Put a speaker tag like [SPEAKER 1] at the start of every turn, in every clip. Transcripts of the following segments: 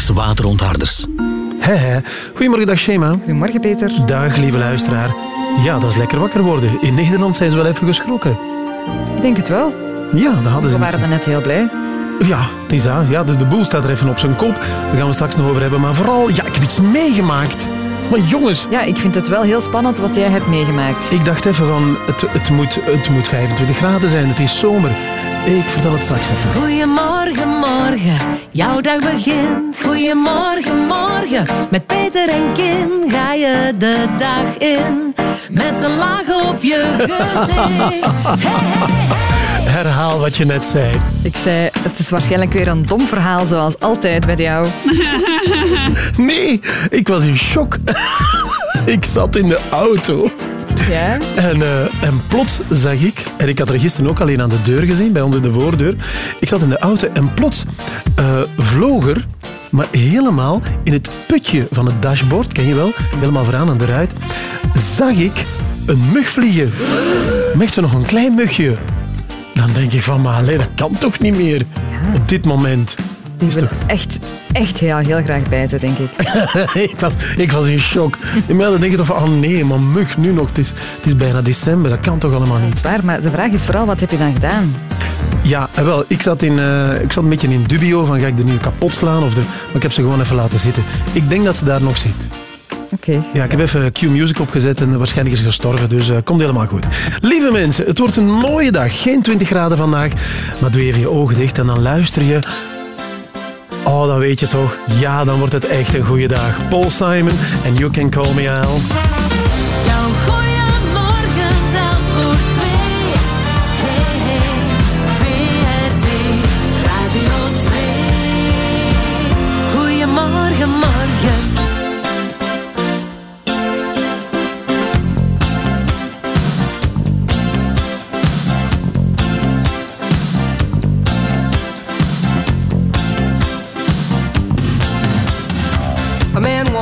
[SPEAKER 1] Max waterontharders.
[SPEAKER 2] He, he. Goedemorgen, dag Shema.
[SPEAKER 3] Goedemorgen, Peter.
[SPEAKER 2] Dag, lieve luisteraar. Ja, dat is lekker wakker worden. In Nederland zijn ze wel even geschrokken.
[SPEAKER 3] Ik denk het wel.
[SPEAKER 2] Ja, dat hadden ze.
[SPEAKER 3] We waren net heel blij.
[SPEAKER 2] Ja, het is dat. Ja, de, de boel staat er even op zijn kop. Daar gaan we straks nog over hebben. Maar vooral, ja, ik heb iets meegemaakt. Maar jongens,
[SPEAKER 3] Ja, ik vind het wel heel spannend wat jij hebt meegemaakt.
[SPEAKER 2] ik dacht even van, het, het, moet, het moet 25 graden zijn. Het is zomer. Ik vertel het straks even.
[SPEAKER 4] Goedemorgen, morgen, jouw dag begint. Goedemorgen, morgen, met Peter en Kim ga je de dag in. Met een laag op je gezicht.
[SPEAKER 2] Herhaal wat je net zei.
[SPEAKER 3] Ik zei, het is waarschijnlijk weer een dom verhaal, zoals altijd bij jou.
[SPEAKER 2] Nee, ik was in shock. ik zat in de auto.
[SPEAKER 3] Ja?
[SPEAKER 2] En, eh, en plots zag ik, en ik had er gisteren ook alleen aan de deur gezien, bij ons in de voordeur. Ik zat in de auto en plots vloog er, maar helemaal in het putje van het dashboard, ken je wel, helemaal vooraan aan de ruit, zag ik een mug vliegen. Maar echt zo nog een klein mugje. Dan denk ik van, maar dat kan toch niet meer op dit moment.
[SPEAKER 3] Die wil echt, echt ja, heel graag bijten, denk ik.
[SPEAKER 2] ik, was, ik was in shock. En dan denk je toch van, oh nee, maar mug nu nog, het is, het is bijna december, dat kan toch allemaal
[SPEAKER 3] Dat
[SPEAKER 2] niet.
[SPEAKER 3] is waar, maar de vraag is vooral, wat heb je dan gedaan?
[SPEAKER 2] Ja, eh, wel, ik zat, in, eh, ik zat een beetje in dubio van ga ik er nu kapot slaan of er, maar ik heb ze gewoon even laten zitten. Ik denk dat ze daar nog zit.
[SPEAKER 3] Oké.
[SPEAKER 2] Ja, ik heb even Q-Music opgezet en waarschijnlijk is ze gestorven, dus eh komt helemaal goed. Lieve mensen, het wordt een mooie dag. Geen 20 graden vandaag, maar doe even je ogen dicht en dan luister je. Oh, dan weet je toch. Ja, dan wordt het echt een goede dag. Paul Simon en You Can Call Me Al.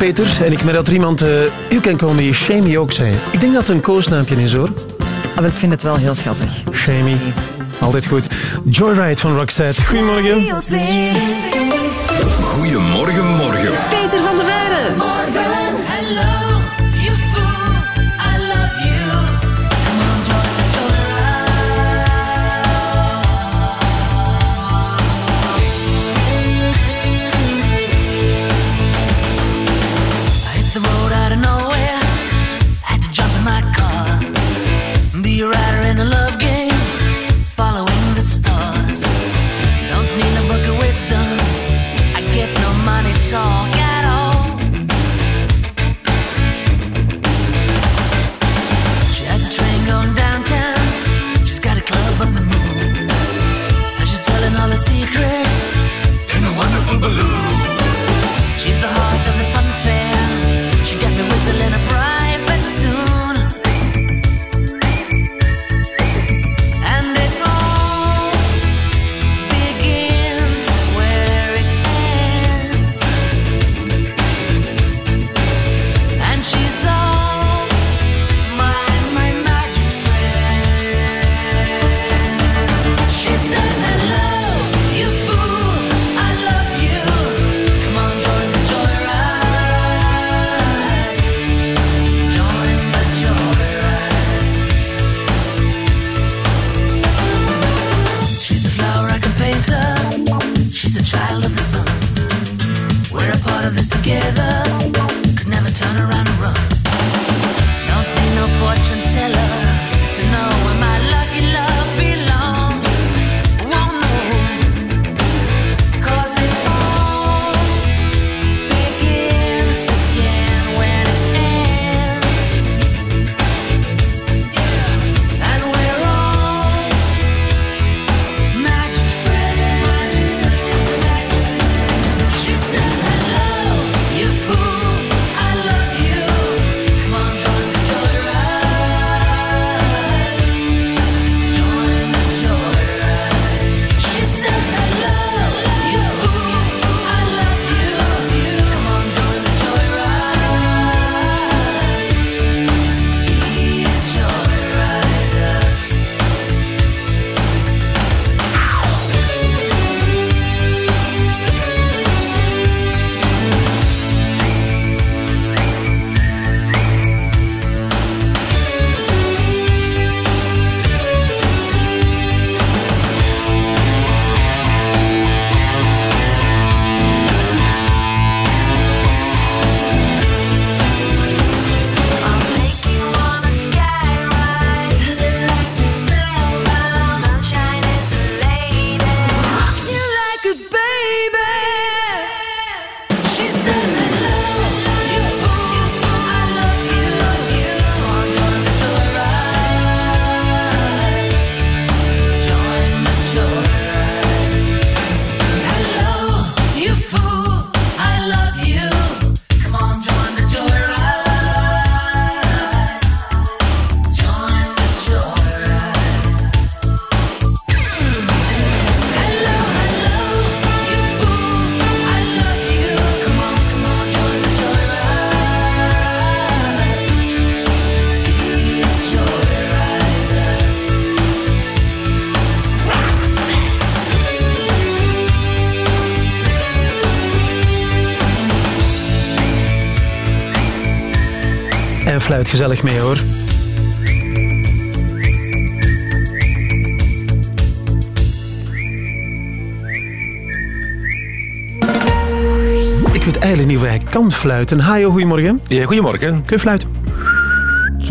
[SPEAKER 2] Peter. En ik merk dat er iemand... eh you can call me Shamey ook zei. Ik denk dat het een koosnaampje is, hoor.
[SPEAKER 3] Maar ik vind het wel heel schattig.
[SPEAKER 2] Shamey. Altijd goed. Joyride van Rockset. Goedemorgen.
[SPEAKER 5] Goedemorgen, morgen.
[SPEAKER 4] Peter van der Veijden.
[SPEAKER 2] Fluit gezellig mee, hoor. Ik weet eigenlijk niet of hij kan fluiten. Hajo, goedemorgen.
[SPEAKER 6] Ja, goedemorgen.
[SPEAKER 2] Kun je fluiten?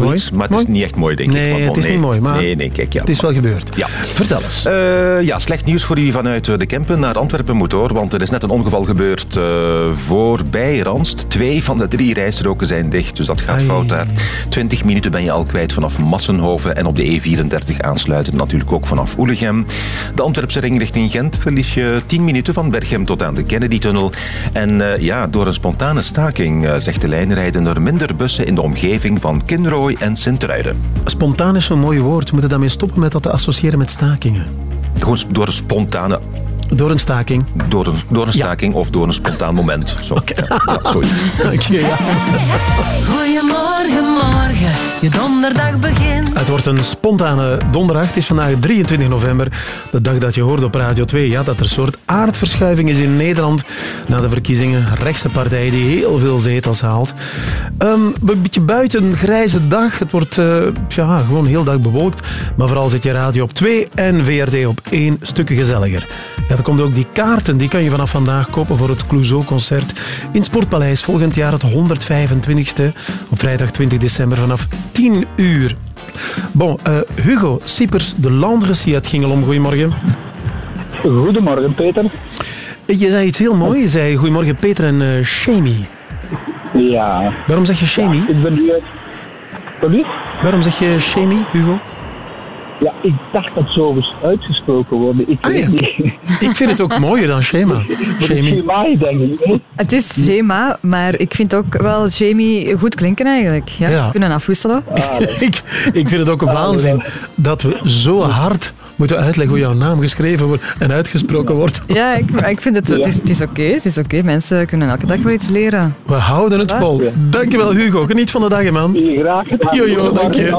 [SPEAKER 6] Zoiets, maar het is niet echt mooi, denk ik.
[SPEAKER 2] Nee,
[SPEAKER 6] Want,
[SPEAKER 2] het is
[SPEAKER 6] nee,
[SPEAKER 2] niet mooi, maar
[SPEAKER 6] Nee, nee, kijk, ja.
[SPEAKER 2] het is wel gebeurd.
[SPEAKER 6] Ja.
[SPEAKER 2] Vertel eens.
[SPEAKER 6] Eh, ja, slecht nieuws voor wie vanuit eh, de Kempen naar Antwerpen moet hoor. Want er is net een ongeval gebeurd uh, voorbij Ranst. Twee van de drie rijstroken zijn dicht, dus dat gaat
[SPEAKER 2] Ai.
[SPEAKER 6] fout daar. 20 minuten ben je al kwijt vanaf Massenhoven en op de E34 aansluitend natuurlijk ook vanaf Oelegem. De Antwerpse ring richting Gent verlies je 10 minuten van Berchem tot aan de Kennedy-tunnel. En uh, ja, door een spontane staking, zegt de lijn, rijden er minder bussen in de omgeving van Kinrooi en Sint-Truiden.
[SPEAKER 2] Spontaan is zo'n mooi woord. We moeten daarmee stoppen met dat te associëren met stakingen.
[SPEAKER 6] Gewoon door een spontane
[SPEAKER 2] Door een staking.
[SPEAKER 6] Door een, door een staking of door een spontaan moment. Zo. Ja, ja, sorry.
[SPEAKER 2] Oké, ja.
[SPEAKER 7] Goedemorgen, morgen, je donderdag begint.
[SPEAKER 2] Het wordt een spontane donderdag. Het is vandaag 23 november, de dag dat je hoort op Radio 2 ja, dat er een soort aardverschuiving is in Nederland na de verkiezingen. Rechtse partij die heel veel zetels haalt. Ehm, een beetje buiten, grijze dag. Het wordt uh, ja, gewoon heel dag bewolkt. Maar vooral zit je radio op 2 en VRT op 1 stukken gezelliger. Ja, er komt ook die kaarten, die kan je vanaf vandaag kopen voor het Clouseau-concert in Sportpaleis. Volgend jaar het 125ste, op vrijdag 20 december vanaf 10 uur. Bon, uh, Hugo Siepers de Landres hier uit Gingelom. Goedemorgen.
[SPEAKER 1] Goedemorgen, Peter.
[SPEAKER 2] Je zei iets heel moois. Je zei goedemorgen, Peter en uh, Shami.
[SPEAKER 1] Ja.
[SPEAKER 2] Waarom zeg je Shami?
[SPEAKER 1] Ja, ik ben nu... Sorry?
[SPEAKER 2] Waarom zeg je Shami, Hugo?
[SPEAKER 1] Ja, ik dacht dat zo uitgesproken worden. Ik
[SPEAKER 2] ah, ja. Ik vind het ook mooier dan Shema.
[SPEAKER 1] Shema, denk ik.
[SPEAKER 3] Het is Shema, maar ik vind ook wel Jamie goed klinken eigenlijk. Ja, kunnen afwisselen.
[SPEAKER 1] Ah,
[SPEAKER 2] ik, ik vind het ook een waanzin dat we zo hard moeten uitleggen hoe jouw naam geschreven wordt en uitgesproken wordt.
[SPEAKER 3] Ja, ik, ik vind het, het is, het is oké. Het is oké. Mensen kunnen elke dag wel iets leren.
[SPEAKER 2] We houden het vol. Dankjewel Hugo. Geniet van de dag, man.
[SPEAKER 1] Graag gedaan.
[SPEAKER 2] Jojo, dank je.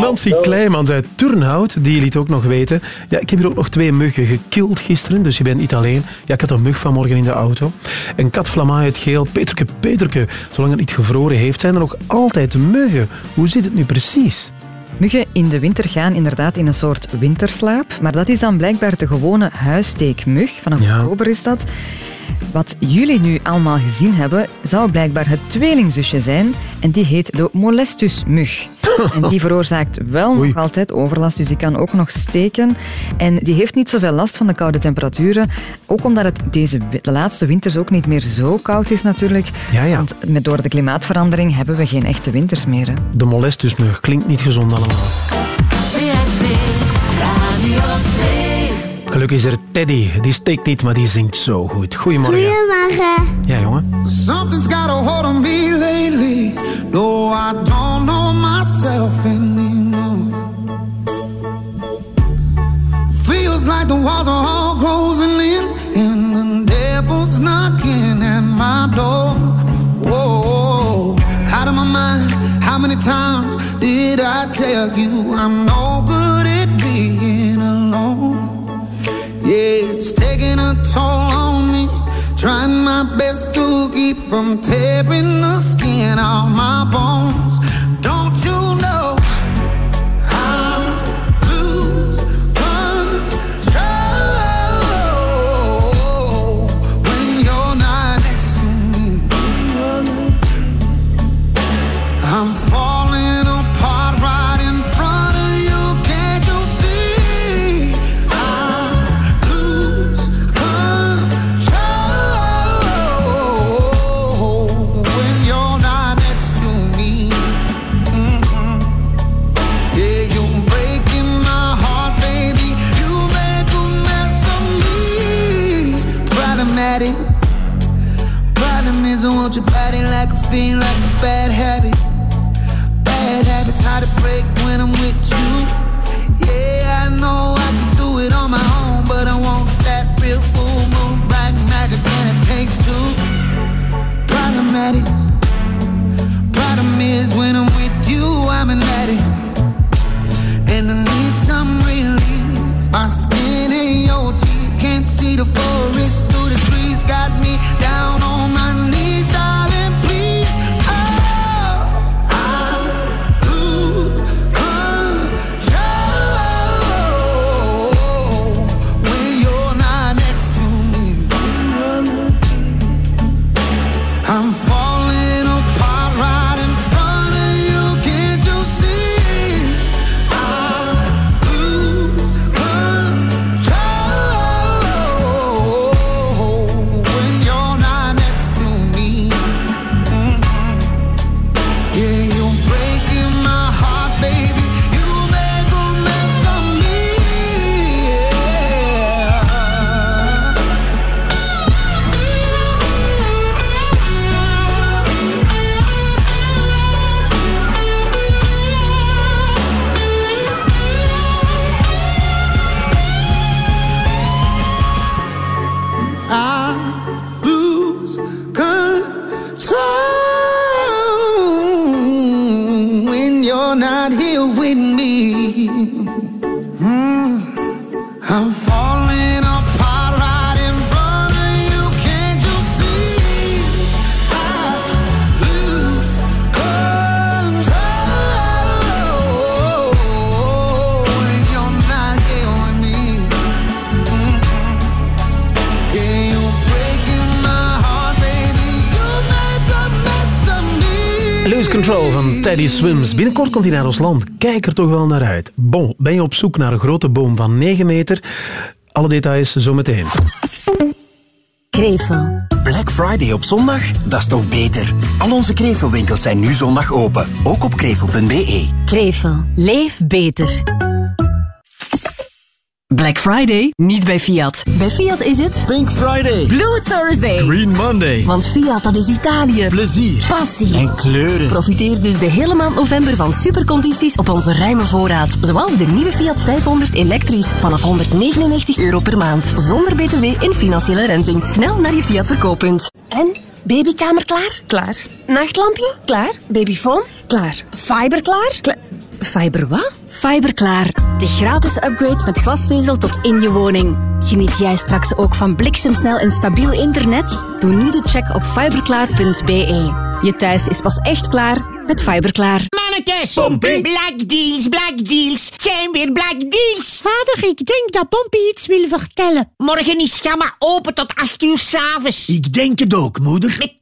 [SPEAKER 2] Nancy. Kleimans uit Turnhout, die liet ook nog weten. Ja, ik heb hier ook nog twee muggen gekild gisteren, dus je bent niet alleen. Ja, ik had een mug vanmorgen in de auto. Een kat Flamaai uit geel. Peterke, Peterke, zolang het niet gevroren heeft, zijn er nog altijd muggen. Hoe zit het nu precies?
[SPEAKER 3] Muggen in de winter gaan inderdaad in een soort winterslaap. Maar dat is dan blijkbaar de gewone huissteekmug. Vanaf
[SPEAKER 2] Ja.
[SPEAKER 3] oktober is dat. Wat jullie nu allemaal gezien hebben, zou blijkbaar het tweelingzusje zijn. En die heet de molestusmug. En die veroorzaakt wel
[SPEAKER 2] Oei.
[SPEAKER 3] nog altijd overlast, dus die kan ook nog steken. En die heeft niet zoveel last van de koude temperaturen. Ook omdat het deze, de laatste winters ook niet meer zo koud is natuurlijk.
[SPEAKER 2] Ja, ja.
[SPEAKER 3] Want met, door de klimaatverandering hebben we geen echte winters meer. Hè.
[SPEAKER 2] De molestusmug klinkt niet gezond allemaal. Gelukkig is er Teddy. Die steekt niet, maar die zingt zo goed. Goedemorgen.
[SPEAKER 8] Goedemorgen.
[SPEAKER 2] Ja, jongen.
[SPEAKER 9] Something's got a hold on me lately. No, I don't know myself anymore. Feels like the walls are all closing in, and the devil's knocking at my door. Whoa, out of my mind. How many times did I tell you I'm no good it's taking a toll on me. Trying my best to keep from tearing the skin off my bones. The forest through the trees. Got me Lose Control
[SPEAKER 2] van Teddy Swims. Binnenkort komt hij naar ons land. Kijk er toch wel naar uit. Bon, ben je op zoek naar een grote boom van 9 meter? Alle details zometeen.
[SPEAKER 10] Krevel.
[SPEAKER 5] Black Friday op zondag? Dat is toch beter? Al onze krevelwinkels zijn nu zondag open. Ook op krevel.be.
[SPEAKER 10] Krevel. Leef beter. Black Friday? Niet bij Fiat. Bij Fiat is het
[SPEAKER 5] Pink Friday.
[SPEAKER 10] Blue Thursday.
[SPEAKER 5] Green Monday.
[SPEAKER 10] Want Fiat, dat is Italië.
[SPEAKER 5] Plezier.
[SPEAKER 10] Passie.
[SPEAKER 5] En kleuren.
[SPEAKER 10] Profiteer dus de hele maand november van supercondities op onze ruime voorraad. Zoals de nieuwe Fiat 500 elektrisch vanaf 199 euro per maand. Zonder btw en financiële renting. Snel naar je Fiat verkooppunt. En? Babykamer klaar? Klaar. Nachtlampje? Klaar. Babyfoon? Klaar. Fiber klaar? Klaar. Fiber wat? Fiber klaar. De gratis upgrade met glasvezel tot in je woning. Geniet jij straks ook van bliksemsnel en stabiel internet? Doe nu de check op fiberklaar.be. Je thuis is pas echt klaar met Fiberklaar.
[SPEAKER 11] Mannetjes! Black deals, black deals. Het zijn weer black deals.
[SPEAKER 12] Vader, ik denk dat Pompie iets wil vertellen.
[SPEAKER 11] Morgen is Gamma open tot 8 uur s'avonds.
[SPEAKER 5] Ik denk het ook, moeder.
[SPEAKER 11] Met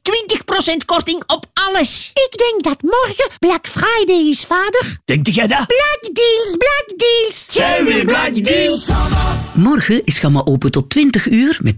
[SPEAKER 11] 20% korting op alles.
[SPEAKER 12] Ik denk dat morgen Black Friday is, vader.
[SPEAKER 5] Denk jij dat?
[SPEAKER 12] Black deals, black deals.
[SPEAKER 11] Zijn weer black deals.
[SPEAKER 13] Morgen is Gamma open tot 20 uur met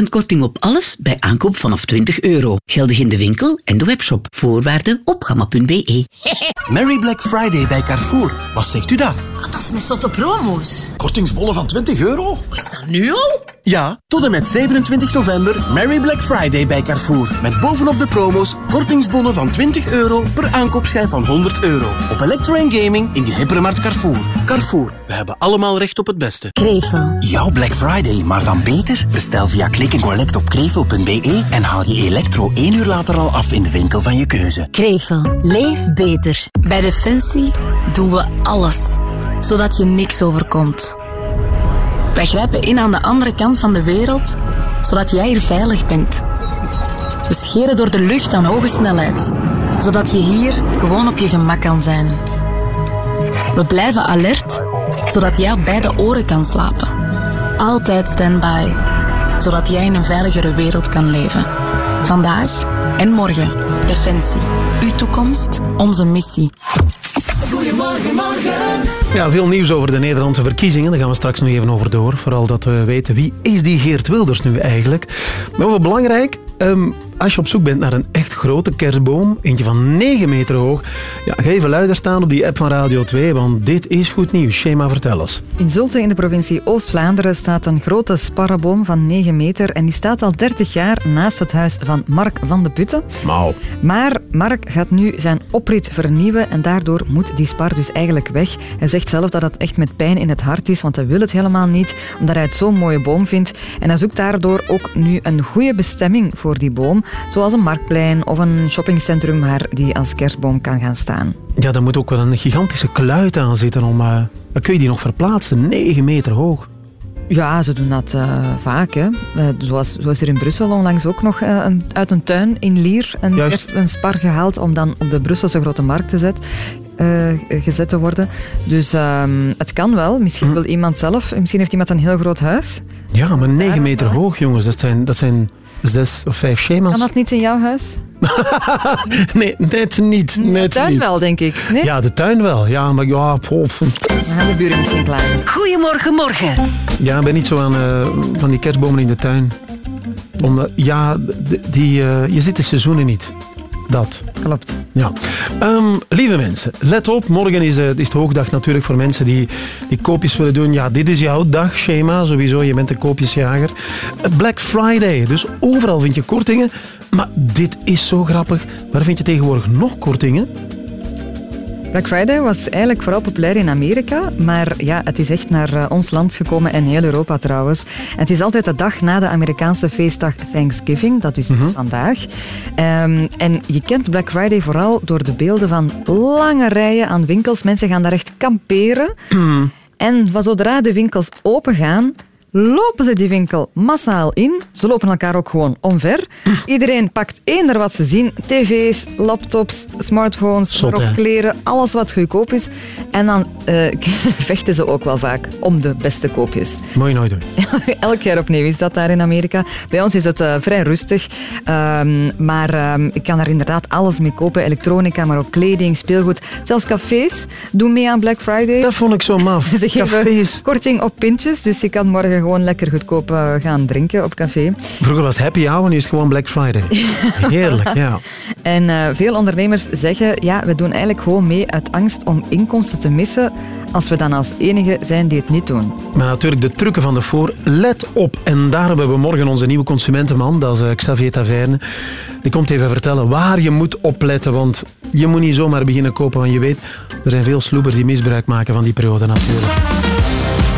[SPEAKER 13] 20% korting op alles bij aankoop vanaf 20 euro. Geldig in de winkel en de webshop. Voorwaarden op gamma.be.
[SPEAKER 5] Merry Black Friday bij Carrefour. Wat zegt u dat?
[SPEAKER 10] Dat is met zotte promo's.
[SPEAKER 5] Kortingsbollen van 20 euro?
[SPEAKER 10] Is dat nu al?
[SPEAKER 5] Ja, tot en met 27 november Merry Black Friday bij Carrefour. Met bovenop de promo's kortingsbonnen van 20 euro per aankoopschijf van 100 euro. Op Electro Gaming in de hypermarkt Carrefour. Carrefour, we hebben allemaal recht op het beste.
[SPEAKER 10] Krevel.
[SPEAKER 5] Jouw Black Friday, maar dan beter? Bestel via klik en collect op krevel.be en haal je elektro één uur later al af in de winkel van je keuze.
[SPEAKER 10] Krevel. Leef beter. Bij Defensie doen we alles, zodat je niks overkomt. Wij grijpen in aan de andere kant van de wereld, zodat jij hier veilig bent. We scheren door de lucht aan hoge snelheid, zodat je hier gewoon op je gemak kan zijn. We blijven alert, zodat jij op beide oren kan slapen. Altijd standby, zodat jij in een veiligere wereld kan leven. Vandaag en morgen. Defensie. Uw toekomst, onze missie.
[SPEAKER 11] Goedemorgen, morgen.
[SPEAKER 2] Ja, veel nieuws over de Nederlandse verkiezingen. Daar gaan we straks nog even over door. Vooral dat we weten wie is die Geert Wilders nu eigenlijk. Maar wat belangrijk, ehm, als je op zoek bent naar een echt grote kerstboom, eentje van 9 meter hoog, ja, ga even luider staan op die app van Radio 2, want dit is goed nieuws. Schema, vertel eens.
[SPEAKER 3] In Zulte in de provincie Oost-Vlaanderen staat een grote sparrenboom van 9 meter en die staat al 30 jaar naast het huis van Mark van de Putten.
[SPEAKER 2] Mauw.
[SPEAKER 3] Maar Mark gaat nu zijn oprit vernieuwen en daardoor moet die spar dus eigenlijk weg. Hij zegt zelf dat het echt met pijn in het hart is, want hij wil het helemaal niet, omdat hij het zo'n mooie boom vindt. En hij zoekt daardoor ook nu een goede bestemming voor die boom, zoals een marktplein of een shoppingcentrum waar die als kerstboom kan gaan staan.
[SPEAKER 2] Ja, daar moet ook wel een gigantische kluit aan zitten om... dan kun je die nog verplaatsen, 9 meter hoog.
[SPEAKER 3] Ja, ze doen dat eh, vaak. Hè. Eh, zoals, zoals er in Brussel onlangs ook nog een, uit een tuin in Lier een,
[SPEAKER 2] Juist.
[SPEAKER 3] een spar gehaald om dan op de Brusselse grote markt te zet, eh, gezet te worden. Dus ehm, het kan wel. Misschien wil iemand zelf, misschien heeft iemand een heel groot huis.
[SPEAKER 2] Ja, maar 9 meter hoog, jongens. Dat zijn, dat zijn zes of vijf schema's.
[SPEAKER 3] Kan dat niet in jouw huis?
[SPEAKER 2] Nee, net niet.
[SPEAKER 3] De
[SPEAKER 2] Net
[SPEAKER 3] tuin
[SPEAKER 2] niet.
[SPEAKER 3] wel, denk ik. Nee?
[SPEAKER 2] Ja, de tuin wel. Ja, maar ja, pof.
[SPEAKER 3] Dan gaan de buren misschien klagen.
[SPEAKER 10] Goedemorgen, morgen.
[SPEAKER 2] Ja, ik ben niet zo aan eh, van die kerstbomen in de tuin. Om, ja, die, eh, je zit de seizoenen niet. Dat.
[SPEAKER 3] Klopt.
[SPEAKER 2] Ja. Ehm, lieve mensen, let op. Morgen is, eh, is de hoogdag natuurlijk voor mensen die, die koopjes willen doen. Ja, dit is jouw dag, schema. Sowieso, je bent een koopjesjager. Eh, Black Friday. Dus overal vind je kortingen. Maar dit is zo grappig. Waar vind je tegenwoordig nog kortingen?
[SPEAKER 3] Black Friday was eigenlijk vooral populair in Amerika, maar ja, het is echt naar eh, ons land gekomen en heel Europa trouwens. En het is altijd de dag na de Amerikaanse feestdag Thanksgiving, dat is dus vandaag. Ehm, en je kent Black Friday vooral door de beelden van lange rijen aan winkels. Mensen gaan daar echt kamperen. En van zodra de winkels open gaan, lopen ze die winkel massaal in. Ze lopen elkaar ook gewoon omver. Iedereen pakt eender wat ze zien. TV's, laptops, smartphones,
[SPEAKER 2] Zot,
[SPEAKER 3] maar ook
[SPEAKER 2] hè?
[SPEAKER 3] kleren, alles wat goedkoop is. En dan eh, vechten ze ook wel vaak om de beste koopjes.
[SPEAKER 2] Moet je nooit doen.
[SPEAKER 3] Elk jaar opnieuw is dat daar in Amerika. Bij ons is het eh, vrij rustig. Ehm, maar ehm, ik kan daar inderdaad alles mee kopen. Elektronica, maar ook kleding, speelgoed. Zelfs cafés doen mee aan Black Friday.
[SPEAKER 2] Dat vond ik zo maf.
[SPEAKER 3] Ze geven
[SPEAKER 2] Cafés.
[SPEAKER 3] korting op pintjes, dus je kan morgen gewoon lekker goedkoop eh, gaan drinken op café.
[SPEAKER 2] Vroeger was het happy hour, nu is het gewoon Black Friday. Heerlijk, ja.
[SPEAKER 3] En eh, veel ondernemers zeggen, ja, we doen eigenlijk gewoon mee uit angst om inkomsten te missen als we dan als enige zijn die het niet doen.
[SPEAKER 2] Maar natuurlijk, de trucken van de voor, let op. En daar hebben we morgen onze nieuwe consumentenman, dat is eh, Xavier Taverne. Die komt even vertellen waar je moet opletten, want je moet niet zomaar beginnen kopen, want je weet, er zijn veel sloebers die misbruik maken van die periode natuurlijk.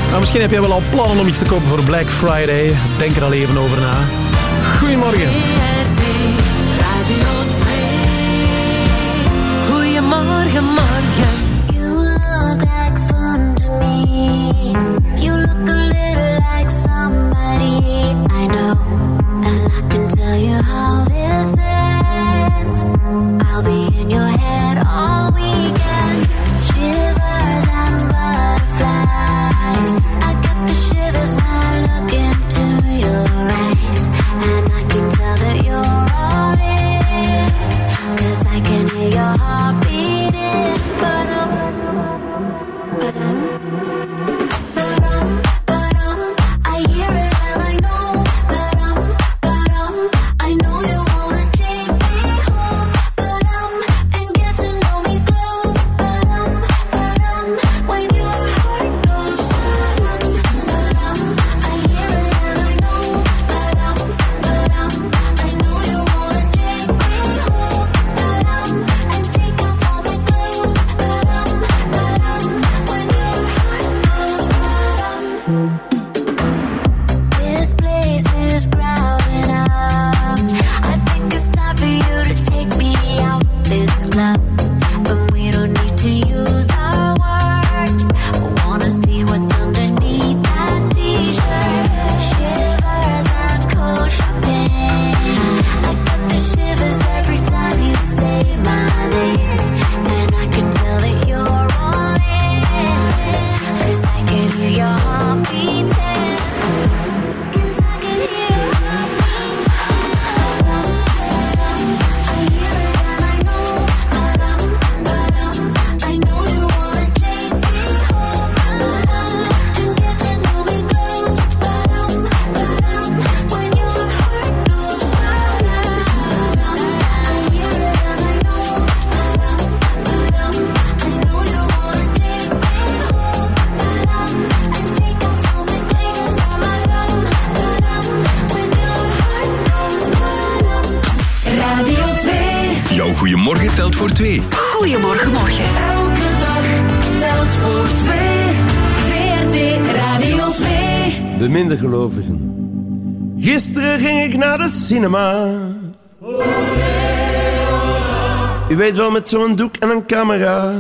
[SPEAKER 2] Nou, misschien heb jij wel al plannen om iets te kopen voor Black Friday. Denk er al even over na. Goedemorgen.
[SPEAKER 4] VRT Radio 2. Goedemorgen, morgen.
[SPEAKER 8] You look like fun to me.
[SPEAKER 14] Cinema. U weet wel, met zo'n doek en een camera.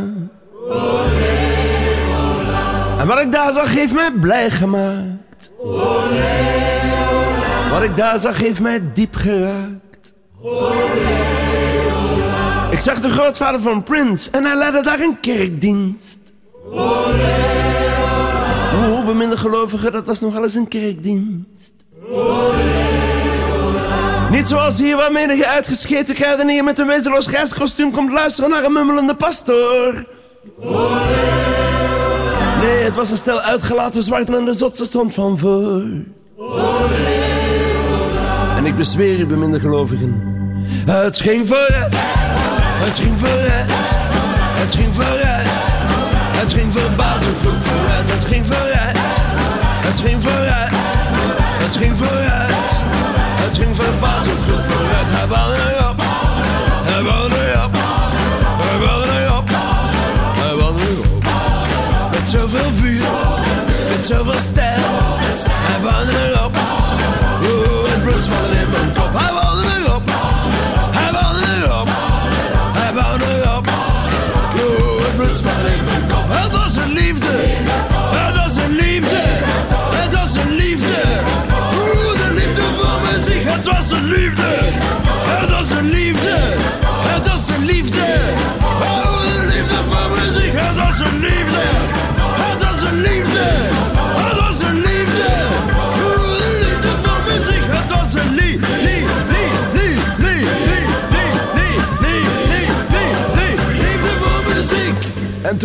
[SPEAKER 14] En wat ik daar zag, heeft mij blij gemaakt. Wat ik daar zag, heeft mij diep geraakt. Ik zag de grootvader van Prince en hij leidde daar een kerkdienst. Oh, beminde gelovigen, dat was nogal eens een kerkdienst. Niet zoals hier waar menige uitgescheten kruidenier met een wezenloos grijskostuum komt luisteren naar een mummelende pastoor. Nee, het was een stel uitgelaten zwart en de zotse stond van voor. En ik bezweer u, beminde gelovigen, het ging vooruit, het ging vooruit, het ging vooruit, het ging verbazend goed vooruit, het ging vooruit, het ging vooruit, het ging vooruit, het ging verbazend goed vooruit, hij belde mij op. Hij belde mij op. Hij belde mij op. Hij belde mij op. Met zoveel vuur, met zoveel stijl. Hij belde mij op.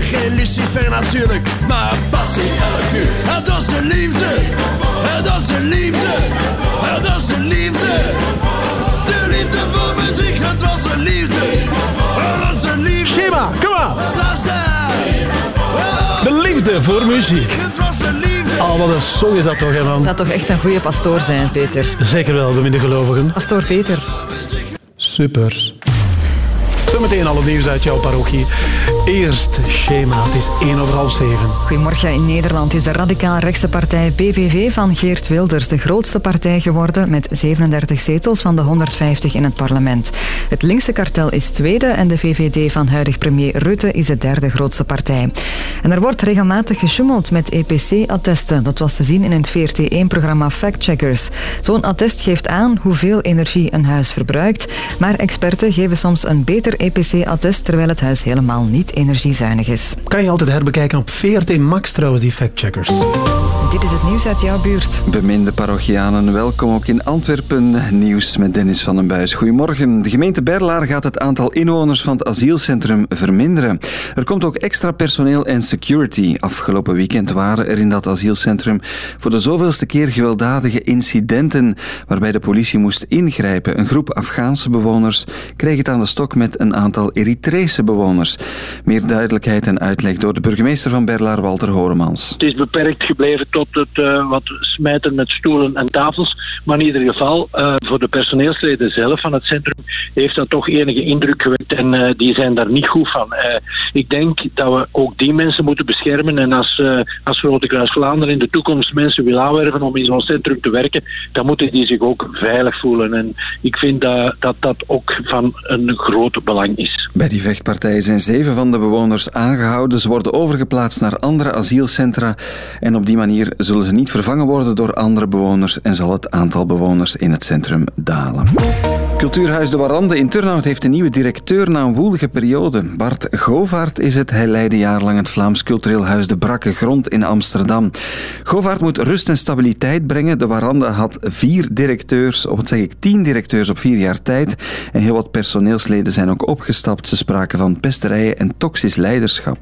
[SPEAKER 14] Geen lucifer natuurlijk, maar passie elk uur. Het was een liefde, het was een liefde, het was een liefde. De liefde voor muziek, het was een liefde, het was een liefde.
[SPEAKER 2] Schema, kom maar.
[SPEAKER 14] Een,
[SPEAKER 2] De liefde voor muziek.
[SPEAKER 14] het was een liefde.
[SPEAKER 2] Oh, wat een song is dat toch, hè, man?
[SPEAKER 3] Dat toch echt een goede pastoor zijn, Peter.
[SPEAKER 2] Zeker wel, beminde gelovigen.
[SPEAKER 3] Pastoor Peter.
[SPEAKER 2] Super. Zometeen al het nieuws uit jouw parochie. Eerst Schema, het is 1 over half 7.
[SPEAKER 3] Goedemorgen. In Nederland is de radicaal-rechtse partij PVV van Geert Wilders de grootste partij geworden met 37 zetels van de 150 in het parlement. Het linkse kartel is tweede en de VVD van huidig premier Rutte is de derde grootste partij. En er wordt regelmatig gesjoemeld met EPC-attesten. Dat was te zien in het VRT1-programma Fact Checkers. Zo'n attest geeft aan hoeveel energie een huis verbruikt, maar experten geven soms een beter EPC-attest terwijl het huis helemaal niet energiezuinig is.
[SPEAKER 2] Kan je altijd herbekijken op VRT Max trouwens, die factcheckers.
[SPEAKER 3] Dit is het nieuws uit jouw buurt.
[SPEAKER 15] Beminde parochianen, welkom ook in Antwerpen. Nieuws met Dennis van den Buis. Goedemorgen. De gemeente Berlaar gaat het aantal inwoners van het asielcentrum verminderen. Er komt ook extra personeel en security. Afgelopen weekend waren er in dat asielcentrum voor de zoveelste keer gewelddadige incidenten waarbij de politie moest ingrijpen. Een groep Afghaanse bewoners kreeg het aan de stok met een aantal Eritrese bewoners. Meer duidelijkheid en uitleg door de burgemeester van Berlaar, Walter Horemans.
[SPEAKER 16] Het is beperkt gebleven tot het eh, wat smijten met stoelen en tafels. Maar in ieder geval, eh, voor de personeelsleden zelf van het centrum heeft dat toch enige indruk gewekt en eh, die zijn daar niet goed van. Ik denk dat we ook die mensen moeten beschermen en als, als Grote Kruis Vlaanderen in de toekomst mensen wil aanwerven om in zo'n centrum te werken, dan moeten die zich ook veilig voelen. En ik vind dat dat, dat ook van een groot belang is.
[SPEAKER 15] Bij die vechtpartij zijn zeven van de bewoners aangehouden. Ze worden overgeplaatst naar andere asielcentra. En op die manier zullen ze niet vervangen worden door andere bewoners en zal het aantal bewoners in het centrum dalen. Cultuurhuis De Warande in Turnhout heeft een nieuwe directeur na een woelige periode. Bart Govaert is het. Hij leidde jarenlang het Vlaams Cultureel Huis De Brakke Grond in Amsterdam. Govaert moet rust en stabiliteit brengen. De Warande had vier directeurs, of wat zeg ik, tien directeurs op vier jaar tijd. En heel wat personeelsleden zijn ook opgestapt. Ze spraken van pesterijen en toxisch leiderschap.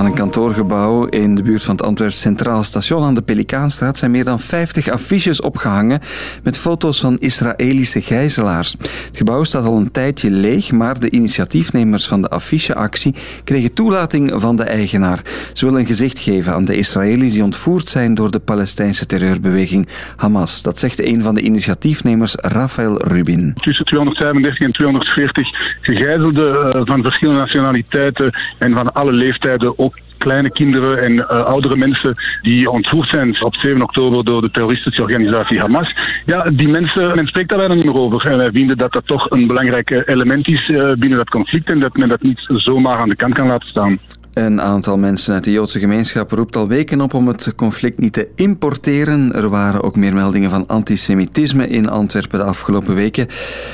[SPEAKER 15] Aan een kantoorgebouw in de buurt van het Antwerps Centraal Station aan de Pelikaanstraat zijn meer dan 50 affiches opgehangen met foto's van Israëlische gijzelaars. Het gebouw staat al een tijdje leeg, maar de initiatiefnemers van de afficheactie kregen toelating van de eigenaar. Ze willen een gezicht geven aan de Israëli's die ontvoerd zijn door de Palestijnse terreurbeweging Hamas. Dat zegt een van de initiatiefnemers, Rafael Rubin.
[SPEAKER 17] tussen 235 en 240 gegijzelden eh, van verschillende nationaliteiten en van alle leeftijden, ook kleine kinderen en eh, oudere mensen die ontvoerd zijn op 7 oktober door de terroristische organisatie Hamas. Ja, die mensen, men spreekt daar bijna niet meer over. En wij vinden dat dat toch een belangrijk eh, element is eh, binnen dat conflict en dat men dat niet zomaar aan de kant kan laten staan.
[SPEAKER 15] Een aantal mensen uit de Joodse gemeenschap roept al weken op om het conflict niet te importeren. Er waren ook meer meldingen van antisemitisme in Antwerpen de afgelopen weken.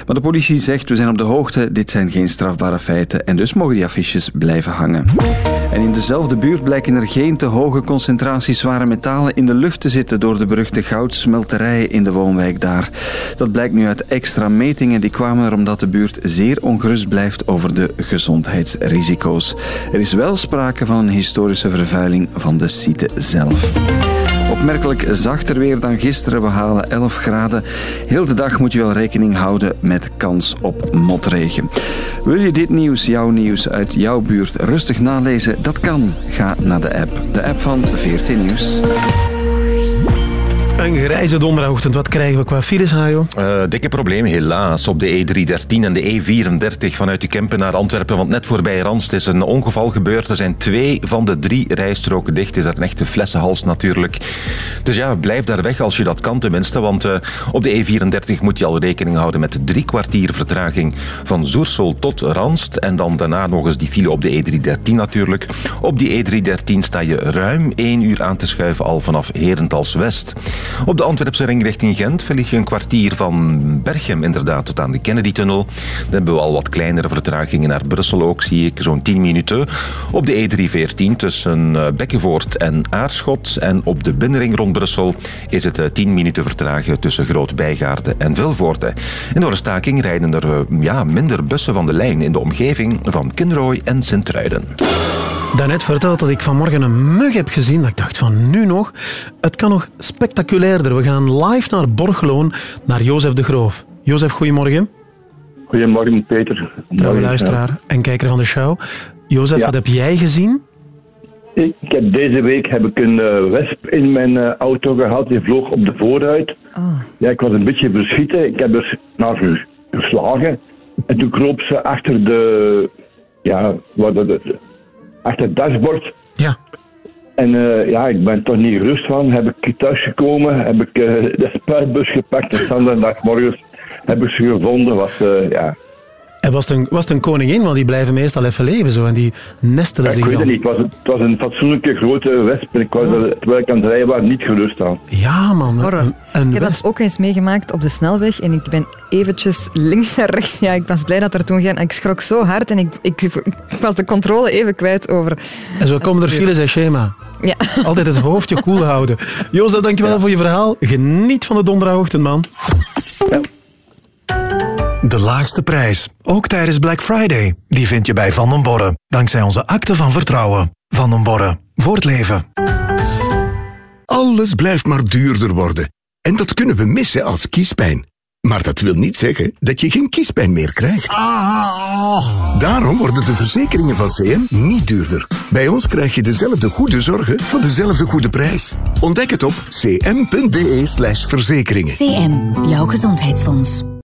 [SPEAKER 15] Maar de politie zegt, we zijn op de hoogte, dit zijn geen strafbare feiten en dus mogen die affiches blijven hangen. En in dezelfde buurt blijken er geen te hoge concentraties zware metalen in de lucht te zitten door de beruchte goudsmelterij in de woonwijk daar. Dat blijkt nu uit extra metingen die kwamen er omdat de buurt zeer ongerust blijft over de gezondheidsrisico's. Er is wel sprake van een historische vervuiling van de site zelf. Opmerkelijk zachter weer dan gisteren. We halen 11 graden. Heel de dag moet je wel rekening houden met kans op motregen. Wil je dit nieuws, jouw nieuws uit jouw buurt, rustig nalezen? Dat kan. Ga naar de app. De app van VRT Nieuws.
[SPEAKER 2] Een grijze donderdagochtend. Wat krijgen we qua files, Hajo?
[SPEAKER 6] Eh, dikke probleem helaas op de E313 en de E34 vanuit de Kempen naar Antwerpen. Want net voorbij Randst is een ongeval gebeurd. Er zijn twee van de drie rijstroken dicht. Is daar een echte flessenhals natuurlijk. Dus ja, blijf daar weg als je dat kan tenminste. Want eh, op de E34 moet je al rekening houden met drie kwartier vertraging van Zoersel tot Randst. En dan daarna nog eens die file op de E313 natuurlijk. Op die E313 sta je ruim één uur aan te schuiven al vanaf Herentals West. Op de Antwerpse ring richting Gent verlies je een kwartier van Berchem inderdaad tot aan de Kennedy-tunnel. Dan hebben we al wat kleinere vertragingen naar Brussel ook, zie ik, zo'n 10 minuten. Op de E314 tussen eh, Bekkenvoort en Aarschot en op de binnenring rond Brussel is het eh, 10 minuten vertragen tussen Groot-Bijgaarde en Vilvoorde. En door een staking rijden er eh, ja, minder bussen van de lijn in de omgeving van Kinrooi en Sint-Truiden.
[SPEAKER 2] Daarnet verteld dat ik vanmorgen een mug heb gezien. Dat ik dacht van nu nog, het kan nog We gaan live naar Borgeloon, naar Jozef de Groof. Jozef, goedemorgen.
[SPEAKER 18] Goedemorgen, Peter.
[SPEAKER 2] Trouwe luisteraar en kijker van de show. Jozef,
[SPEAKER 18] Ja.
[SPEAKER 2] wat heb jij gezien?
[SPEAKER 18] Ik heb deze week heb ik een eh, wesp in mijn eh, auto gehad. Die vloog op de voorruit. Ja, ik was een beetje verschieten. Ik heb er naar ge- geslagen. En toen kroop ze achter de... Ja, wat achter het dashboard.
[SPEAKER 2] Ja.
[SPEAKER 18] En eh, ja, ik ben toch niet gerust van. Heb ik thuis gekomen, heb ik eh, de spuitbus gepakt. En zondagmorgens heb ik ze gevonden. Was, eh, ja,
[SPEAKER 2] En was het, een, was het een koningin? Want die blijven meestal even leven zo. En die nestelen
[SPEAKER 18] Ja,
[SPEAKER 2] zich
[SPEAKER 18] ik weet het niet. Het was, het was een fatsoenlijke grote wesp. en Ik was er, terwijl ik aan het rijden was, niet gerust aan.
[SPEAKER 2] Ja, man.
[SPEAKER 3] Horror.
[SPEAKER 2] Een, een
[SPEAKER 3] ik heb
[SPEAKER 2] wesp.
[SPEAKER 3] dat ook eens meegemaakt op de snelweg en ik ben eventjes links en rechts. Ja, ik was blij dat er toen geen... Ik schrok zo hard en ik, ik, ik was de controle even kwijt over...
[SPEAKER 2] En zo komen er files en schema.
[SPEAKER 3] Ja.
[SPEAKER 2] Altijd het hoofdje koel houden. Jozef, dankjewel voor je verhaal. Geniet van de donderdagochtend, man.
[SPEAKER 5] De laagste prijs, ook tijdens Black Friday, die vind je bij Van den Borre. Dankzij onze akte van vertrouwen. Van den Borre, voor het leven.
[SPEAKER 19] Alles blijft maar duurder worden. En dat kunnen we missen als kiespijn. Maar dat wil niet zeggen dat je geen kiespijn meer krijgt. Daarom worden de verzekeringen van CM niet duurder. Bij ons krijg je dezelfde goede zorgen voor dezelfde goede prijs. Ontdek het op cm.be slash verzekeringen.
[SPEAKER 20] CM, jouw gezondheidsfonds.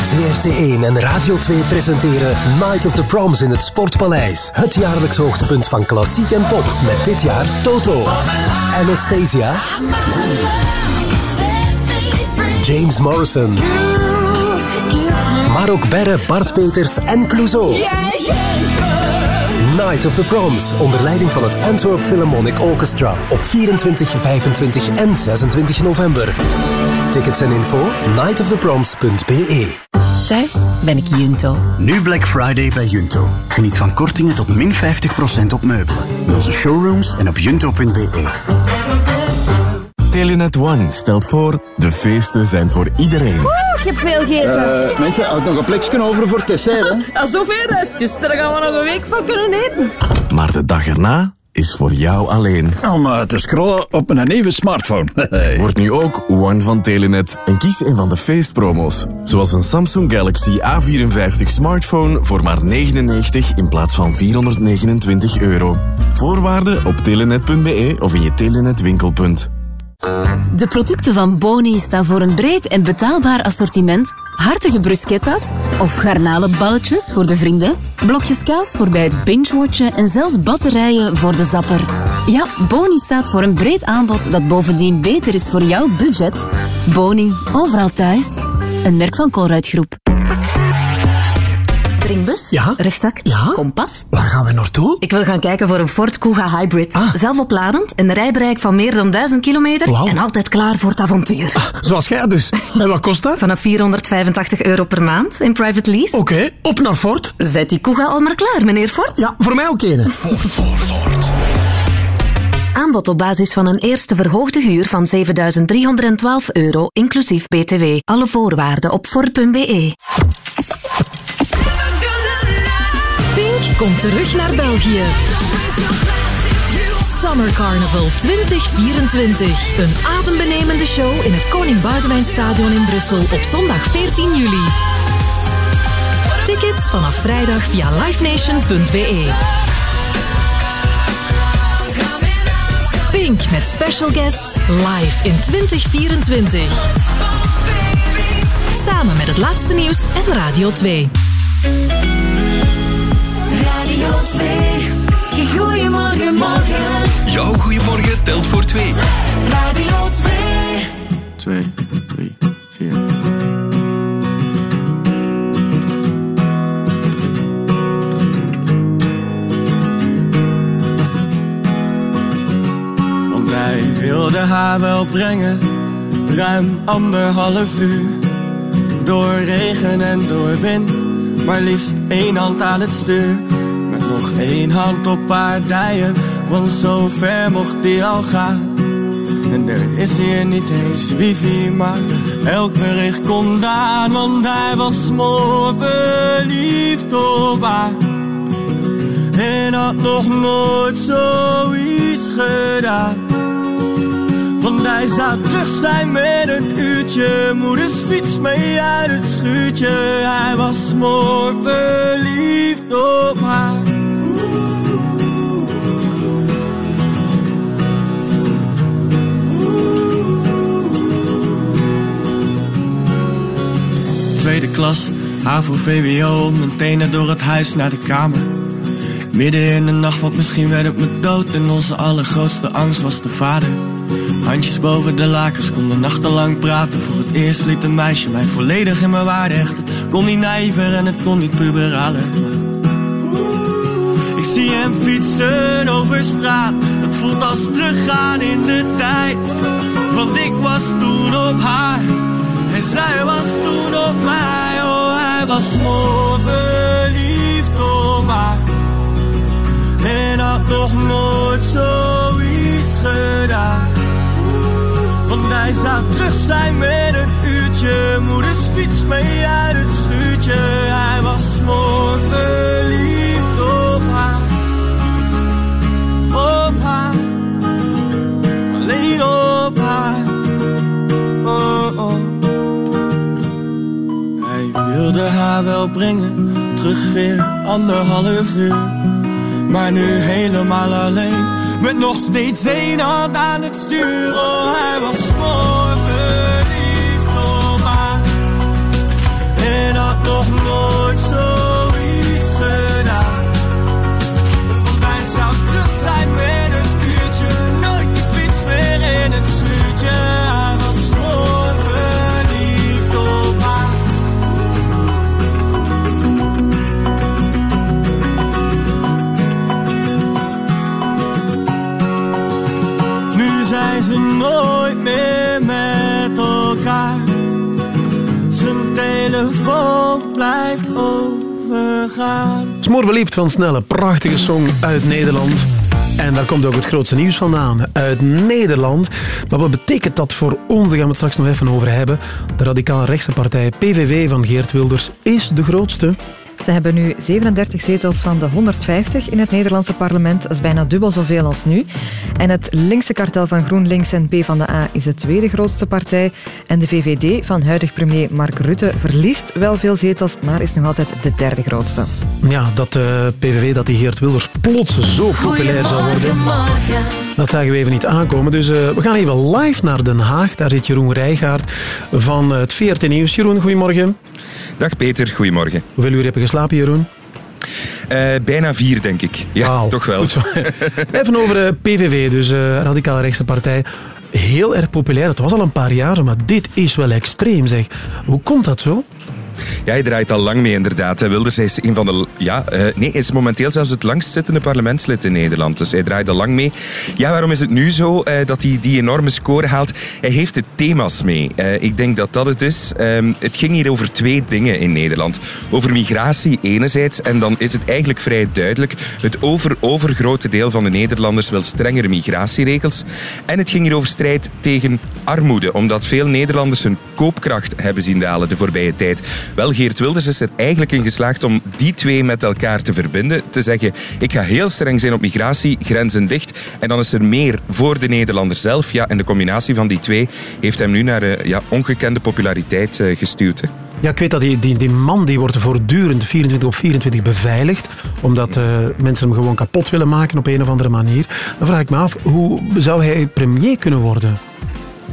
[SPEAKER 21] VRT1 en Radio 2 presenteren Night of the Proms in het Sportpaleis. Het jaarlijks hoogtepunt van klassiek en pop. Met dit jaar Toto, Anastasia, James Morrison. Maar ook Berre, Bart Peters en Clouseau. Night of the Proms, onder leiding van het Antwerp Philharmonic Orchestra. Op 24, 25 en 26 november. Tickets en info nightoftheproms.be
[SPEAKER 20] Thuis ben ik Junto.
[SPEAKER 22] Nu Black Friday bij Junto. Geniet van kortingen tot min 50% op meubelen. In onze showrooms en op junto.be.
[SPEAKER 23] Telenet One stelt voor, de feesten zijn voor iedereen.
[SPEAKER 24] ik heb veel gegeten.
[SPEAKER 23] mensen, ook nog een plekje over voor het dessert, hè?
[SPEAKER 24] Ja, zoveel restjes. Daar gaan we nog een week van kunnen eten.
[SPEAKER 23] Maar de dag erna is voor jou alleen.
[SPEAKER 25] Om eh, te scrollen op een nieuwe smartphone.
[SPEAKER 23] Word nu ook One van Telenet en kies een van de feestpromo's. Zoals een Samsung Galaxy A54 smartphone voor maar 99 in plaats van 429 euro. Voorwaarden op telenet.be of in je Telenet winkelpunt.
[SPEAKER 20] De producten van Boni staan voor een breed en betaalbaar assortiment Hartige bruschettas of garnalenballetjes voor de vrienden? Blokjes kaas voor bij het binge-watchen en zelfs batterijen voor de zapper. Ja, Boni staat voor een breed aanbod dat bovendien beter is voor jouw budget. Boni, overal thuis. Een merk van Colruyt Groep. Drinkbus?
[SPEAKER 2] Ja?
[SPEAKER 20] Rugzak?
[SPEAKER 2] Ja?
[SPEAKER 20] Kompas?
[SPEAKER 2] Waar gaan we naartoe?
[SPEAKER 20] Ik wil gaan kijken voor een Ford Kuga Hybrid. Zelfopladend, een rijbereik van meer dan 1000 kilometer
[SPEAKER 2] Wauw.
[SPEAKER 20] en altijd klaar voor het avontuur.
[SPEAKER 2] Zoals jij dus. En wat kost dat?
[SPEAKER 20] Vanaf 485 euro per maand in private lease.
[SPEAKER 2] Oké, op naar Ford.
[SPEAKER 20] Zet die Kuga al maar klaar, meneer Ford.
[SPEAKER 2] Ja, voor mij ook een.
[SPEAKER 20] Aanbod op basis van een eerste verhoogde huur van 7.312 euro, inclusief BTW. Alle voorwaarden op Ford.be.
[SPEAKER 26] Komt terug naar België. Summer Carnival 2024. Een adembenemende show in het Koning Boudewijn Stadion in Brussel op zondag 14 juli. Tickets vanaf vrijdag via livenation.be. Pink met special guests live in 2024. Samen met het laatste nieuws en Radio 2.
[SPEAKER 4] Radio 2. Goedemorgen, morgen.
[SPEAKER 27] Jouw goeiemorgen telt voor twee.
[SPEAKER 4] Radio 2.
[SPEAKER 14] Twee, drie, vier. Want hij wilde haar wel brengen, ruim anderhalf uur. Door regen en door wind, maar liefst één hand aan het stuur. Nog één hand op haar dijen, want zo ver mocht die al gaan. En er is hier niet eens wifi, maar elk bericht komt aan, want hij was smoor verliefd op haar. En had nog nooit zoiets gedaan. Want hij zou terug zijn met een uurtje, moeders fiets mee uit het schuurtje. Hij was smoor verliefd op haar. Tweede klas, HAVO, VWO, mijn tenen door het huis naar de kamer. Midden in de nacht, want misschien werd het me dood. En onze allergrootste angst was de vader. Handjes boven de lakens, konden nachtenlang praten. Voor het eerst liet een meisje mij volledig in mijn waarde hechten. Kon niet naïver en het kon niet puberaler. Ik zie hem fietsen over straat. Het voelt als teruggaan in de tijd. Want ik was toen op haar. Zij was toen op mij. Oh, hij was zo verliefd op haar. En had nog nooit zoiets gedaan. Want hij zou terug zijn met een uurtje. Moeders fiets mee uit het schuurtje. Hij was mooi verliefd op haar. Op haar. Alleen op haar. Wilde haar wel brengen. Terug weer anderhalf uur. Maar nu helemaal alleen. Met nog steeds één hand aan het stuur. Oh, hij was mooi verliefd op haar. En had nog nooit zoiets telefoon blijft overgaan.
[SPEAKER 2] Van Snelle, prachtige song uit Nederland. En daar komt ook het grootste nieuws vandaan, uit Nederland. Maar wat betekent dat voor ons? Daar gaan we het straks nog even over hebben. De radicaal rechtse partij PVV van Geert Wilders is de grootste.
[SPEAKER 3] Ze hebben nu 37 zetels van de 150 in het Nederlandse parlement. Dat is bijna dubbel zoveel als nu. En het linkse kartel van GroenLinks en PvdA is de tweede grootste partij. En de VVD van huidig premier Mark Rutte verliest wel veel zetels, maar is nog altijd de derde grootste.
[SPEAKER 2] Ja, dat eh, PVV, dat die Geert Wilders plots zo populair zou worden. Dat zagen we even niet aankomen. Dus uh, we gaan even live naar Den Haag. Daar zit Jeroen Rijgaard van het VRT Nieuws. Jeroen, goedemorgen.
[SPEAKER 28] Dag Peter, goedemorgen.
[SPEAKER 2] Hoeveel uur heb je geslapen, Jeroen?
[SPEAKER 28] Uh, bijna vier, denk ik. Ja, wow, toch wel.
[SPEAKER 2] Even over de PVV, dus uh, Radicaal Rechtse Partij. Heel erg populair. Het was al een paar jaar, maar dit is wel extreem, zeg. Hoe komt dat zo?
[SPEAKER 28] Ja, hij draait al lang mee inderdaad. Wilders is een van de... Ja, uh, nee, is momenteel zelfs het langstzittende parlementslid in Nederland. Dus hij draait al lang mee. Ja, waarom is het nu zo uh, dat hij die enorme score haalt? Hij heeft de thema's mee. Uh, ik denk dat dat het is. Um, het ging hier over twee dingen in Nederland. Over migratie enerzijds en dan is het eigenlijk vrij duidelijk. Het over, overgrote deel van de Nederlanders wil strengere migratieregels. En het ging hier over strijd tegen armoede. Omdat veel Nederlanders hun koopkracht hebben zien dalen de voorbije tijd. Wel, Geert Wilders is er eigenlijk in geslaagd om die twee met elkaar te verbinden. Te zeggen, ik ga heel streng zijn op migratie, grenzen dicht. En dan is er meer voor de Nederlander zelf. Ja, en de combinatie van die twee heeft hem nu naar uh, ja, ongekende populariteit uh, gestuurd. Hè.
[SPEAKER 2] Ja, ik weet dat die, die, man die wordt voortdurend 24 op 24 beveiligd, omdat uh, mensen hem gewoon kapot willen maken op een of andere manier. Dan vraag ik me af, hoe zou hij premier kunnen worden?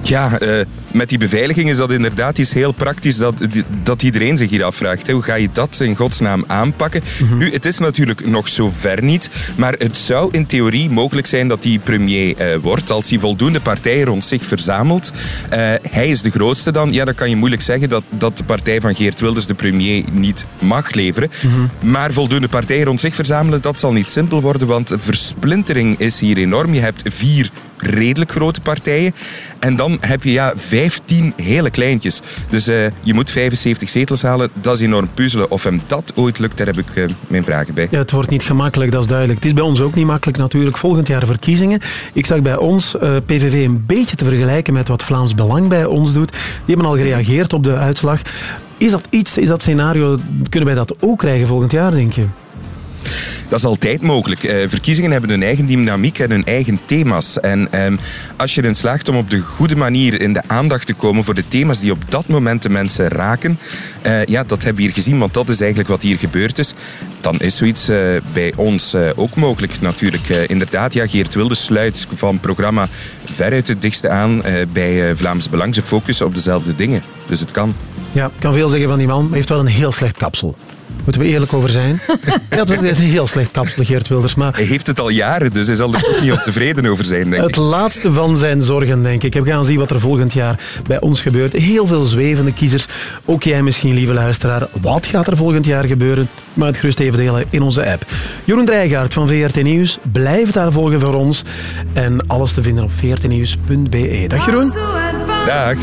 [SPEAKER 28] Ja, uh, met die beveiliging is dat inderdaad iets heel praktisch dat, dat iedereen zich hier afvraagt. Hè. Hoe ga je dat in godsnaam aanpakken? Mm -hmm. Nu, het is natuurlijk nog zo ver niet, maar het zou in theorie mogelijk zijn dat hij premier uh, wordt als hij voldoende partijen rond zich verzamelt. Uh, hij is de grootste dan. Ja, dan kan je moeilijk zeggen dat, dat de partij van Geert Wilders de premier niet mag leveren. Mm -hmm. Maar voldoende partijen rond zich verzamelen, dat zal niet simpel worden, want versplintering is hier enorm. Je hebt vier redelijk grote partijen. En dan heb je ja, 15 hele kleintjes. Dus uh, je moet 75 zetels halen. Dat is enorm puzzelen. Of hem dat ooit lukt, daar heb ik uh, mijn vragen bij.
[SPEAKER 2] Ja, het wordt niet gemakkelijk, dat is duidelijk. Het is bij ons ook niet makkelijk natuurlijk. Volgend jaar verkiezingen. Ik zag bij ons uh, PVV een beetje te vergelijken met wat Vlaams Belang bij ons doet. Die hebben al gereageerd op de uitslag. Is dat iets, is dat scenario, kunnen wij dat ook krijgen volgend jaar, denk je?
[SPEAKER 28] Dat is altijd mogelijk. Uh, verkiezingen hebben hun eigen dynamiek en hun eigen thema's. En um, als je erin slaagt om op de goede manier in de aandacht te komen voor de thema's die op dat moment de mensen raken, uh, ja, dat hebben we hier gezien, want dat is eigenlijk wat hier gebeurd is. Dan is zoiets uh, bij ons ook mogelijk natuurlijk. inderdaad, ja, Geert Wilders sluit van programma veruit het dichtste aan bij Vlaams Belang. Ze focussen op dezelfde dingen. Dus het kan.
[SPEAKER 2] Ja, ik kan veel zeggen van die man, heeft wel een heel slecht kapsel. Moeten we eerlijk over zijn? ja, dat is een heel slecht kapsel, Geert Wilders. Maar...
[SPEAKER 28] Hij heeft het al jaren, dus hij zal er ook niet op tevreden over zijn, denk
[SPEAKER 2] ik. Het laatste van zijn zorgen, denk ik. We gaan zien wat er volgend jaar bij ons gebeurt. Heel veel zwevende kiezers. Ook jij misschien, lieve luisteraar. Wat gaat er volgend jaar gebeuren? Maar het gerust even delen in onze app. Jeroen Drijgaard van VRT Nieuws. Blijf daar volgen voor ons. En alles te vinden op vrtnieuws.be. Dag Jeroen.
[SPEAKER 28] Dag.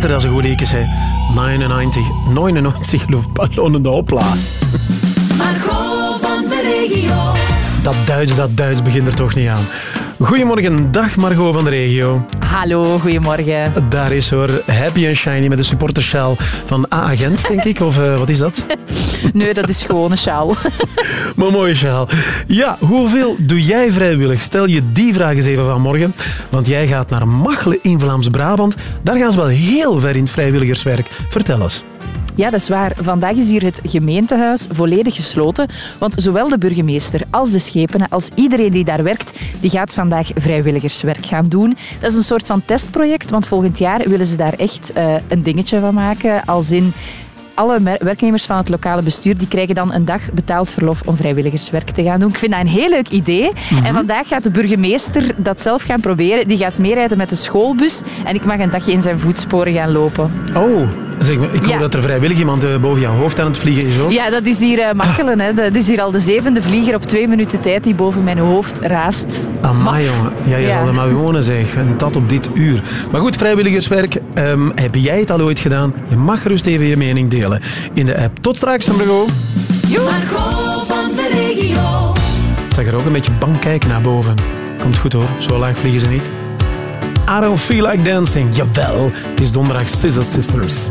[SPEAKER 24] Dat is een goed liedje. Hè. 99, 99 luchtballonnen de hopla.
[SPEAKER 2] Margot van de regio.
[SPEAKER 24] Dat Duits, dat Duits begint er toch niet aan. Goedemorgen, dag Margot van de regio.
[SPEAKER 29] Hallo, goedemorgen.
[SPEAKER 24] Daar is hoor, happy en shiny met de supportersjaal van A-agent, denk ik. Of eh, wat is dat?
[SPEAKER 29] Nee, dat is gewoon een sjaal.
[SPEAKER 24] Maar mooie sjaal. Ja, hoeveel doe jij vrijwillig? Stel je die vraag eens even vanmorgen. Want jij gaat naar Machelen in Vlaams-Brabant. Daar gaan ze wel heel ver in het vrijwilligerswerk. Vertel eens.
[SPEAKER 29] Ja, dat is waar. Vandaag is hier het gemeentehuis volledig gesloten. Want zowel de burgemeester als de schepenen, als iedereen die daar werkt, die gaat vandaag vrijwilligerswerk gaan doen. Dat is een soort van testproject, want volgend jaar willen ze daar echt eh, een dingetje van maken. Als in alle mer- werknemers van het lokale bestuur die krijgen dan een dag betaald verlof om vrijwilligerswerk te gaan doen. Ik vind dat een heel leuk idee. En vandaag gaat de burgemeester dat zelf gaan proberen. Die gaat meerijden met de schoolbus en ik mag een dagje in zijn voetsporen gaan lopen.
[SPEAKER 24] Oh, zeg maar, ik hoor
[SPEAKER 29] Ja.
[SPEAKER 24] dat er vrijwillig iemand eh, boven jouw hoofd aan het vliegen is ook.
[SPEAKER 29] Ja, dat is hier Machelen. Hè. Dat is hier al de zevende vlieger op twee minuten tijd die boven mijn hoofd raast.
[SPEAKER 24] Amai, jongen. Ja, je
[SPEAKER 29] Ja.
[SPEAKER 24] zal er maar wonen, zeg. En dat op dit uur. Maar goed, vrijwilligerswerk. ehm, heb jij het al ooit gedaan? Je mag gerust even je mening delen in de app. Tot straks, Margot.
[SPEAKER 2] Margot van de regio.
[SPEAKER 24] Ik zag er ook een beetje bang kijken naar boven. Komt goed hoor, zo laag vliegen ze niet. I don't feel like dancing. Jawel, het is donderdag Scissor Sisters.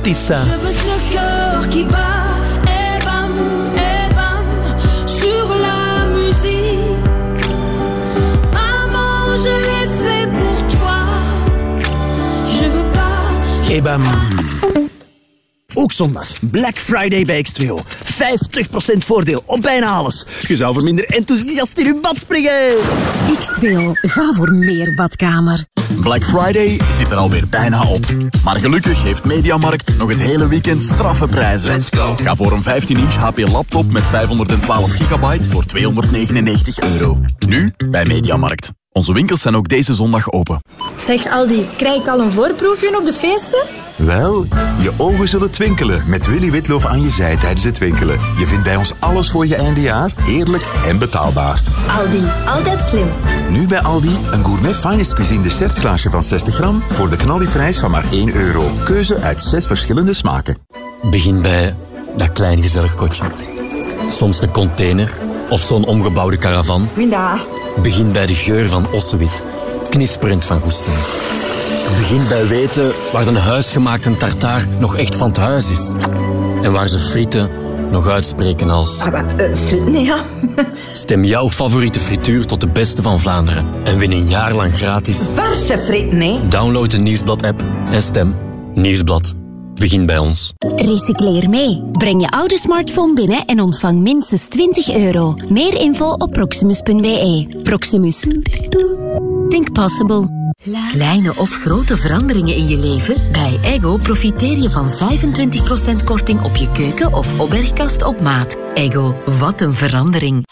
[SPEAKER 2] Mentissa.
[SPEAKER 24] Je veux ce cœur qui bat. Et bam, et bam, sur la musique. Maman, je l'ai fait pour toi. Je veux pas.
[SPEAKER 2] Et bam.
[SPEAKER 5] Ook zondag, Black Friday bij X2O. 50% voordeel op bijna alles. Je zou voor minder enthousiast in je bad springen.
[SPEAKER 30] X2O, ga voor meer badkamer.
[SPEAKER 31] Black Friday zit er alweer bijna op. Maar gelukkig heeft Mediamarkt nog het hele weekend straffe prijzen. Ga voor een 15-inch HP laptop met 512 gigabyte voor 299 euro. Nu bij Mediamarkt. Onze winkels zijn ook deze zondag open.
[SPEAKER 32] Zeg Aldi, krijg ik al een voorproefje op de feesten?
[SPEAKER 19] Wel, je ogen zullen twinkelen met Willy Witloof aan je zij tijdens het winkelen. Je vindt bij ons alles voor je eindejaar, eerlijk en betaalbaar.
[SPEAKER 32] Aldi, altijd slim.
[SPEAKER 19] Nu bij Aldi een gourmet finest cuisine dessertglaasje van 60 gram voor de knaldiprijs van maar 1 euro. Keuze uit 6 verschillende smaken.
[SPEAKER 33] Begin bij dat klein gezellig kotje. Soms een container of zo'n omgebouwde caravan.
[SPEAKER 34] Goeiedag.
[SPEAKER 33] Begin bij de geur van ossenwit, knisperend van goesting. Begin bij weten waar een huisgemaakte tartaar nog echt van het huis is. En waar ze frieten nog uitspreken als...
[SPEAKER 34] Ah, maar, eh, frieten, ja.
[SPEAKER 33] Stem jouw favoriete frituur tot de beste van Vlaanderen. En win een jaar lang gratis.
[SPEAKER 34] Verse frieten, hè.
[SPEAKER 33] Download de Nieuwsblad-app en stem. Nieuwsblad. Begin bij ons.
[SPEAKER 20] Recycleer mee. Breng je oude smartphone binnen en ontvang minstens 20 euro. Meer info op proximus.be. Proximus. Think possible.
[SPEAKER 35] Kleine of grote veranderingen in je leven? Bij Ego profiteer je van 25% korting op je keuken of opbergkast op maat. Ego, wat een verandering.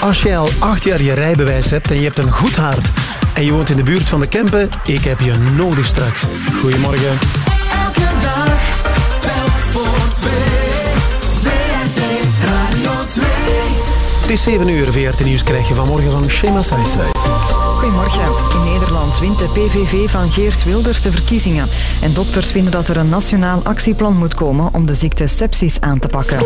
[SPEAKER 2] Als jij al acht jaar je rijbewijs hebt en je hebt een goed hart en je woont in de buurt van de Kempen, ik heb je nodig straks. Goedemorgen. Het is 7 uur, VRT Nieuws krijg je vanmorgen van Shema Saisai.
[SPEAKER 3] Goedemorgen. In Nederland wint de PVV van Geert Wilders de verkiezingen. En dokters vinden dat er een nationaal actieplan moet komen om de ziekte sepsis aan te pakken.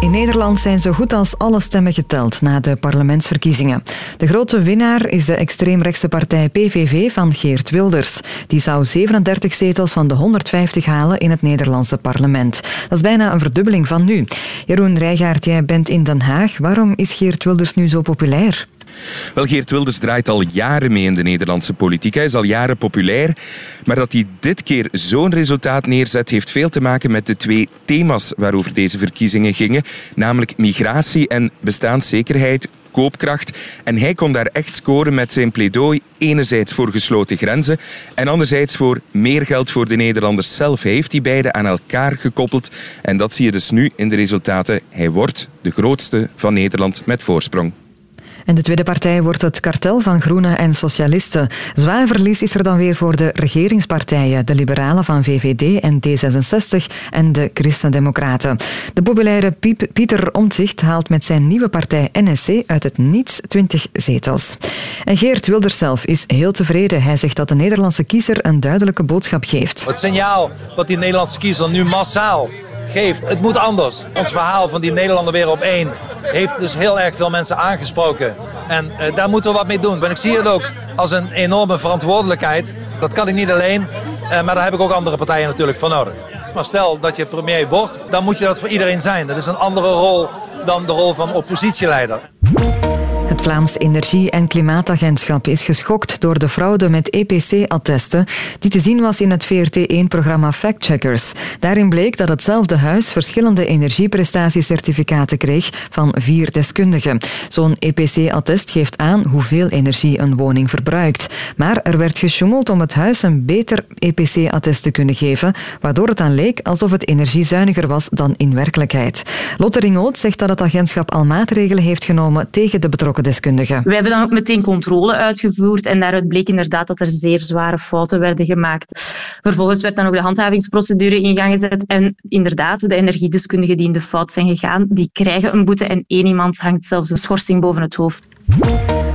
[SPEAKER 3] In Nederland zijn zo goed als alle stemmen geteld na de parlementsverkiezingen. De grote winnaar is de extreemrechtse partij PVV van Geert Wilders. Die zou 37 zetels van de 150 halen in het Nederlandse parlement. Dat is bijna een verdubbeling van nu. Jeroen Rijgaard, jij bent in Den Haag. Waarom is Geert Wilders nu zo populair?
[SPEAKER 28] Wel, Geert Wilders draait al jaren mee in de Nederlandse politiek. Hij is al jaren populair. Maar dat hij dit keer zo'n resultaat neerzet, heeft veel te maken met de twee thema's waarover deze verkiezingen gingen. Namelijk migratie en bestaanszekerheid, koopkracht. En hij kon daar echt scoren met zijn pleidooi. Enerzijds voor gesloten grenzen en anderzijds voor meer geld voor de Nederlanders zelf. Hij heeft die beide aan elkaar gekoppeld. En dat zie je dus nu in de resultaten. Hij wordt de grootste van Nederland met voorsprong.
[SPEAKER 3] En de tweede partij wordt het kartel van Groenen en Socialisten. Zwaar verlies is er dan weer voor de regeringspartijen, de liberalen van VVD en D66 en de Christen-Democraten. De populaire Pieter Omtzigt haalt met zijn nieuwe partij NSC uit het niets 20 zetels. En Geert Wilders zelf is heel tevreden. Hij zegt dat de Nederlandse kiezer een duidelijke boodschap geeft.
[SPEAKER 36] Het signaal wat die Nederlandse kiezer nu massaal geeft, het moet anders. Ons verhaal van die Nederlander weer op één heeft dus heel erg veel mensen aangesproken. En eh, daar moeten we wat mee doen. En ik zie het ook als een enorme verantwoordelijkheid. Dat kan ik niet alleen, eh, maar daar heb ik ook andere partijen natuurlijk voor nodig. Maar stel dat je premier wordt, dan moet je dat voor iedereen zijn. Dat is een andere rol dan de rol van oppositieleider.
[SPEAKER 3] Het Vlaams Energie- en Klimaatagentschap is geschokt door de fraude met EPC-attesten die te zien was in het VRT1-programma Factcheckers. Daarin bleek dat hetzelfde huis verschillende energieprestatiecertificaten kreeg van vier deskundigen. Zo'n EPC-attest geeft aan hoeveel energie een woning verbruikt. Maar er werd gesjoemeld om het huis een beter EPC-attest te kunnen geven, waardoor het dan leek alsof het energiezuiniger was dan in werkelijkheid. Lotte Ringoot zegt dat het agentschap al maatregelen heeft genomen tegen de betrokken deskundigen.
[SPEAKER 37] We hebben dan ook meteen controle uitgevoerd en daaruit bleek inderdaad dat er zeer zware fouten werden gemaakt. Vervolgens werd dan ook de handhavingsprocedure in gang gezet en inderdaad, de energiedeskundigen die in de fout zijn gegaan, die krijgen een boete en één iemand hangt zelfs een schorsing boven het hoofd.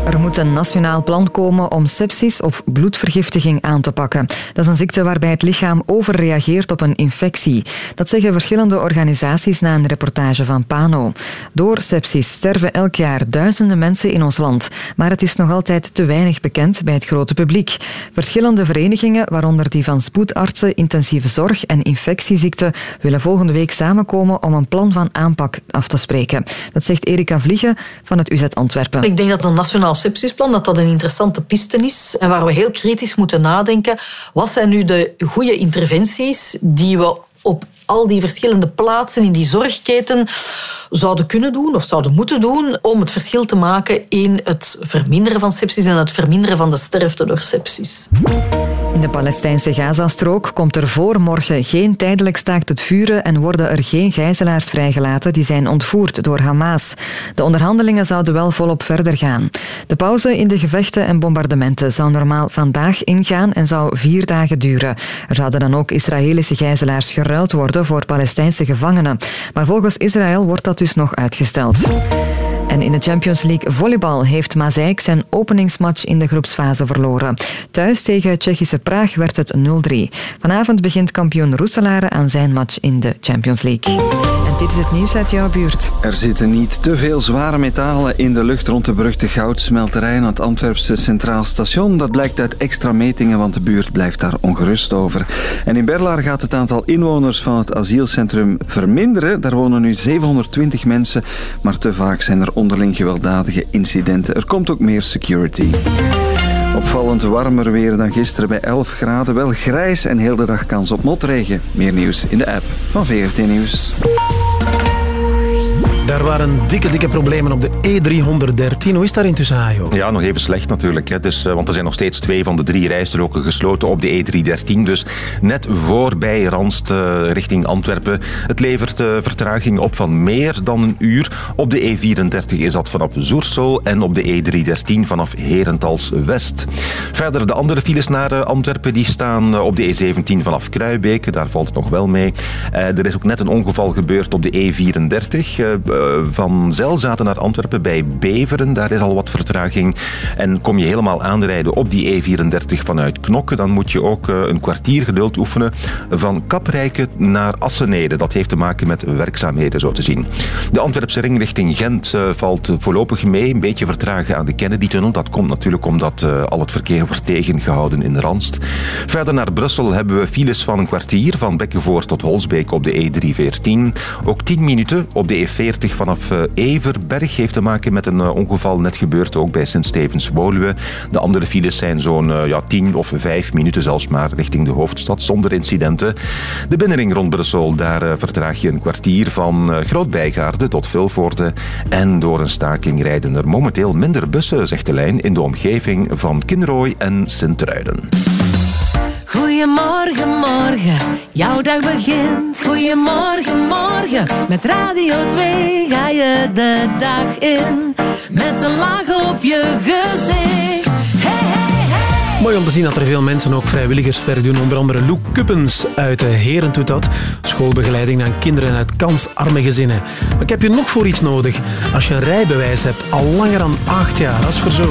[SPEAKER 3] Er moet een nationaal plan komen om sepsis of bloedvergiftiging aan te pakken. Dat is een ziekte waarbij het lichaam overreageert op een infectie. Dat zeggen verschillende organisaties na een reportage van Pano. Door sepsis sterven elk jaar duizenden mensen in ons land. Maar het is nog altijd te weinig bekend bij het grote publiek. Verschillende verenigingen, waaronder die van spoedartsen, intensieve zorg en infectieziekten, willen volgende week samenkomen om een plan van aanpak af te spreken. Dat zegt Erika Vliegen van het UZ Antwerpen.
[SPEAKER 38] Denk dat een nationaal sepsisplan dat dat een interessante piste is en waar we heel kritisch moeten nadenken. Wat zijn nu de goede interventies die we op al die verschillende plaatsen in die zorgketen zouden kunnen doen of zouden moeten doen om het verschil te maken in het verminderen van sepsis en het verminderen van de sterfte door sepsis.
[SPEAKER 3] In de Palestijnse Gazastrook komt er voor morgen geen tijdelijk staakt het vuren en worden er geen gijzelaars vrijgelaten die zijn ontvoerd door Hamas. De onderhandelingen zouden wel volop verder gaan. De pauze in de gevechten en bombardementen zou normaal vandaag ingaan en zou vier dagen duren. Er zouden dan ook Israëlische gijzelaars geruild worden voor Palestijnse gevangenen. Maar volgens Israël wordt dat dus nog uitgesteld. In de Champions League volleybal heeft Mazeik zijn openingsmatch in de groepsfase verloren. Thuis tegen Tsjechische Praag werd het 0-3. Vanavond begint kampioen Roeselare aan zijn match in de Champions League. En dit is het nieuws uit jouw buurt.
[SPEAKER 15] Er zitten niet te veel zware metalen in de lucht rond de beruchte goudsmelterij aan het Antwerpse Centraal Station. Dat blijkt uit extra metingen, want de buurt blijft daar ongerust over. En in Berlaar gaat het aantal inwoners van het asielcentrum verminderen. Daar wonen nu 720 mensen, maar te vaak zijn er onderling gewelddadige incidenten. Er komt ook meer security. Opvallend warmer weer dan gisteren bij 11 graden. Wel grijs en heel de dag kans op motregen. Meer nieuws in de app van VRT Nieuws.
[SPEAKER 2] Daar waren dikke, dikke problemen op de E313. Hoe is daar intussen, Hajo?
[SPEAKER 6] Ja, nog even slecht natuurlijk. Hè. Dus, eh, want er zijn nog steeds twee van de drie rijstroken gesloten op de E313. Dus net voorbij Randst eh, richting Antwerpen. Het levert eh, vertraging op van meer dan een uur. Op de E34 is dat vanaf Zoersel en op de E313 vanaf Herentals West. Verder de andere files naar Antwerpen die staan op de E17 vanaf Kruibeke. Daar valt het nog wel mee. Er is ook net een ongeval gebeurd op de E34 eh, eh, van Zelzaten naar Antwerpen bij Beveren. Daar is al wat vertraging. En kom je helemaal aanrijden op die E34 vanuit Knokke, dan moet je ook eh, een kwartier geduld oefenen van Kaprijke naar Assenede. Dat heeft te maken met werkzaamheden, zo te zien. De Antwerpse ring richting Gent eh, valt voorlopig mee. Een beetje vertragen aan de Kennedy-tunnel. Dat komt natuurlijk omdat eh, al het verkeer wordt tegengehouden in Randst. Verder naar Brussel hebben we files van een kwartier van Bekkenvoort tot Holsbeek op de E314. Ook 10 minuten op de E40 vanaf eh, Everberg. Heeft te maken met een eh, ongeval net gebeurd, ook bij Sint-Stevens-Woluwe. De andere files zijn zo'n eh, ja, 10 of 5 minuten zelfs maar richting de hoofdstad, zonder incidenten. De binnenring rond Brussel, daar vertraag je een kwartier van Groot-Bijgaarde tot Vilvoorde. En door een staking rijden er momenteel minder bussen, zegt de lijn, in de omgeving van Kinrooi en Sint-Truiden.
[SPEAKER 7] Goedemorgen, morgen, jouw dag begint. Goedemorgen, morgen, met Radio 2 ga je de dag in. Met een laag op je gezicht.
[SPEAKER 2] Mooi om te zien dat er veel mensen ook vrijwilligerswerk doen. Onder andere Loek Kuppens uit de Heren doet dat. Schoolbegeleiding aan kinderen uit kansarme gezinnen. Maar ik heb je nog voor iets nodig. Als je een rijbewijs hebt, al langer dan acht jaar, als voor zo.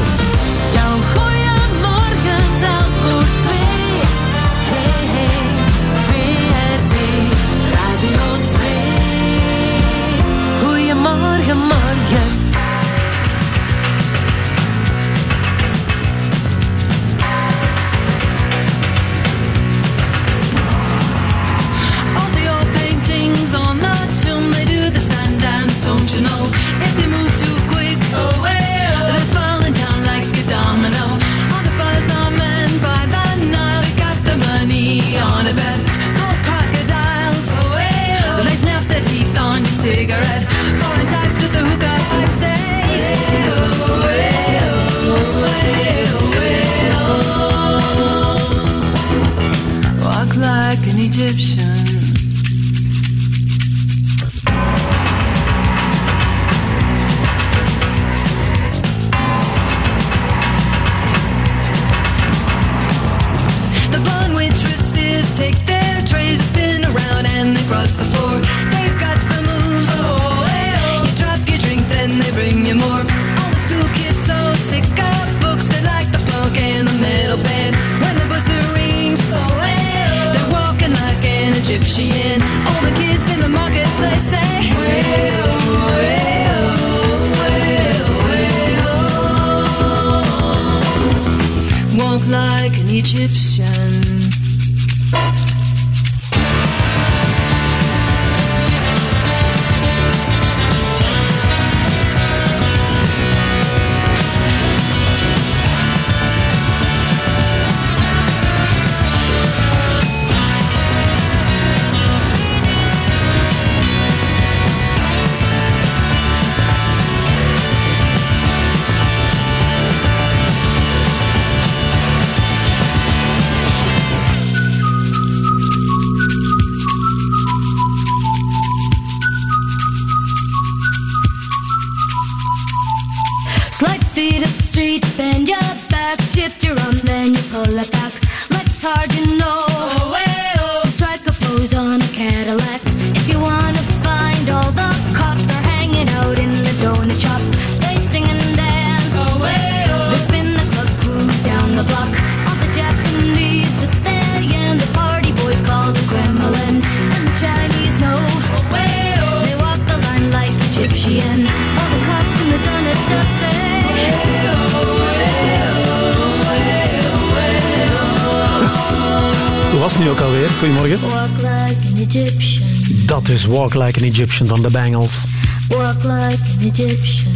[SPEAKER 39] Walk Like an Egyptian
[SPEAKER 2] van de Bangles.
[SPEAKER 8] Walk like an Egyptian.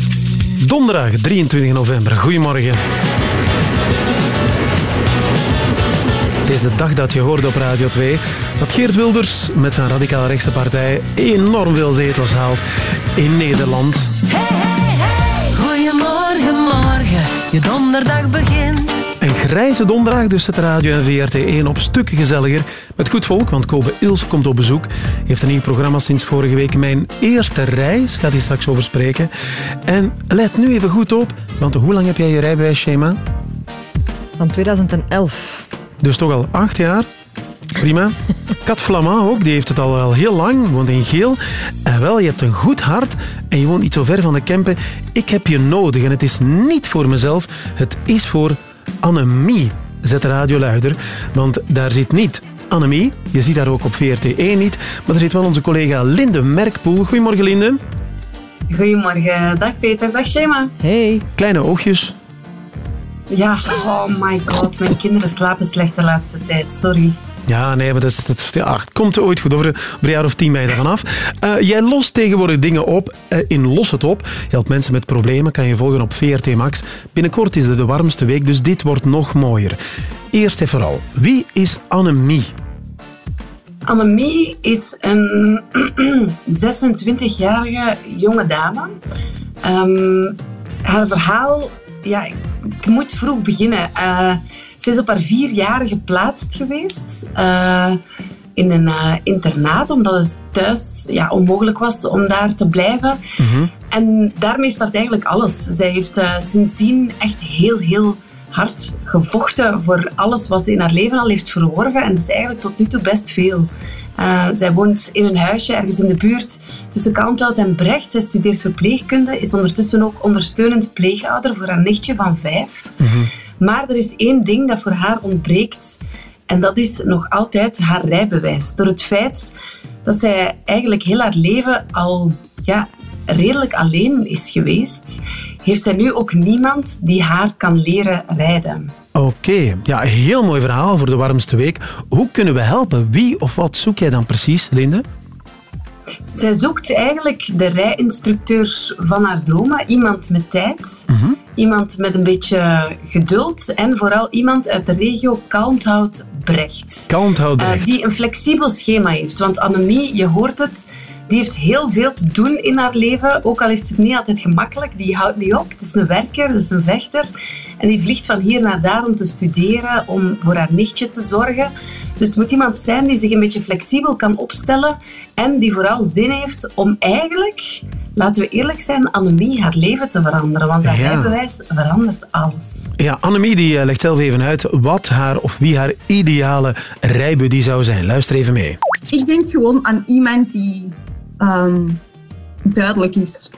[SPEAKER 2] Donderdag 23 november. Goedemorgen. Het is de dag dat je hoorde op Radio 2 dat Geert Wilders met zijn radicaal rechtse partij enorm veel zetels haalt in Nederland.
[SPEAKER 7] Goedemorgen, morgen, je donderdag begint.
[SPEAKER 2] Een grijze donderdag, dus zet Radio en VRT1 op stukken gezelliger. Met goed volk, want Kobe Ilse komt op bezoek. Heeft een nieuw programma sinds vorige week. Mijn eerste reis, gaat hij straks over spreken. En let nu even goed op, want hoe lang heb jij je rijbewijsschema?
[SPEAKER 3] Van 2011.
[SPEAKER 2] Dus toch al acht jaar. Prima. Kat Flamand ook, die heeft het al wel heel lang, woont in Geel. En wel, je hebt een goed hart en je woont niet zo ver van de Kempen. Ik heb je nodig en het is niet voor mezelf, het is voor Annemie. Zet de radio luider, want daar zit niet Annemie. Je ziet haar ook op VRT1 niet, maar er zit wel onze collega Linde Merkpoel. Goedemorgen, Linde.
[SPEAKER 40] Goedemorgen. Dag Peter, dag Shema.
[SPEAKER 3] Hey.
[SPEAKER 2] Kleine oogjes.
[SPEAKER 40] Ja, oh my god, mijn kinderen slapen slecht de laatste tijd. Sorry.
[SPEAKER 2] Ja, nee, maar dat is, dat, ja, het komt ooit goed. Over, over een jaar of tien ben je ervan af. Eh, jij lost tegenwoordig dingen op eh, in Los het Op. Je helpt mensen met problemen, kan je volgen op VRT Max. Binnenkort is het de warmste week, dus dit wordt nog mooier. Eerst en vooral, wie is Annemie?
[SPEAKER 40] Annemie is een 26-jarige jonge dame. Ehm, haar verhaal, ja, ik, ik moet vroeg beginnen. Eh, ze is op haar vier jaar geplaatst geweest eh, in een eh, internaat, omdat het thuis ja, onmogelijk was om daar te blijven. En daarmee start eigenlijk alles. Zij heeft sindsdien echt heel, heel hard gevochten voor alles wat ze in haar leven al heeft verworven. En dat is eigenlijk tot nu toe best veel. Eh, zij woont in een huisje ergens in de buurt tussen Kalmthout en Brecht. Zij studeert verpleegkunde, is ondertussen ook ondersteunend pleegouder voor haar nichtje van vijf. Maar er is één ding dat voor haar ontbreekt. En dat is nog altijd haar rijbewijs. Door het feit dat zij eigenlijk heel haar leven al ja, redelijk alleen is geweest, heeft zij nu ook niemand die haar kan leren rijden.
[SPEAKER 2] Oké, ja, heel mooi verhaal voor de warmste week. Hoe kunnen we helpen? Wie of wat zoek jij dan precies, Linde?
[SPEAKER 40] Zij zoekt eigenlijk de rijinstructeur van haar dromen. Iemand met tijd, iemand met een beetje geduld en vooral iemand uit de regio Kalmthout-Brecht.
[SPEAKER 2] Kalmthout-Brecht.
[SPEAKER 40] Eh, die een flexibel schema heeft. Want Annemie, je hoort het, die heeft heel veel te doen in haar leven. Ook al heeft ze het niet altijd gemakkelijk. Die houdt niet op. Het is een werker, het is een vechter. En die vliegt van hier naar daar om te studeren, om voor haar nichtje te zorgen. Dus het moet iemand zijn die zich een beetje flexibel kan opstellen en die vooral zin heeft om eigenlijk, laten we eerlijk zijn, Annemie haar leven te veranderen. Want haar
[SPEAKER 2] Ja.
[SPEAKER 40] rijbewijs verandert alles.
[SPEAKER 2] Ja, Annemie die eh, legt zelf even uit wat haar of wie haar ideale rijbuddy zou zijn. Luister even mee.
[SPEAKER 36] Ik denk gewoon aan iemand die ehm, duidelijk is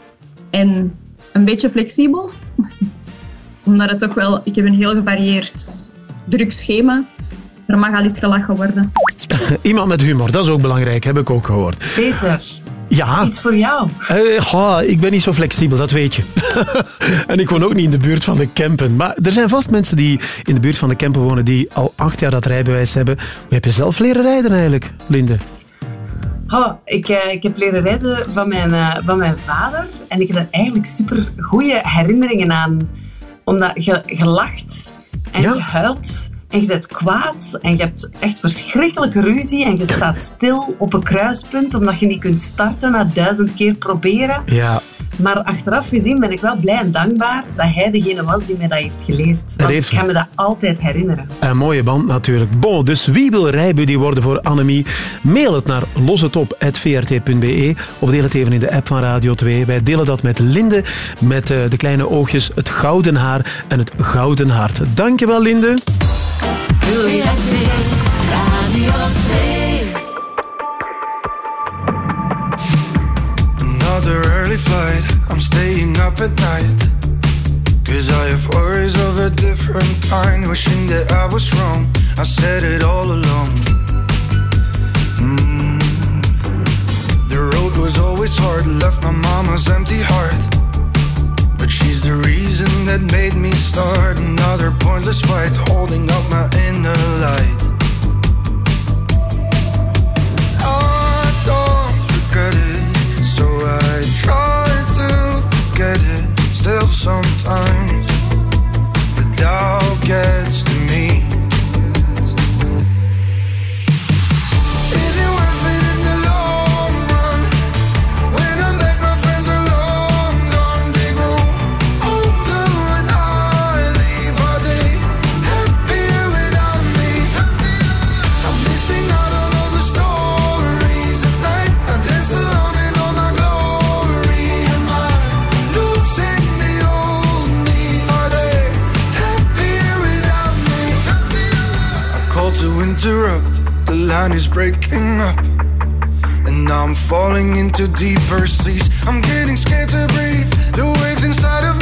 [SPEAKER 36] en een beetje flexibel. Omdat het toch wel, ik heb een heel gevarieerd druk schema. Er mag al eens gelachen worden.
[SPEAKER 2] Iemand met humor, dat is ook belangrijk, heb ik ook gehoord.
[SPEAKER 40] Peter,
[SPEAKER 2] Ja.
[SPEAKER 40] iets voor jou.
[SPEAKER 2] Eh, ik ben niet zo flexibel, dat weet je. en ik woon ook niet in de buurt van de Kempen. Maar er zijn vast mensen die in de buurt van de Kempen wonen die al acht jaar dat rijbewijs hebben. Hoe heb je zelf leren rijden eigenlijk, Linde?
[SPEAKER 40] Oh, ik, eh, ik heb leren rijden van mijn, eh, van mijn vader. En ik heb daar eigenlijk super goede herinneringen aan. Omdat je, je lacht en je huilt en je bent kwaad. En je hebt echt verschrikkelijke ruzie. En je staat stil op een kruispunt omdat je niet kunt starten na duizend keer proberen.
[SPEAKER 2] Ja,
[SPEAKER 40] Maar achteraf gezien ben ik wel blij en dankbaar dat hij degene was die mij dat heeft geleerd. Want
[SPEAKER 2] heeft
[SPEAKER 40] ik ga me dat altijd herinneren.
[SPEAKER 2] een mooie band natuurlijk. Bon, dus wie wil rijbuddy worden voor Annemie? Mail het naar losetop.vrt.be of deel het even in de app van Radio 2. Wij delen dat met Linde, met eh, de kleine oogjes, het gouden haar en het gouden hart. Dankjewel, Linde.
[SPEAKER 41] Radio 2.
[SPEAKER 42] Another early flight, up at night. Cause I have worries of a different kind. Wishing that I was wrong, I said it all along. Mm. The road was always hard, left my mama's empty heart. But she's the reason that made me start another pointless fight, holding up my inner light. Still, sometimes. The doubt gets line is breaking up. And now I'm falling into deeper seas. I'm getting scared to breathe. The waves inside of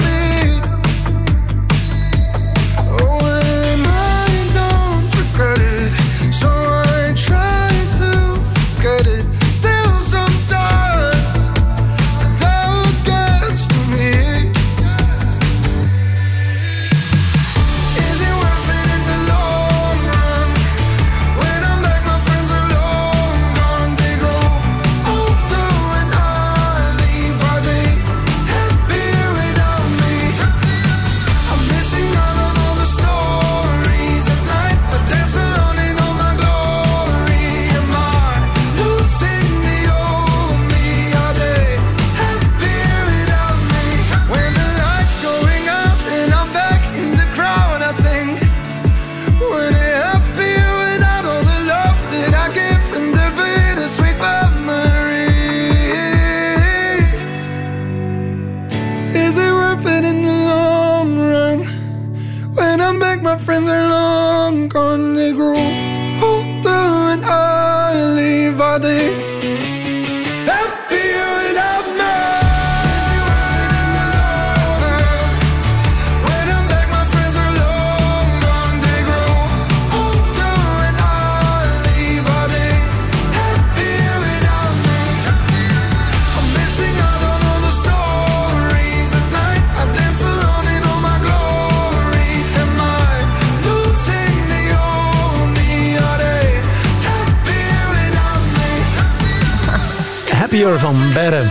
[SPEAKER 2] Van Berre.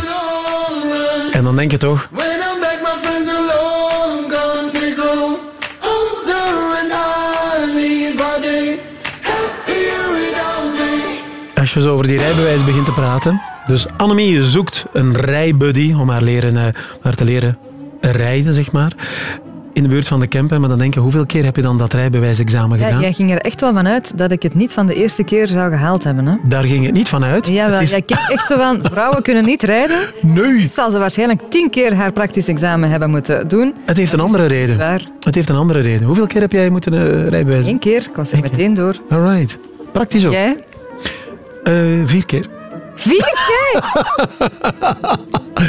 [SPEAKER 2] En dan denk je toch, als je zo over die rijbewijs begint te praten. Dus Annemie zoekt een rijbuddy om haar, leren, eh, om haar te leren rijden, zeg maar. In de buurt van de Kempen. Maar dan denk je, hoeveel keer heb je dan dat rijbewijsexamen
[SPEAKER 3] Ja,
[SPEAKER 2] gedaan?
[SPEAKER 3] jij ging er echt wel van uit dat ik het niet van de eerste keer zou gehaald hebben. Hè?
[SPEAKER 2] Daar ging het niet van uit.
[SPEAKER 3] Jawel,
[SPEAKER 2] Het is-
[SPEAKER 3] jij kijkt echt zo van, vrouwen kunnen niet rijden.
[SPEAKER 2] Nee.
[SPEAKER 3] Zal ze waarschijnlijk tien keer haar praktisch examen hebben moeten doen.
[SPEAKER 2] Het heeft een andere reden. Het heeft een andere reden. Hoeveel keer heb jij moeten uh, rijbewijzen?
[SPEAKER 3] Eén keer, ik was er meteen door.
[SPEAKER 2] Alright. Praktisch ook?
[SPEAKER 3] Jij?
[SPEAKER 2] Eh, vier keer.
[SPEAKER 3] Vier keer?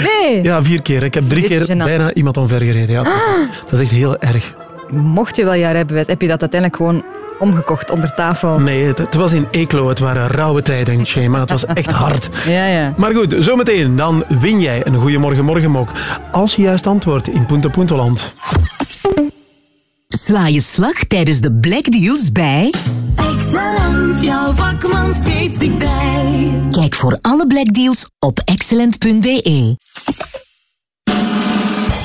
[SPEAKER 3] Nee.
[SPEAKER 2] Ja, vier keer. Ik heb drie keer
[SPEAKER 3] gênant.
[SPEAKER 2] bijna iemand omvergereden. Ja, dat, is, dat is echt heel erg.
[SPEAKER 3] Mocht je wel jouw rijbewijs, heb je dat uiteindelijk gewoon omgekocht onder tafel?
[SPEAKER 2] Nee, het, het was in Eeklo. Het waren rauwe tijden, Shema. Het was echt hard.
[SPEAKER 3] Ja, ja.
[SPEAKER 2] Maar goed, zometeen. Dan win jij een Goeiemorgen Morgenmok. Als je juist antwoordt in Punto Puntoland.
[SPEAKER 20] Sla je slag tijdens de Black Deals bij...
[SPEAKER 24] Excellent, jouw vakman steeds dichtbij.
[SPEAKER 20] Kijk voor alle Black Deals op excellent.be.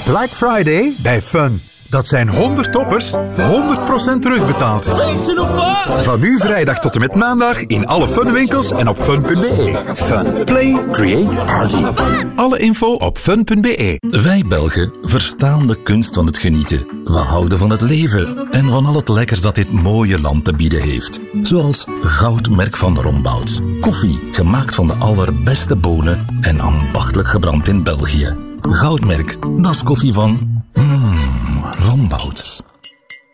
[SPEAKER 43] Black Friday bij Fun. Dat zijn 100 toppers, 100% terugbetaald.
[SPEAKER 24] Feesten of wat?
[SPEAKER 43] Van nu vrijdag tot en met maandag in alle Funwinkels en op fun.be. Fun. Play, create, party. Alle info op fun.be.
[SPEAKER 44] Wij Belgen verstaan de kunst van het genieten. We houden van het leven en van al het lekkers dat dit mooie land te bieden heeft. Zoals Goudmerk van Rombouts. Koffie, gemaakt van de allerbeste bonen en ambachtelijk gebrand in België. Goudmerk, dat is koffie van... Mmm,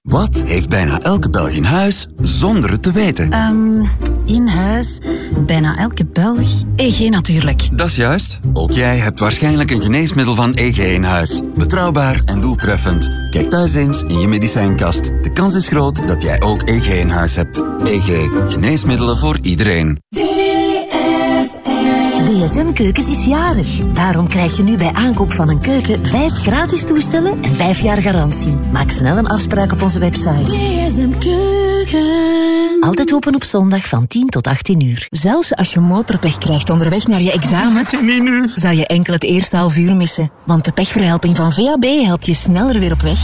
[SPEAKER 19] Wat heeft bijna elke Belg in huis zonder het te weten?
[SPEAKER 45] Ehm, in huis, bijna elke Belg. EG natuurlijk.
[SPEAKER 19] Dat is juist. Ook jij hebt waarschijnlijk een geneesmiddel van EG in huis. Betrouwbaar en doeltreffend. Kijk thuis eens in je medicijnkast. De kans is groot dat jij ook EG in huis hebt. EG. Geneesmiddelen voor iedereen.
[SPEAKER 46] DSM Keukens is jarig. Daarom krijg je nu bij aankoop van een keuken vijf gratis toestellen en vijf jaar garantie. Maak snel een afspraak op onze website.
[SPEAKER 24] DSM Keuken.
[SPEAKER 46] Altijd open op zondag van 10 tot 18 uur.
[SPEAKER 20] Zelfs als je motorpech krijgt onderweg naar je examen, niet nu. zou je enkel het eerste half uur missen. Want de pechverhelping van VAB helpt je sneller weer op weg.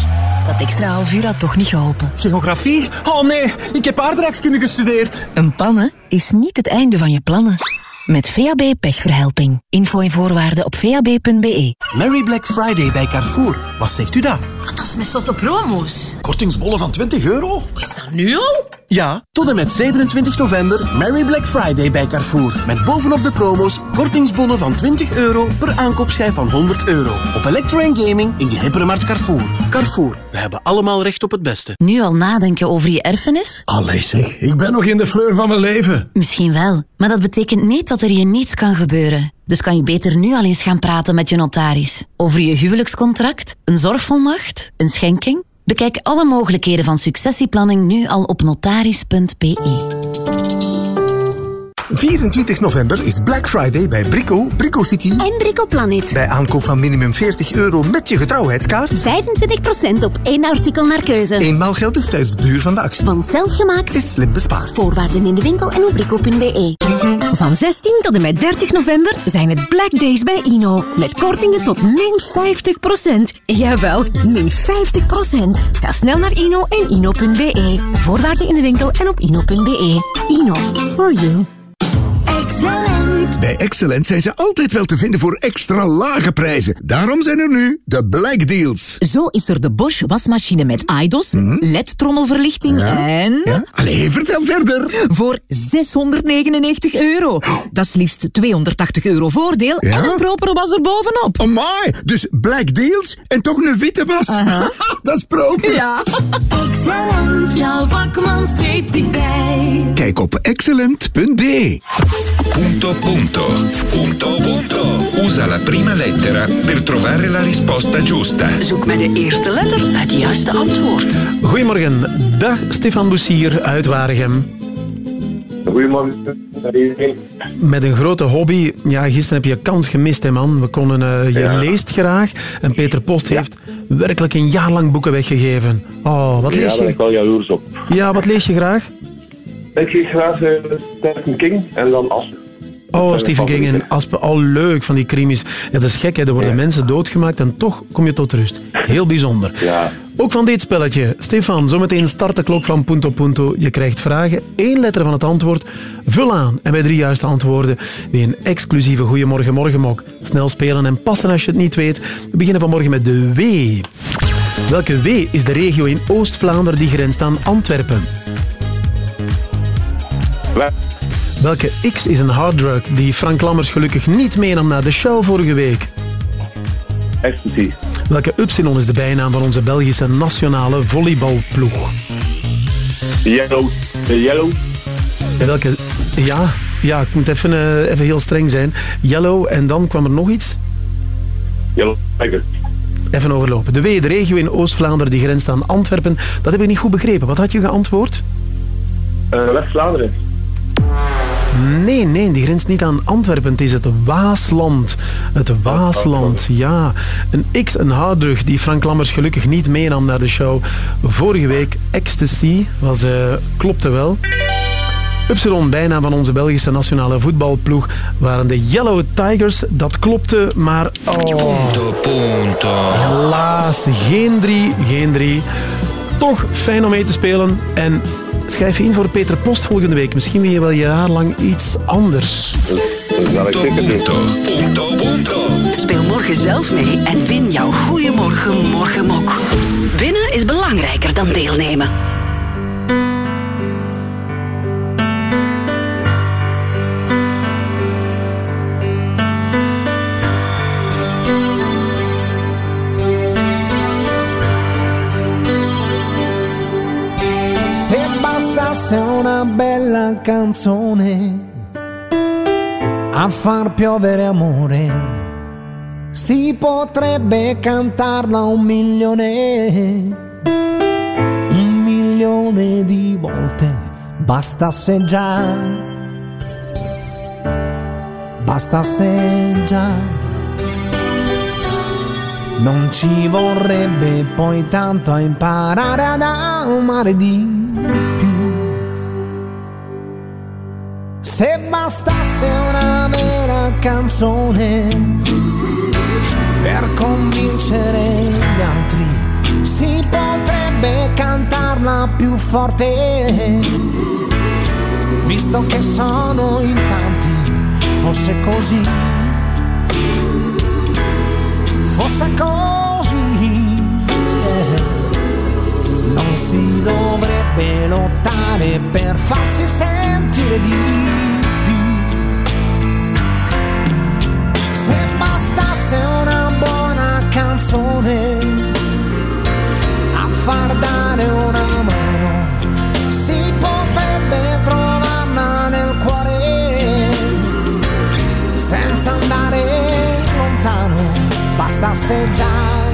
[SPEAKER 20] Dat extra half uur had toch niet geholpen.
[SPEAKER 5] Geografie? Oh nee, ik heb aardrijkskunde gestudeerd.
[SPEAKER 20] Een pannen is niet het einde van je plannen. Met VAB Pechverhelping. Info en voorwaarden op vab.be.
[SPEAKER 5] Merry Black Friday bij Carrefour. Wat zegt u dat?
[SPEAKER 47] Dat is met zotte promo's.
[SPEAKER 5] Kortingsbollen van 20 euro?
[SPEAKER 47] Is dat nu al?
[SPEAKER 5] Ja, tot en met 27 november Merry Black Friday bij Carrefour. Met bovenop de promo's kortingsbonnen van 20 euro per aankoopschijf van 100 euro. Op Electro en Gaming in de hypermarkt Carrefour. Carrefour, we hebben allemaal recht op het beste.
[SPEAKER 46] Nu al nadenken over je erfenis?
[SPEAKER 5] Allee zeg, ik ben nog in de fleur van mijn leven.
[SPEAKER 46] Misschien wel, maar dat betekent niet dat er je niets kan gebeuren. Dus kan je beter nu al eens gaan praten met je notaris. Over je huwelijkscontract, een zorgvolmacht, een schenking. Bekijk alle mogelijkheden van successieplanning nu al op notaris.be.
[SPEAKER 43] 24 november is Black Friday bij Brico, Brico City
[SPEAKER 48] En Brico Planet.
[SPEAKER 43] Bij aankoop van minimum 40 euro met je getrouwheidskaart.
[SPEAKER 48] 25% op één artikel naar keuze.
[SPEAKER 43] Eenmaal geldig tijdens de duur van de actie.
[SPEAKER 48] Want zelfgemaakt
[SPEAKER 43] is slim bespaard.
[SPEAKER 48] Voorwaarden in de winkel en op brico.be.
[SPEAKER 20] Van 16 tot en met 30 november zijn het Black Days bij Ino. Met kortingen tot min 50%. Jawel, min 50%. Ga snel naar Ino en ino.be. Voorwaarden in de winkel en op ino.be. Ino, for you.
[SPEAKER 49] Excellent.
[SPEAKER 50] Bij Excellent zijn ze altijd wel te vinden voor extra lage prijzen. Daarom zijn er nu de Black Deals.
[SPEAKER 46] Zo is er de Bosch wasmachine met iDos, LED-trommelverlichting en...
[SPEAKER 50] Allee, vertel verder.
[SPEAKER 46] Voor 699 euro. Dat is liefst 280 euro voordeel en een propere was er bovenop.
[SPEAKER 50] Amai, dus Black Deals en toch een witte was. Dat is proper.
[SPEAKER 46] Ja.
[SPEAKER 49] Excellent. Jouw vakman steeds dichtbij.
[SPEAKER 50] Kijk op excellent.be.
[SPEAKER 19] Punto punto. Punto punto. Usa la prima lettera per trovare la risposta giusta.
[SPEAKER 51] Zoek met de eerste letter het juiste antwoord.
[SPEAKER 2] Goedemorgen, dag Stefan Boessier uit Waregem.
[SPEAKER 52] Goedemorgen.
[SPEAKER 2] Met een grote hobby. Ja, gisteren heb je kans gemist, hè, man. We konden, eh, je
[SPEAKER 52] Ja.
[SPEAKER 2] leest graag. En Peter Post heeft werkelijk een jaar lang boeken weggegeven. Oh, wat
[SPEAKER 52] ja,
[SPEAKER 2] lees
[SPEAKER 52] daar ben
[SPEAKER 2] je?
[SPEAKER 52] ik wel jaloers op.
[SPEAKER 2] Ja, wat lees je graag?
[SPEAKER 52] Ik geef graag eh, Stephen King en dan Aspen.
[SPEAKER 2] Oh, Stephen King en Aspen. Al leuk van die crimies. Ja, dat is gek, hè. Er worden mensen doodgemaakt en toch kom je tot rust. Heel bijzonder.
[SPEAKER 52] Ja.
[SPEAKER 2] Ook van dit spelletje. Stefan, zometeen start de klok van Punto Punto. Je krijgt vragen, één letter van het antwoord. Vul aan en bij drie juiste antwoorden weer een exclusieve Goeiemorgen Morgenmok. Snel spelen en passen als je het niet weet. We beginnen vanmorgen met de W. Welke W is de regio in Oost-Vlaanderen die grenst aan Antwerpen? Welke X is een harddrug die Frank Lammers gelukkig niet meenam naar de show vorige week?
[SPEAKER 52] Ecstasy.
[SPEAKER 2] Welke Y is de bijnaam van onze Belgische nationale volleybalploeg?
[SPEAKER 52] Yellow. De Yellow.
[SPEAKER 2] En welke... Ja, ja, ik moet even, eh, even heel streng zijn. Yellow en dan kwam er nog iets.
[SPEAKER 52] Yellow Tiger.
[SPEAKER 2] Even overlopen. De W, de regio in Oost-Vlaanderen die grenst aan Antwerpen. Dat heb ik niet goed begrepen. Wat had je geantwoord?
[SPEAKER 52] Eh, West-Vlaanderen.
[SPEAKER 2] Nee, nee, die grenst niet aan Antwerpen. Het is het Waasland. Het Waasland, ja. Een X, een harddrug die Frank Lammers gelukkig niet meenam naar de show. Vorige week, Ecstasy, was, eh, klopte wel. Y, bijnaam van onze Belgische nationale voetbalploeg, waren de Yellow Tigers. Dat klopte, maar... Oh, helaas, geen drie, geen drie. Toch fijn om mee te spelen. En schrijf je in voor Peter Post volgende week. Misschien wil je wel je jaar lang iets anders.
[SPEAKER 52] Dat zal ik zeker doen.
[SPEAKER 51] Speel morgen zelf mee en win jouw Goeiemorgen Morgenmok. Winnen is belangrijker dan deelnemen.
[SPEAKER 9] Bella canzone a far piovere amore, si potrebbe cantarla un milione, un milione di volte, bastasse già, bastasse già. Non ci vorrebbe poi tanto a imparare ad amare di Se bastasse una vera canzone per convincere gli altri, si potrebbe cantarla più forte. Visto che sono in tanti, fosse così fosse così, si dovrebbe lottare per farsi sentire di più. Se bastasse una buona canzone a far dare una mano, si potrebbe trovarla nel cuore senza andare lontano bastasse già,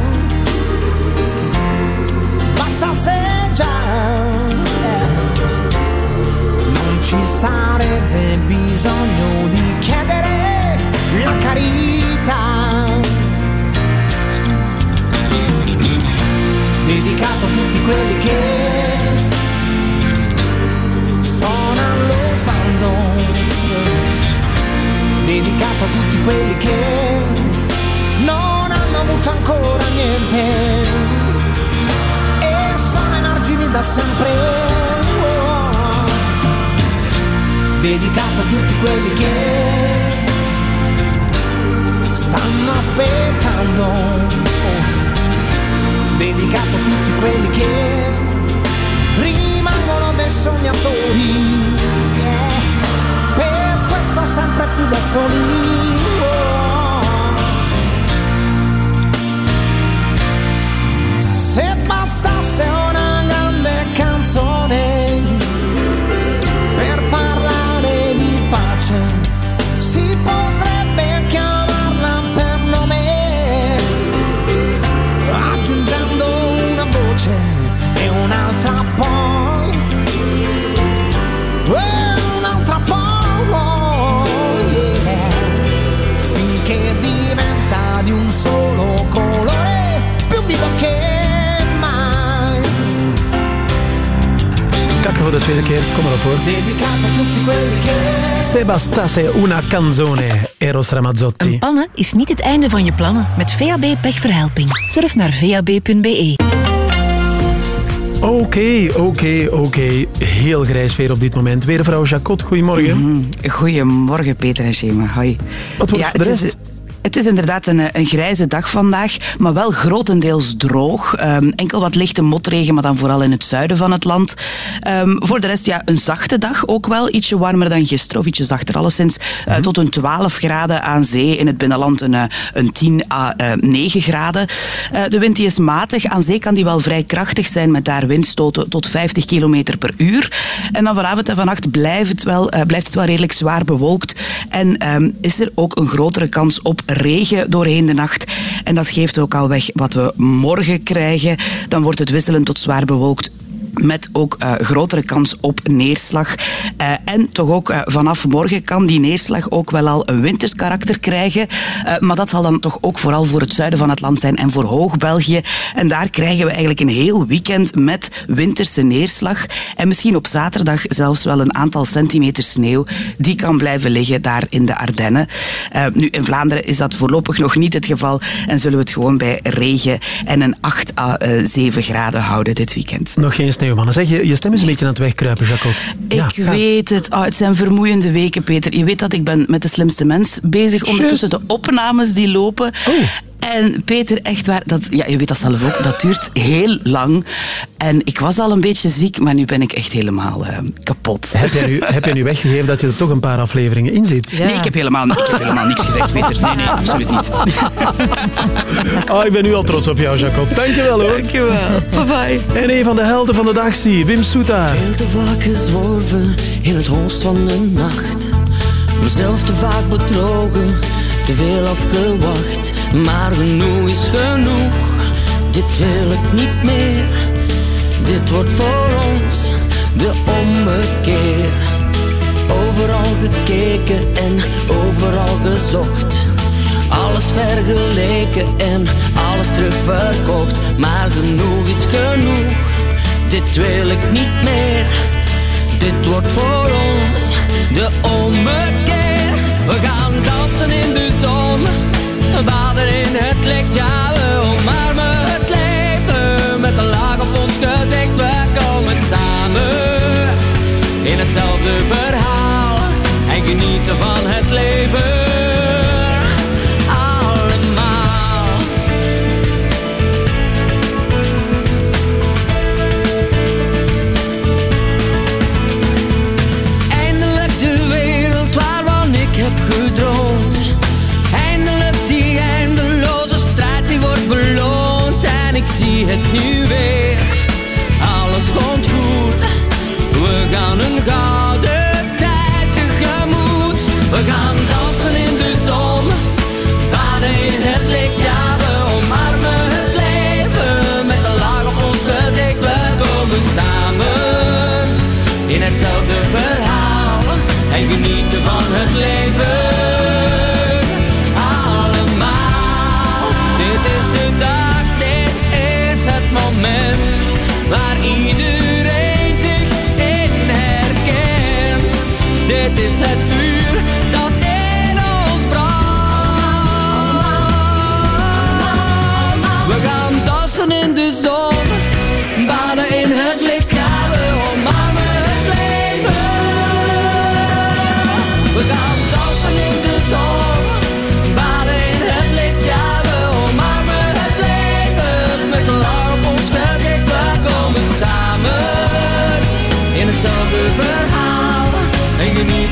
[SPEAKER 9] ci sarebbe bisogno di chiedere la carità. Dedicato a tutti quelli che sono allo sbando, dedicato a tutti quelli che non hanno avuto ancora niente e sono emargini da sempre. Dedicato a tutti quelli che stanno aspettando, dedicato a tutti quelli che rimangono dei sognatori, per questo sempre più da soli.
[SPEAKER 2] Voor de tweede keer. Kom maar op hoor.
[SPEAKER 9] Dedicato a tutti quelli che
[SPEAKER 2] Se bastasse una canzone, Eros Ramazzotti.
[SPEAKER 46] Pannen is niet het einde van je plannen met VAB Pechverhelping. Surf naar vab.be.
[SPEAKER 2] Oké, oké, oké. Heel grijs weer op dit moment. Weer mevrouw Jacot, goedemorgen.
[SPEAKER 53] Goedemorgen, Peter en Shema. Hoi.
[SPEAKER 2] Wat wordt de
[SPEAKER 53] het, is? Het is inderdaad een, een grijze dag vandaag, maar wel grotendeels droog. Ehm, enkel wat lichte motregen, maar dan vooral in het zuiden van het land. Ehm, voor de rest, ja, een zachte dag ook wel. Ietsje warmer dan gisteren, of ietsje zachter alleszins. Eh, tot een 12 graden aan zee. In het binnenland een, eh, een 10 à eh, 9 graden. Eh, de wind die is matig. Aan zee kan die wel vrij krachtig zijn, met daar windstoten tot 50 km per uur. En dan vanavond en vannacht blijft het wel, eh, blijft het wel redelijk zwaar bewolkt. En ehm, is er ook een grotere kans op regen doorheen de nacht. En dat geeft ook al weg wat we morgen krijgen. Dan wordt het wisselend tot zwaar bewolkt met ook eh, grotere kans op neerslag. Eh, en toch ook eh, vanaf morgen kan die neerslag ook wel al een winters karakter krijgen. Maar dat zal dan toch ook vooral voor het zuiden van het land zijn en voor Hoog-België. En daar krijgen we eigenlijk een heel weekend met winterse neerslag. En misschien op zaterdag zelfs wel een aantal centimeter sneeuw. Die kan blijven liggen daar in de Ardennen. Nu, in Vlaanderen is dat voorlopig nog niet het geval. En zullen we het gewoon bij regen en een 8 à eh, 7 graden houden dit weekend.
[SPEAKER 2] Nog geen sneeuwmannen. Zeg, je, je stem is een beetje aan het wegkruipen, Jacot.
[SPEAKER 53] Ik weet het. Oh, het zijn vermoeiende weken, Peter. Je weet dat ik ben met de slimste mens bezig. Ondertussen de opnames die lopen. En Peter, echt waar, dat, ja, je weet dat zelf ook, dat duurt heel lang. En ik was al een beetje ziek, maar nu ben ik echt helemaal eh, kapot.
[SPEAKER 2] Heb jij, nu, heb jij nu weggegeven dat je er toch een paar afleveringen in zit?
[SPEAKER 53] Nee, ik heb, helemaal, ik heb helemaal niks gezegd, Peter. Nee, nee, absoluut niet.
[SPEAKER 2] Oh, ik ben nu al trots op jou, Jacot. Dankjewel hoor.
[SPEAKER 53] Dankjewel. Bye bye.
[SPEAKER 2] En een van de helden van de dag zie, Wim Soeta.
[SPEAKER 7] Veel te vaak gezworven in het holst van de nacht. Mezelf te vaak bedrogen, te veel afgewacht. Maar genoeg is genoeg, dit wil ik niet meer. Dit wordt voor ons de ommekeer. Overal gekeken en overal gezocht. Alles vergeleken en alles terugverkocht. Maar genoeg is genoeg, dit wil ik niet meer. Dit wordt voor ons de ommekeer. We gaan dansen in de zon, baden in het licht. Ja, we omarmen het leven met een laag op ons gezicht. We komen samen in hetzelfde verhaal en genieten van het leven.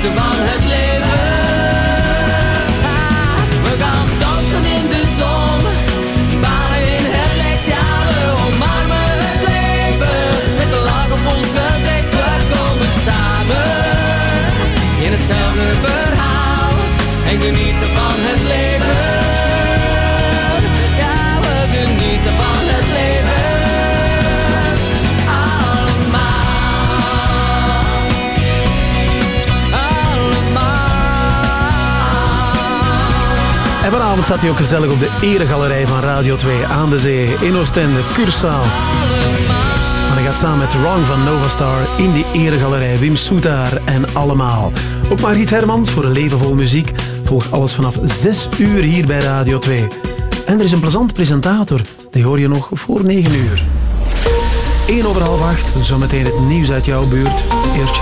[SPEAKER 7] Het leven.
[SPEAKER 54] Ah, we gaan dansen in de zon, baden in het licht, ja we omarmen het leven. Met een lach op ons gezicht, we komen samen in hetzelfde verhaal en genieten van het leven.
[SPEAKER 2] En vanavond staat hij ook gezellig op de eregalerij van Radio 2 aan de zee in Oostende, Cursaal. Maar hij gaat samen met Ron van Novastar in die eregalerij. Wim Soetaar en allemaal. Ook Margriet Hermans voor een leven vol muziek. Volg alles vanaf 6 uur hier bij Radio 2. En er is een plezant presentator. Die hoor je nog voor 9 uur. 1 over half 8, zometeen het nieuws uit jouw buurt. Eerst.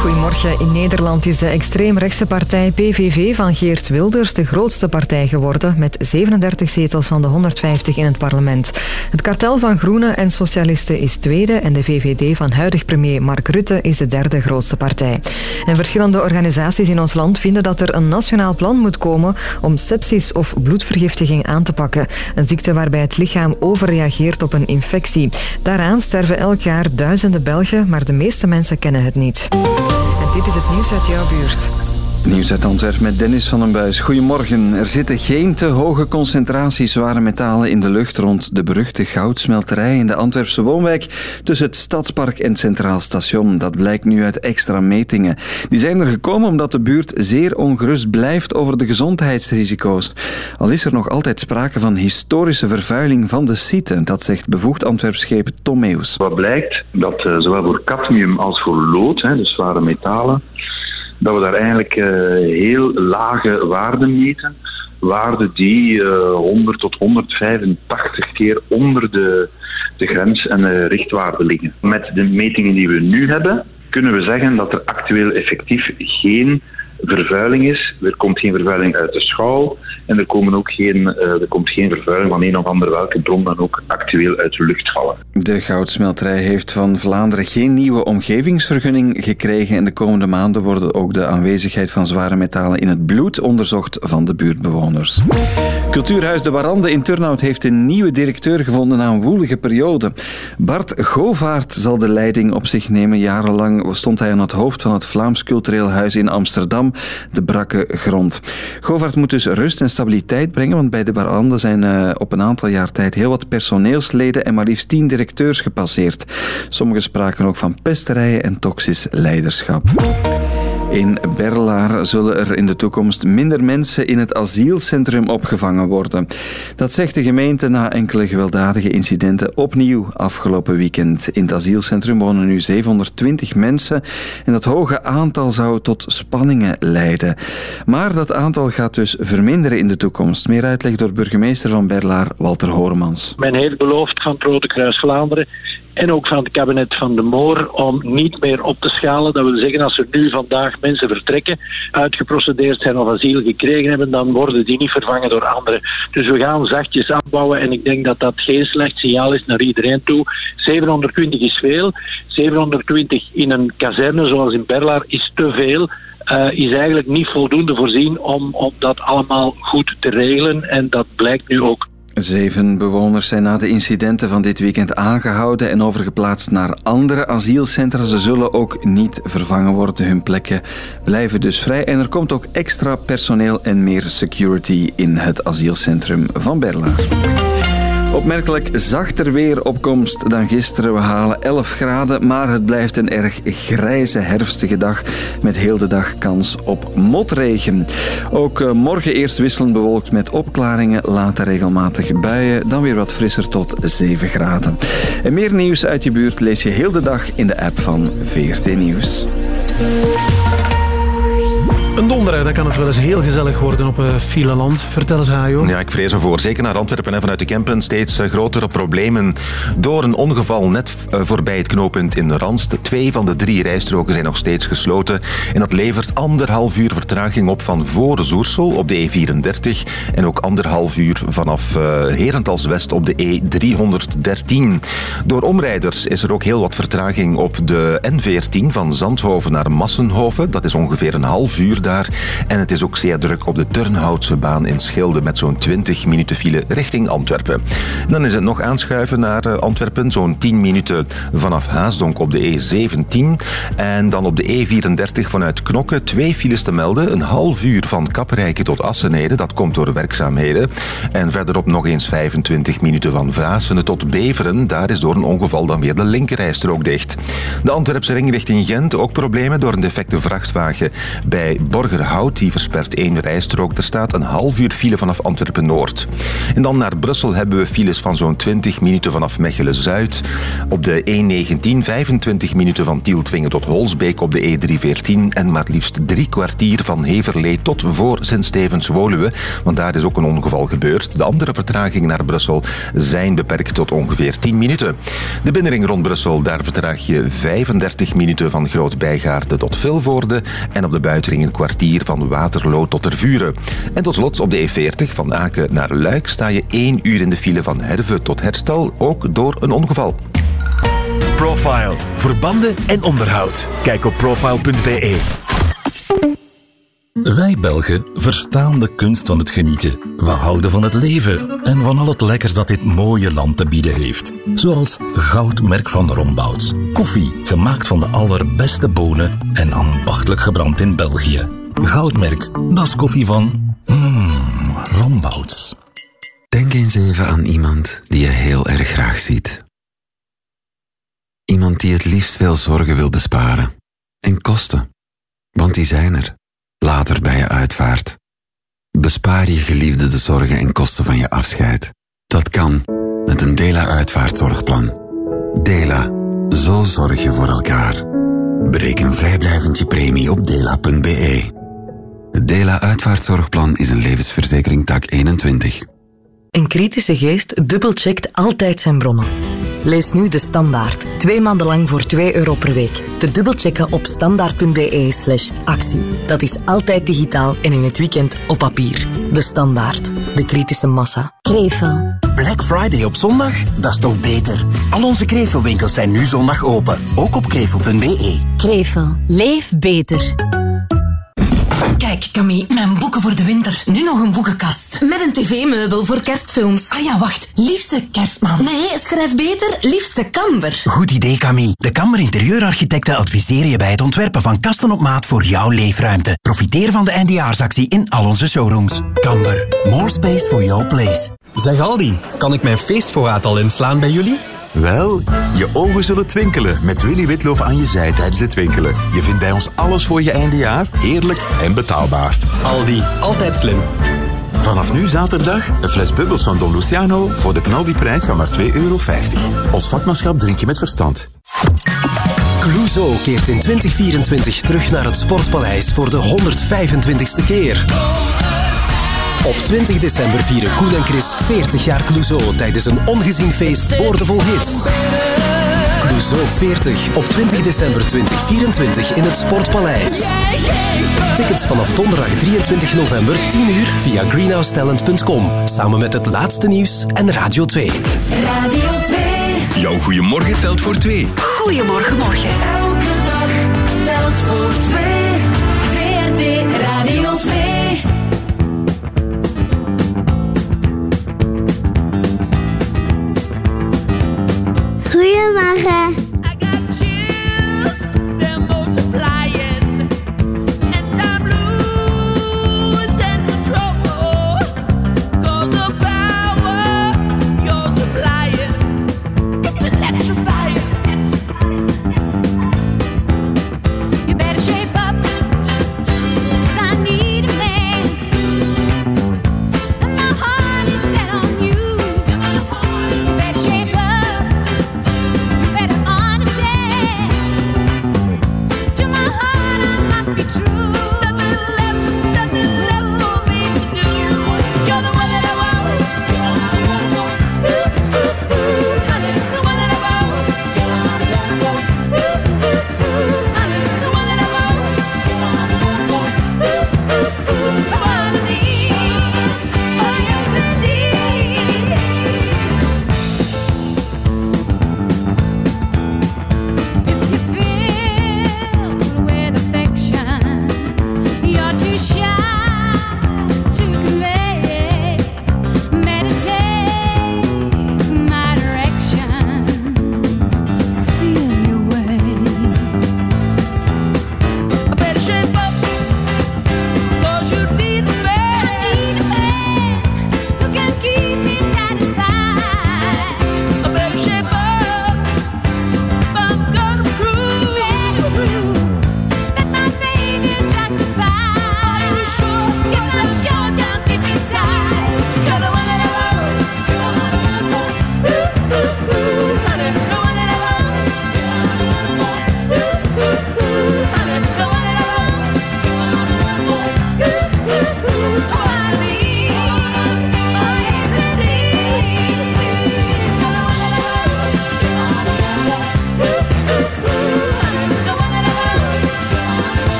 [SPEAKER 3] Goedemorgen. In Nederland is de extreemrechtse partij PVV van Geert Wilders de grootste partij geworden, met 37 zetels van de 150 in het parlement. Het kartel van Groenen en Socialisten is tweede en de VVD van huidig premier Mark Rutte is de derde grootste partij. En verschillende organisaties in ons land vinden dat er een nationaal plan moet komen om sepsis of bloedvergiftiging aan te pakken. Een ziekte waarbij het lichaam overreageert op een infectie. Daaraan sterven elk jaar duizenden Belgen, maar de meeste mensen kennen het niet. En dit is het nieuws uit jouw buurt.
[SPEAKER 15] Nieuws uit Antwerpen met Dennis van den Buis. Goedemorgen. Er zitten geen te hoge concentraties zware metalen in de lucht rond de beruchte goudsmelterij in de Antwerpse woonwijk tussen het Stadspark en het Centraal Station. Dat blijkt nu uit extra metingen. Die zijn er gekomen omdat de buurt zeer ongerust blijft over de gezondheidsrisico's. Al is er nog altijd sprake van historische vervuiling van de site. Dat zegt bevoegd Antwerpscheep Tom Meus.
[SPEAKER 55] Wat blijkt, dat eh, zowel voor cadmium als voor lood, hè, dus zware metalen, dat we daar eigenlijk eh, heel lage waarden meten. Waarden die eh, 100 tot 185 keer onder de, de grens en de richtwaarde liggen. Met de metingen die we nu hebben, kunnen we zeggen dat er actueel effectief geen vervuiling is. Er komt geen vervuiling uit de schouw en er, komen ook geen, eh, er komt geen vervuiling van een of andere welke bron dan ook actueel uit de lucht vallen.
[SPEAKER 15] De goudsmelterij heeft van Vlaanderen geen nieuwe omgevingsvergunning gekregen en de komende maanden worden ook de aanwezigheid van zware metalen in het bloed onderzocht van de buurtbewoners. Cultuurhuis De Warande in Turnhout heeft een nieuwe directeur gevonden na een woelige periode. Bart Govaert zal de leiding op zich nemen. Jarenlang stond hij aan het hoofd van het Vlaams Cultureel Huis in Amsterdam, de brakke grond. Govaert moet dus rust en stabiliteit brengen, want bij De Warande zijn eh, op een aantal jaar tijd heel wat personeelsleden en maar liefst tien directeurs gepasseerd. Sommigen spraken ook van pesterijen en toxisch leiderschap. In Berlaar zullen er in de toekomst minder mensen in het asielcentrum opgevangen worden. Dat zegt de gemeente na enkele gewelddadige incidenten opnieuw afgelopen weekend. In het asielcentrum wonen nu 720 mensen en dat hoge aantal zou tot spanningen leiden. Maar dat aantal gaat dus verminderen in de toekomst. Meer uitleg door burgemeester van Berlaar, Walter Horemans.
[SPEAKER 56] Men heeft beloofd van Rode Kruis Vlaanderen en ook van het kabinet van de Moor om niet meer op te schalen. Dat wil zeggen, als er nu vandaag mensen vertrekken, uitgeprocedeerd zijn of asiel gekregen hebben, dan worden die niet vervangen door anderen. Dus we gaan zachtjes afbouwen en ik denk dat dat geen slecht signaal is naar iedereen toe. 720 is veel. 720 in een kazerne zoals in Berlaar is te veel. eh, is eigenlijk niet voldoende voorzien om, om dat allemaal goed te regelen. En dat blijkt nu ook.
[SPEAKER 15] Zeven bewoners zijn na de incidenten van dit weekend aangehouden en overgeplaatst naar andere asielcentra. Ze zullen ook niet vervangen worden. Hun plekken blijven dus vrij. En er komt ook extra personeel en meer security in het asielcentrum van Berlaar. Opmerkelijk zachter weeropkomst dan gisteren. We halen 11 graden, maar het blijft een erg grijze herfstige dag met heel de dag kans op motregen. Ook eh, morgen eerst wisselend bewolkt met opklaringen, later regelmatig buien, dan weer wat frisser tot 7 graden. En meer nieuws uit je buurt lees je heel de dag in de app van VRT Nieuws.
[SPEAKER 2] Een donderdag, dat kan het wel eens heel gezellig worden op uh, fileland. Vertel eens, Hajo.
[SPEAKER 6] Ja, ik vrees ervoor. Zeker naar Antwerpen en vanuit de Kempen steeds uh, grotere problemen. Door een ongeval net uh, voorbij het knooppunt in Randst. Twee van de drie rijstroken zijn nog steeds gesloten. En dat levert anderhalf uur vertraging op van voor Zoersel op de E34. En ook anderhalf uur vanaf Herentals West op de E313. Door omrijders is er ook heel wat vertraging op de N14 van Zandhoven naar Massenhoven. Dat is ongeveer een half uur daar. En het is ook zeer druk op de Turnhoutse baan in Schilde met zo'n 20 minuten file richting Antwerpen. Dan is het nog aanschuiven naar eh, Antwerpen, zo'n 10 minuten vanaf Haasdonk op de E17. En dan op de E34 vanuit Knokke twee files te melden. Een half uur van Kaprijke tot Assenede, dat komt door werkzaamheden. En verderop nog eens 25 minuten van Vrasene tot Beveren. Daar is door een ongeval dan weer de linkerrijstrook dicht. De Antwerpse ring richting Gent ook problemen door een defecte vrachtwagen bij Borgerhout. Die verspert één rijstrook. Er staat een half uur file vanaf Antwerpen-Noord. En dan naar Brussel hebben we files van zo'n 20 minuten vanaf Mechelen-Zuid. Op de E19 25 minuten van Tieltwingen tot Holsbeek op de E314. En maar liefst drie kwartier van Heverlee tot voor Sint-Stevens-Woluwe. Want daar is ook een ongeval gebeurd. De andere vertragingen naar Brussel zijn beperkt tot ongeveer 10 minuten. De binnenring rond Brussel, daar vertraag je 35 minuten van Groot-Bijgaarde tot Vilvoorde. En op de buitenring een kwartier van Waterloo tot Tervuren. En tot slot op de E40 van Aken naar Luik sta je één uur in de file van Herve tot Herstal, ook door een ongeval.
[SPEAKER 57] Profile. Verbanden en onderhoud. Kijk op profile.be.
[SPEAKER 44] Wij Belgen verstaan de kunst van het genieten. We houden van het leven en van al het lekkers dat dit mooie land te bieden heeft. Zoals Goudmerk van Rombouts. Koffie, gemaakt van de allerbeste bonen en ambachtelijk gebrand in België. Goudmerk, dat is koffie van... Mmm, Rombouts.
[SPEAKER 19] Denk eens even aan iemand die je heel erg graag ziet. Iemand die het liefst veel zorgen wil besparen. En kosten. Want die zijn er. Later bij je uitvaart. Bespaar je geliefde de zorgen en kosten van je afscheid. Dat kan met een Dela uitvaartzorgplan. Dela, zo zorg je voor elkaar. Bereken vrijblijvend je premie op dela.be. Het Dela uitvaartzorgplan is een levensverzekering tak 21.
[SPEAKER 20] Een kritische geest dubbelcheckt altijd zijn bronnen. Lees nu De Standaard. Twee maanden lang voor 2 euro per week. Te dubbelchecken op standaard.be slash actie. Dat is altijd digitaal en in het weekend op papier. De Standaard. De kritische massa.
[SPEAKER 5] Krevel. Black Friday op zondag? Dat is toch beter? Al onze krevelwinkels zijn nu zondag open. Ook op krevel.be.
[SPEAKER 10] Krevel. Leef beter.
[SPEAKER 58] Kijk, Camille, mijn boeken voor de winter. Nu nog een boekenkast.
[SPEAKER 10] Met een tv-meubel voor kerstfilms.
[SPEAKER 58] Ah ja, wacht. Liefste kerstman.
[SPEAKER 10] Nee, schrijf beter liefste kamber.
[SPEAKER 5] Goed idee, Camille. De Kamber Interieurarchitecten adviseren je bij het ontwerpen van kasten op maat voor jouw leefruimte. Profiteer van de eindejaarsactie in al onze showrooms. Kamber. More space for your place.
[SPEAKER 59] Zeg Aldi, kan ik mijn feestvoorraad al inslaan bij jullie?
[SPEAKER 60] Wel, je ogen zullen twinkelen met Willy Witloof aan je zij tijdens het winkelen. Je vindt bij ons alles voor je eindejaar, heerlijk en betaalbaar.
[SPEAKER 59] Aldi, altijd slim.
[SPEAKER 60] Vanaf nu zaterdag een fles bubbels van Don Luciano voor de knaldiprijs van maar 2,50 euro. Ons vakmanschap drink je met verstand.
[SPEAKER 61] Clouseau keert in 2024 terug naar het Sportpaleis voor de 125ste keer. Op 20 december vieren Koen en Chris 40 jaar Clouseau tijdens een ongezien feest boordevol hits. Clouseau 40 op 20 december 2024 in het Sportpaleis. Tickets vanaf donderdag 23 november 10 uur via greenhousetalent.com. Samen met het laatste nieuws en Radio 2.
[SPEAKER 62] Radio 2.
[SPEAKER 60] Jouw goeiemorgen telt voor twee.
[SPEAKER 62] Goedemorgen, morgen. Elke dag telt voor twee.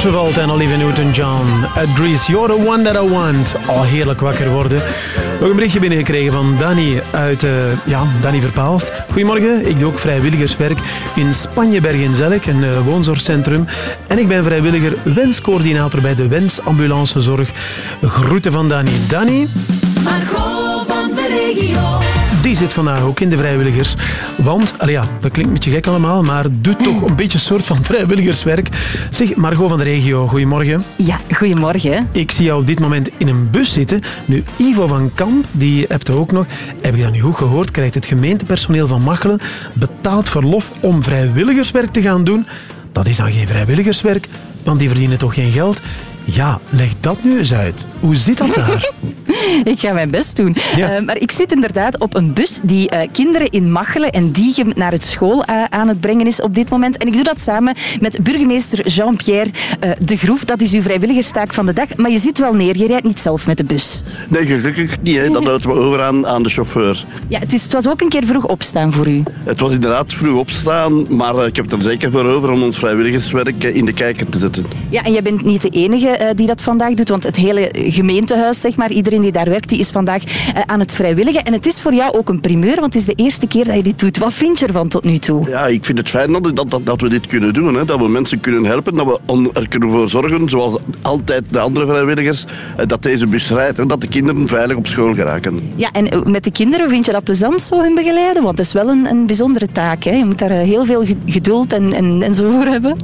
[SPEAKER 2] Travolta en Olivia Newton-John. Greece, you're the one that I want. Al heerlijk wakker worden. Nog een berichtje binnengekregen van Danny uit... Uh, ja, Danny Verpaalst. Goedemorgen, ik doe ook vrijwilligerswerk in Spanjeberg in Zelk, een uh, woonzorgcentrum. En ik ben vrijwilliger wenscoördinator bij de Wensambulancezorg. Groeten van Danny. Danny... Die zit vandaag ook in de vrijwilligers. Want, allee ja, dat klinkt een beetje gek allemaal, maar doet toch een beetje een soort van vrijwilligerswerk. Zeg, Margot van de regio, goedemorgen.
[SPEAKER 29] Ja, goedemorgen.
[SPEAKER 2] Ik zie jou op dit moment in een bus zitten. Nu, Ivo van Kamp, die hebt er ook nog. Heb ik dat nu goed gehoord? Krijgt het gemeentepersoneel van Machelen betaald verlof om vrijwilligerswerk te gaan doen? Dat is dan geen vrijwilligerswerk, want die verdienen toch geen geld? Ja, leg dat nu eens uit. Hoe zit dat daar?
[SPEAKER 29] ik ga mijn best doen. Uh, maar ik zit inderdaad op een bus die uh, kinderen in Machelen en Diegem naar het school uh, aan het brengen is op dit moment. En ik doe dat samen met burgemeester Jean-Pierre De Groef. Dat is uw vrijwilligerstaak van de dag. Maar je zit wel neer, je rijdt niet zelf met de bus.
[SPEAKER 63] Nee, gelukkig niet. Hè. Dat laten we over aan, aan de chauffeur.
[SPEAKER 29] Ja, het, is, het was ook een keer vroeg opstaan voor u.
[SPEAKER 63] Het was inderdaad vroeg opstaan, maar ik heb er zeker voor over om ons vrijwilligerswerk in de kijker te zetten.
[SPEAKER 29] Ja, en jij bent niet de enige die dat vandaag doet, want het hele gemeentehuis, zeg maar, iedereen die daar werkt, die is vandaag uh, aan het vrijwilligen. En het is voor jou ook een primeur, want het is de eerste keer dat je dit doet. Wat vind je ervan tot nu toe?
[SPEAKER 63] Ja, ik vind het fijn dat, dat, dat we dit kunnen doen. Hè. Dat we mensen kunnen helpen, dat we er kunnen voor zorgen, zoals altijd de andere vrijwilligers, uh, dat deze bus rijdt en dat de kinderen veilig op school geraken.
[SPEAKER 29] Ja, en uh, met de kinderen vind je dat plezant zo hun begeleiden? Want het is wel een, een bijzondere taak. Hè. Je moet daar heel veel geduld en, en, en zo voor hebben.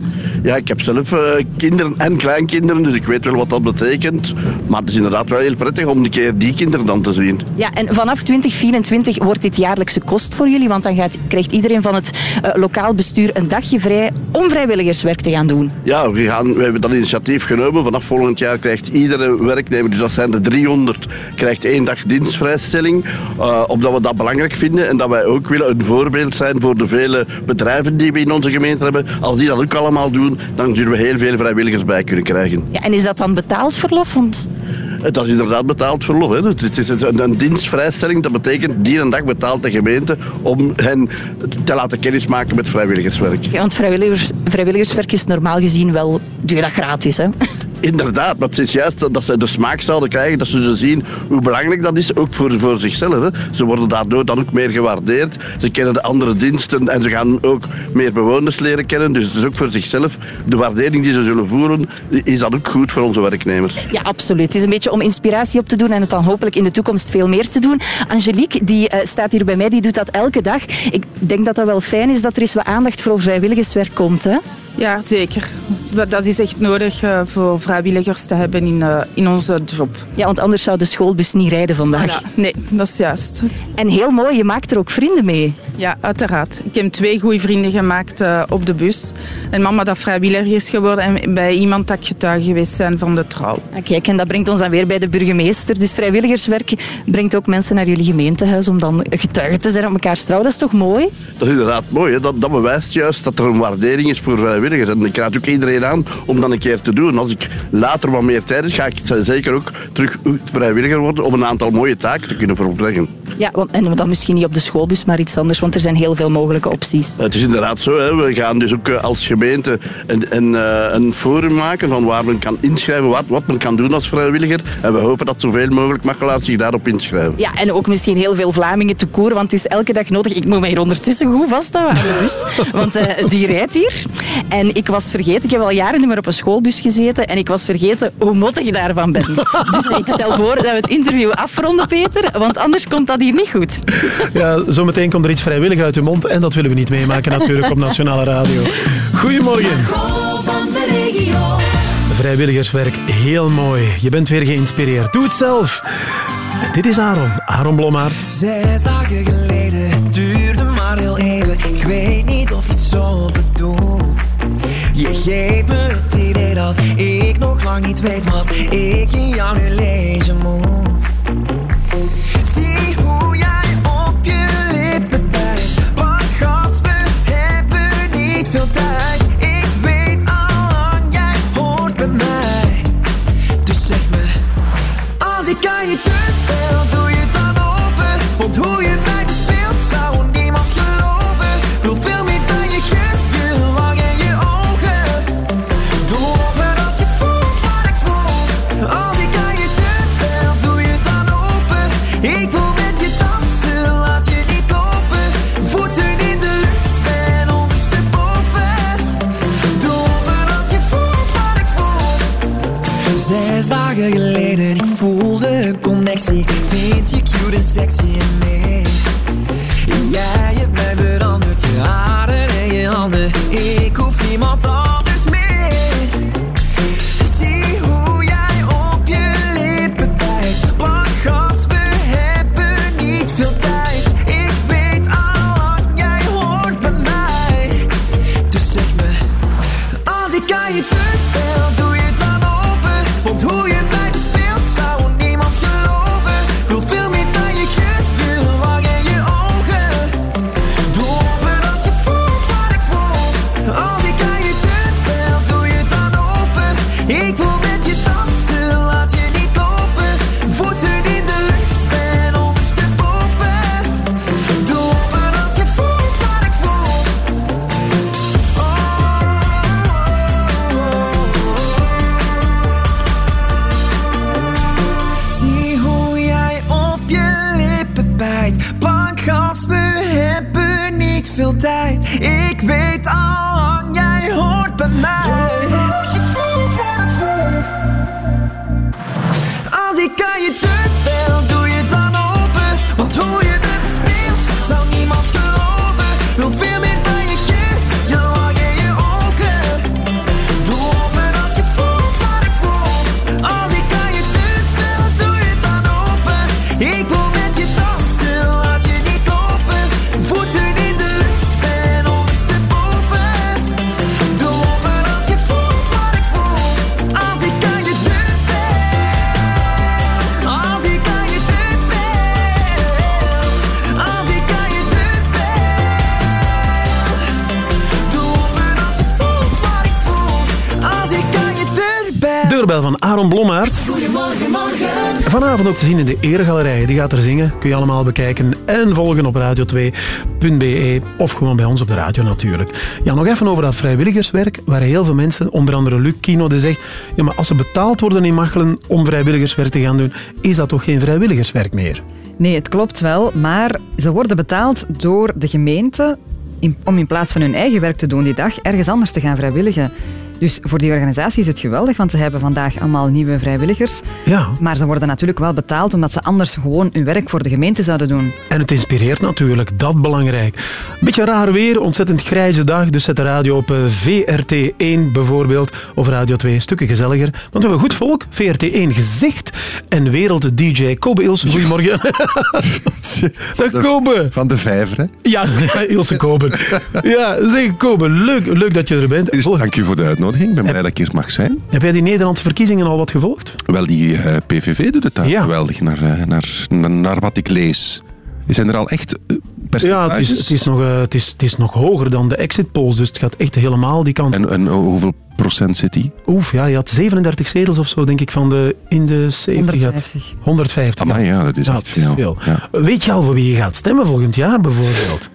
[SPEAKER 63] Ja, ik heb zelf kinderen en kleinkinderen, dus ik weet wel wat dat betekent. Maar het is inderdaad wel heel prettig om een keer die kinderen dan te zien.
[SPEAKER 29] Ja, en vanaf 2024 wordt dit jaarlijkse kost voor jullie, want dan gaat, krijgt iedereen van het uh, lokaal bestuur een dagje vrij om vrijwilligerswerk te gaan doen.
[SPEAKER 63] Ja, we, gaan, we hebben dat initiatief genomen. Vanaf volgend jaar krijgt iedere werknemer, dus dat zijn de 300, krijgt één dag dienstvrijstelling. Uh, omdat we dat belangrijk vinden en dat wij ook willen een voorbeeld zijn voor de vele bedrijven die we in onze gemeente hebben. Als die dat ook allemaal doen, dan zullen we heel veel vrijwilligers bij kunnen krijgen.
[SPEAKER 29] Ja, en is dat dan betaald verlof? Want...
[SPEAKER 63] Dat is inderdaad betaald verlof. Hè. Het is een, een dienstvrijstelling. Dat betekent die een dag betaalt de gemeente om hen te laten kennismaken met vrijwilligerswerk.
[SPEAKER 29] Ja, want vrijwilligers, vrijwilligerswerk is normaal gezien wel doe je dat gratis. Hè?
[SPEAKER 63] Inderdaad, maar het is juist dat ze de smaak zouden krijgen, dat ze zullen zien hoe belangrijk dat is, ook voor, voor zichzelf. Hè. Ze worden daardoor dan ook meer gewaardeerd. Ze kennen de andere diensten en ze gaan ook meer bewoners leren kennen. Dus het is ook voor zichzelf, de waardering die ze zullen voeren, is dat ook goed voor onze werknemers.
[SPEAKER 29] Ja, absoluut. Het is een beetje om inspiratie op te doen en het dan hopelijk in de toekomst veel meer te doen. Angelique, die uh, staat hier bij mij, die doet dat elke dag. Ik denk dat dat wel fijn is dat er eens wat aandacht voor vrijwilligerswerk komt. Hè?
[SPEAKER 64] Ja, zeker. Dat is echt nodig uh, voor vrijwilligers te hebben in, uh, in onze job.
[SPEAKER 29] Ja, want anders zou de schoolbus niet rijden vandaag.
[SPEAKER 64] Ja, nee, dat is juist.
[SPEAKER 29] En heel mooi, je maakt er ook vrienden mee.
[SPEAKER 64] Ja, uiteraard. Ik heb twee goede vrienden gemaakt uh, op de bus. En mama dat vrijwilliger is geworden en bij iemand dat ik getuige geweest zijn van de trouw.
[SPEAKER 29] Kijk, en dat brengt ons dan weer bij de burgemeester. Dus vrijwilligerswerk brengt ook mensen naar jullie gemeentehuis om dan getuige te zijn op elkaar trouw. Dat is toch mooi?
[SPEAKER 63] Dat is inderdaad mooi. Hè? Dat, dat bewijst juist dat er een waardering is voor vrijwilligers vrijwilligers. En ik raad ook iedereen aan om dat een keer te doen. Als ik later wat meer tijd heb, ga ik zeker ook terug vrijwilliger worden om een aantal mooie taken te kunnen volbrengen.
[SPEAKER 29] Ja, want, en dan misschien niet op de schoolbus, maar iets anders, want er zijn heel veel mogelijke opties.
[SPEAKER 63] Het is inderdaad zo. Hè. We gaan dus ook als gemeente een, een, een forum maken van waar men kan inschrijven, wat, wat men kan doen als vrijwilliger. En we hopen dat zoveel mogelijk makelaars zich daarop inschrijven.
[SPEAKER 29] Ja, en ook misschien heel veel Vlamingen te koer, want het is elke dag nodig. Ik moet mij hier ondertussen goed vasthouden aan de bus, want uh, die rijdt hier. En ik was vergeten, ik heb al jaren niet meer op een schoolbus gezeten en ik was vergeten hoe mottig je daarvan bent. Dus ik stel voor dat we het interview afronden, Peter, want anders komt dat hier niet goed.
[SPEAKER 2] Ja, zometeen komt er iets vrijwillig uit uw mond en dat willen we niet meemaken natuurlijk op Nationale Radio. Goedemorgen. Vrijwilligerswerk, heel mooi. Je bent weer geïnspireerd. Doe het zelf. Dit is Aaron, Aaron Blommaert.
[SPEAKER 65] Zes dagen geleden, duurde maar heel even. Ik weet niet of je het zo bedoelt. Je geeft me het idee dat ik nog lang niet weet wat ik in jou nu lezen moet. Zie Ik weet al lang, jij hoort bij mij. Dus zeg me, als ik aan je deur bel, doe je dan open. Want hoe je
[SPEAKER 66] cute en sexy en nee. Ja, je blijft veranderd, je haren en je handen. Ik hoef niemand anders
[SPEAKER 2] Aaron Blommaert.
[SPEAKER 67] Goedemorgen, morgen.
[SPEAKER 2] Vanavond ook te zien in de Eregalerij. Die gaat er zingen. Kun je allemaal bekijken en volgen op radio2.be of gewoon bij ons op de radio natuurlijk. Ja, nog even over dat vrijwilligerswerk, waar heel veel mensen, onder andere Luc Kino, die zegt ja, maar als ze betaald worden in Machelen om vrijwilligerswerk te gaan doen, is dat toch geen vrijwilligerswerk meer?
[SPEAKER 3] Nee, het klopt wel, maar ze worden betaald door de gemeente om in plaats van hun eigen werk te doen die dag ergens anders te gaan vrijwilligen. Dus voor die organisatie is het geweldig, want ze hebben vandaag allemaal nieuwe vrijwilligers.
[SPEAKER 2] Ja.
[SPEAKER 3] Maar ze worden natuurlijk wel betaald omdat ze anders gewoon hun werk voor de gemeente zouden doen.
[SPEAKER 2] En het inspireert natuurlijk, dat belangrijk. Beetje raar weer, ontzettend grijze dag, dus zet de radio op eh, VRT1 bijvoorbeeld, of Radio 2, stukken gezelliger. Want we hebben goed volk, VRT1 gezicht en wereld-dj Kobe Ils. Goedemorgen. Dag Kobe.
[SPEAKER 68] Van de vijver, hè?
[SPEAKER 2] Ja, Ilse Kobe. Ja, zeg Kobe, leuk, leuk dat je er bent.
[SPEAKER 68] Dus, dank u voor de uitnodiging. Ik ben blij dat ik hier mag zijn.
[SPEAKER 2] Heb jij die Nederlandse verkiezingen al wat gevolgd?
[SPEAKER 68] Wel, die eh, PVV doet het daar geweldig, naar, eh, naar, naar, naar wat ik lees. Zijn er al echt eh,
[SPEAKER 2] Ja, het is, het, is nog, het, is, het is nog hoger dan de exit polls, dus het gaat echt helemaal die kant.
[SPEAKER 68] En, en hoeveel procent zit die?
[SPEAKER 2] Oef, ja, je had 37 zetels of zo, denk ik, van de in de 70.
[SPEAKER 3] 150.
[SPEAKER 2] 150.
[SPEAKER 68] Amai, ja, dat is
[SPEAKER 2] Ja,
[SPEAKER 68] echt veel.
[SPEAKER 2] veel.
[SPEAKER 68] Ja.
[SPEAKER 2] Weet je al voor wie je gaat stemmen volgend jaar, bijvoorbeeld?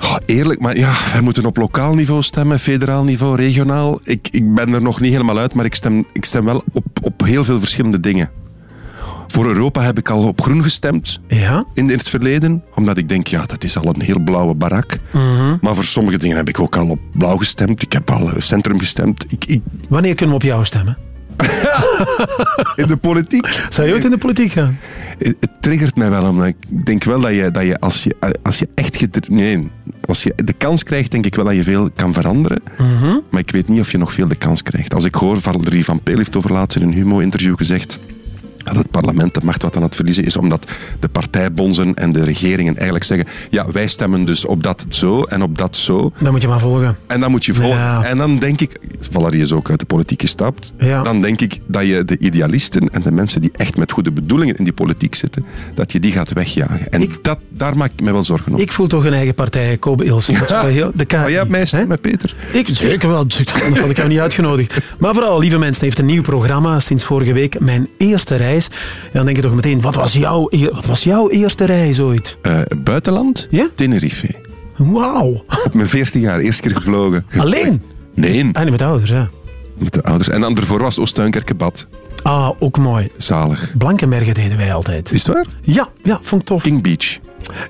[SPEAKER 68] Oh, eerlijk, maar ja, wij moeten op lokaal niveau stemmen, federaal niveau, regionaal. Ik, ik ben er nog niet helemaal uit, maar ik stem, ik stem wel op, op heel veel verschillende dingen. Voor Europa heb ik al op groen gestemd
[SPEAKER 2] ja?
[SPEAKER 68] in, in het verleden, omdat ik denk, ja, dat is al een heel blauwe barak.
[SPEAKER 2] Mhm.
[SPEAKER 68] Maar voor sommige dingen heb ik ook al op blauw gestemd. Ik heb al eh, centrum gestemd. Ik, ik,
[SPEAKER 2] Wanneer kunnen we op jou stemmen?
[SPEAKER 68] in de politiek.
[SPEAKER 2] Zou je ook in de politiek gaan?
[SPEAKER 68] Het, het triggert mij wel, omdat ik denk wel dat je, dat je, als, je als je echt nee, als je de kans krijgt, denk ik wel dat je veel kan veranderen.
[SPEAKER 2] Mhm.
[SPEAKER 68] Maar ik weet niet of je nog veel de kans krijgt. Als ik hoor, Valerie van Peel heeft over laatst in een Humo-interview gezegd dat het parlement de macht wat aan het verliezen is, omdat de partijbonzen en de regeringen eigenlijk zeggen ja, wij stemmen dus op dat zo en op dat zo.
[SPEAKER 2] Dan moet je maar volgen.
[SPEAKER 68] En dan moet je volgen.
[SPEAKER 2] Ja.
[SPEAKER 68] En dan denk ik, Valerie is ook uit de politiek gestapt,
[SPEAKER 2] Ja.
[SPEAKER 68] dan denk ik dat je de idealisten en de mensen die echt met goede bedoelingen in die politiek zitten, dat je die gaat wegjagen. En dat, daar maak ik me wel zorgen over.
[SPEAKER 2] Ik voel toch een eigen partij, Kobe Ils. Dat is wel heel- De KI.
[SPEAKER 68] Maar jij hebt mij stem met Peter.
[SPEAKER 2] Ik zeker wel, anders had ik jou niet uitgenodigd. Maar vooral, lieve mensen, heeft een nieuw programma sinds vorige week. Mijn eerste reis. Ja, dan denk je toch meteen, wat was jouw, eer- wat was jouw eerste reis ooit?
[SPEAKER 68] Eh, buitenland,
[SPEAKER 2] Ja?
[SPEAKER 68] Tenerife.
[SPEAKER 2] Wauw.
[SPEAKER 68] Op mijn 14 jaar, eerste keer gevlogen.
[SPEAKER 2] Alleen?
[SPEAKER 68] Nee,
[SPEAKER 2] Ah, niet met ouders, ja.
[SPEAKER 68] met de ouders. En dan ervoor was Oost-Duinkerke bad.
[SPEAKER 9] Ah, ook mooi.
[SPEAKER 68] Zalig.
[SPEAKER 9] Blankenbergen deden wij altijd.
[SPEAKER 68] Is het waar?
[SPEAKER 9] Ja, ja vond ik tof.
[SPEAKER 68] King Beach.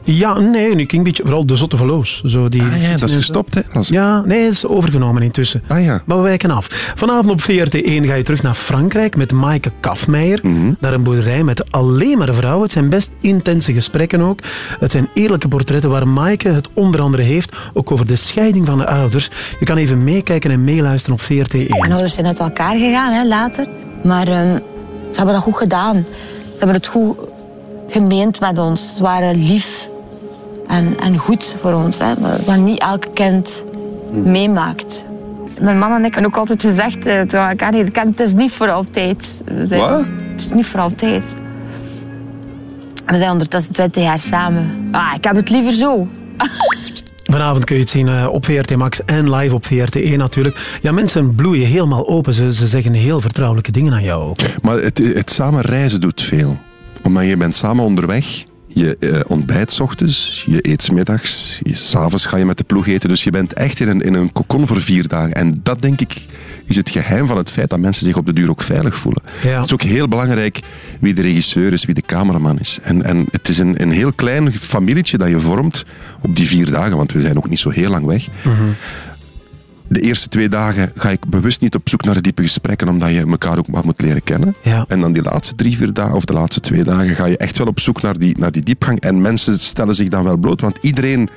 [SPEAKER 9] Ja, nee, nu King Beach, vooral de Zotte Verloos. Zo die
[SPEAKER 68] Ah ja, dat is gestopt, hè?
[SPEAKER 9] Ja, nee, het is overgenomen intussen.
[SPEAKER 68] Ah ja.
[SPEAKER 9] Maar we wijken af. Vanavond op VRT1 ga je terug naar Frankrijk met Maaike Kafmeijer.
[SPEAKER 68] Mhm.
[SPEAKER 9] Naar een boerderij met alleen maar vrouwen. Het zijn best intense gesprekken ook. Het zijn eerlijke portretten waar Maaike het onder andere heeft. Ook over de scheiding van de ouders. Je kan even meekijken en meeluisteren op VRT1.
[SPEAKER 69] Mijn ouders zijn uit elkaar gegaan hè, later. Maar ehm, ze hebben dat goed gedaan. Ze hebben het goed gemeend met ons. Ze waren lief en, en goed voor ons. Hè, wat niet elk kind meemaakt. Mijn man en ik hebben ook altijd gezegd, eh, toen we elkaar leren kennen, het is niet voor altijd. We zijn,
[SPEAKER 68] Wat?
[SPEAKER 69] Het is niet voor altijd. We zijn ondertussen 20 jaar samen. Ah, ik heb het liever zo.
[SPEAKER 9] Vanavond kun je het zien eh, op VRT Max en live op VRT1 natuurlijk. Ja, mensen bloeien helemaal open. Ze, ze zeggen heel vertrouwelijke dingen aan jou ook.
[SPEAKER 68] Maar het, het samen reizen doet veel. Omdat je bent samen onderweg. Je eh, ontbijt 's ochtends, je eet 's middags, s'avonds ga je met de ploeg eten. Dus je bent echt in een, in een kokon voor vier dagen. En dat denk ik is het geheim van het feit dat mensen zich op de duur ook veilig voelen.
[SPEAKER 9] Ja.
[SPEAKER 68] Het is ook heel belangrijk wie de regisseur is, wie de cameraman is. En, en het is een, een heel klein familietje dat je vormt op die vier dagen, want we zijn ook niet zo heel lang weg. De eerste twee dagen ga ik bewust niet op zoek naar de diepe gesprekken, omdat je elkaar ook wat moet leren kennen.
[SPEAKER 9] Ja.
[SPEAKER 68] En dan die laatste drie, vier dagen, of de laatste twee dagen, ga je echt wel op zoek naar die, naar die diepgang. En mensen stellen zich dan wel bloot, want iedereen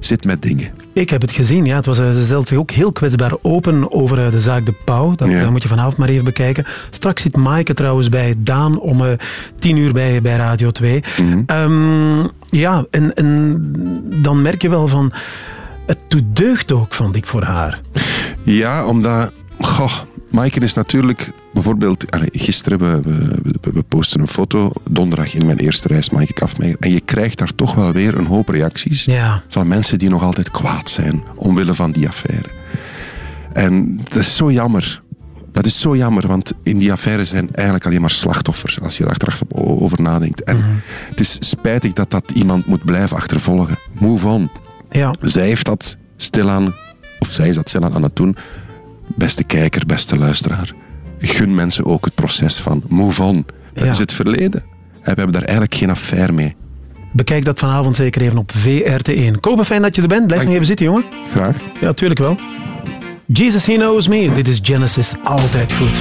[SPEAKER 68] zit met dingen.
[SPEAKER 9] Ik heb het gezien, ja. Het was, eh, ze stelt zich ook heel kwetsbaar open over eh, de zaak De Pauw. Dat,
[SPEAKER 68] Ja.
[SPEAKER 9] dat moet je vanavond maar even bekijken. Straks zit Maaike trouwens bij Daan om eh, tien uur bij, bij Radio 2.
[SPEAKER 68] Mhm.
[SPEAKER 9] Ehm, ja, en, en dan merk je wel van... Doet deugd ook, vond ik, voor haar.
[SPEAKER 68] Ja, omdat... Goh, Maaike is natuurlijk... Bijvoorbeeld, gisteren, we, we, we, posten een foto, donderdag in mijn eerste reis, Maaike Kafmeijer. En je krijgt daar toch wel weer een hoop reacties
[SPEAKER 9] Ja.
[SPEAKER 68] van mensen die nog altijd kwaad zijn omwille van die affaire. En dat is zo jammer. Dat is zo jammer, want in die affaire zijn eigenlijk alleen maar slachtoffers, als je er achteraf over nadenkt. En het is spijtig dat dat iemand moet blijven achtervolgen. Move on.
[SPEAKER 9] Ja.
[SPEAKER 68] Zij heeft dat stilaan, of zij is dat stilaan aan het doen. Beste kijker, beste luisteraar. Gun mensen ook het proces van move on. Dat
[SPEAKER 9] Ja.
[SPEAKER 68] is het verleden. En we hebben daar eigenlijk geen affaire mee.
[SPEAKER 9] Bekijk dat vanavond zeker even op VRT1. Kopen, fijn dat je er bent. Blijf nog even zitten, jongen.
[SPEAKER 68] Graag.
[SPEAKER 9] Ja, tuurlijk wel. Jesus, He Knows Me. Dit is Genesis. Altijd goed.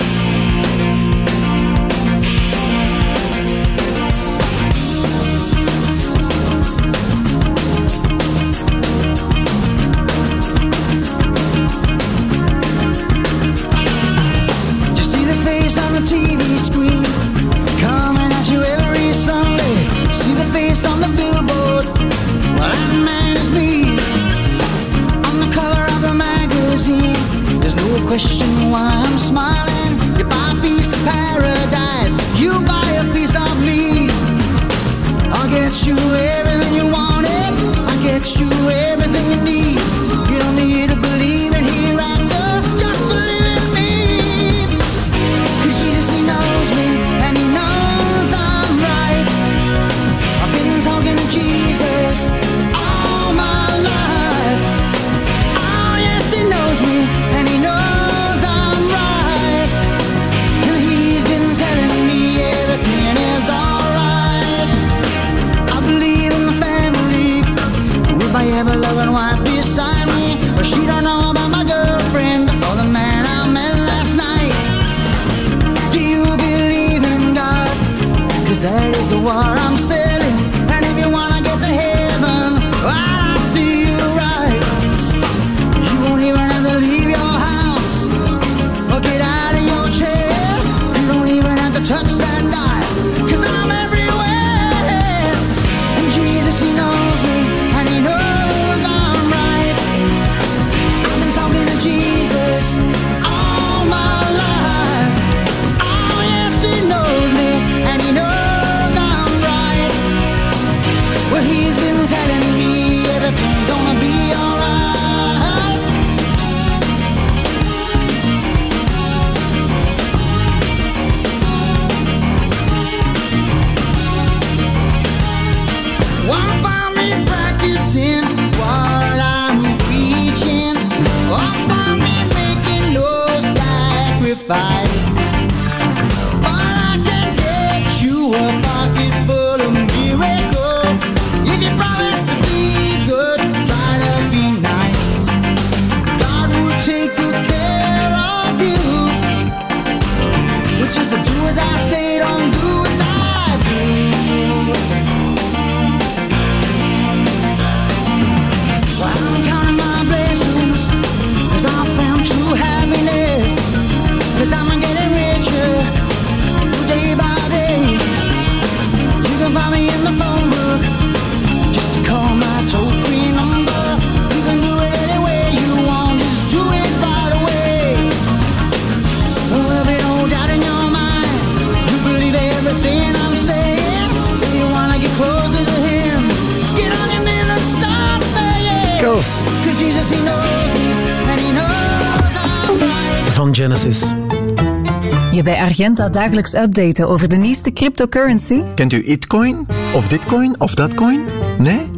[SPEAKER 20] Argenta dagelijks updaten over de nieuwste cryptocurrency?
[SPEAKER 70] Kent u Itcoin? Of Ditcoin? Of Datcoin? Nee?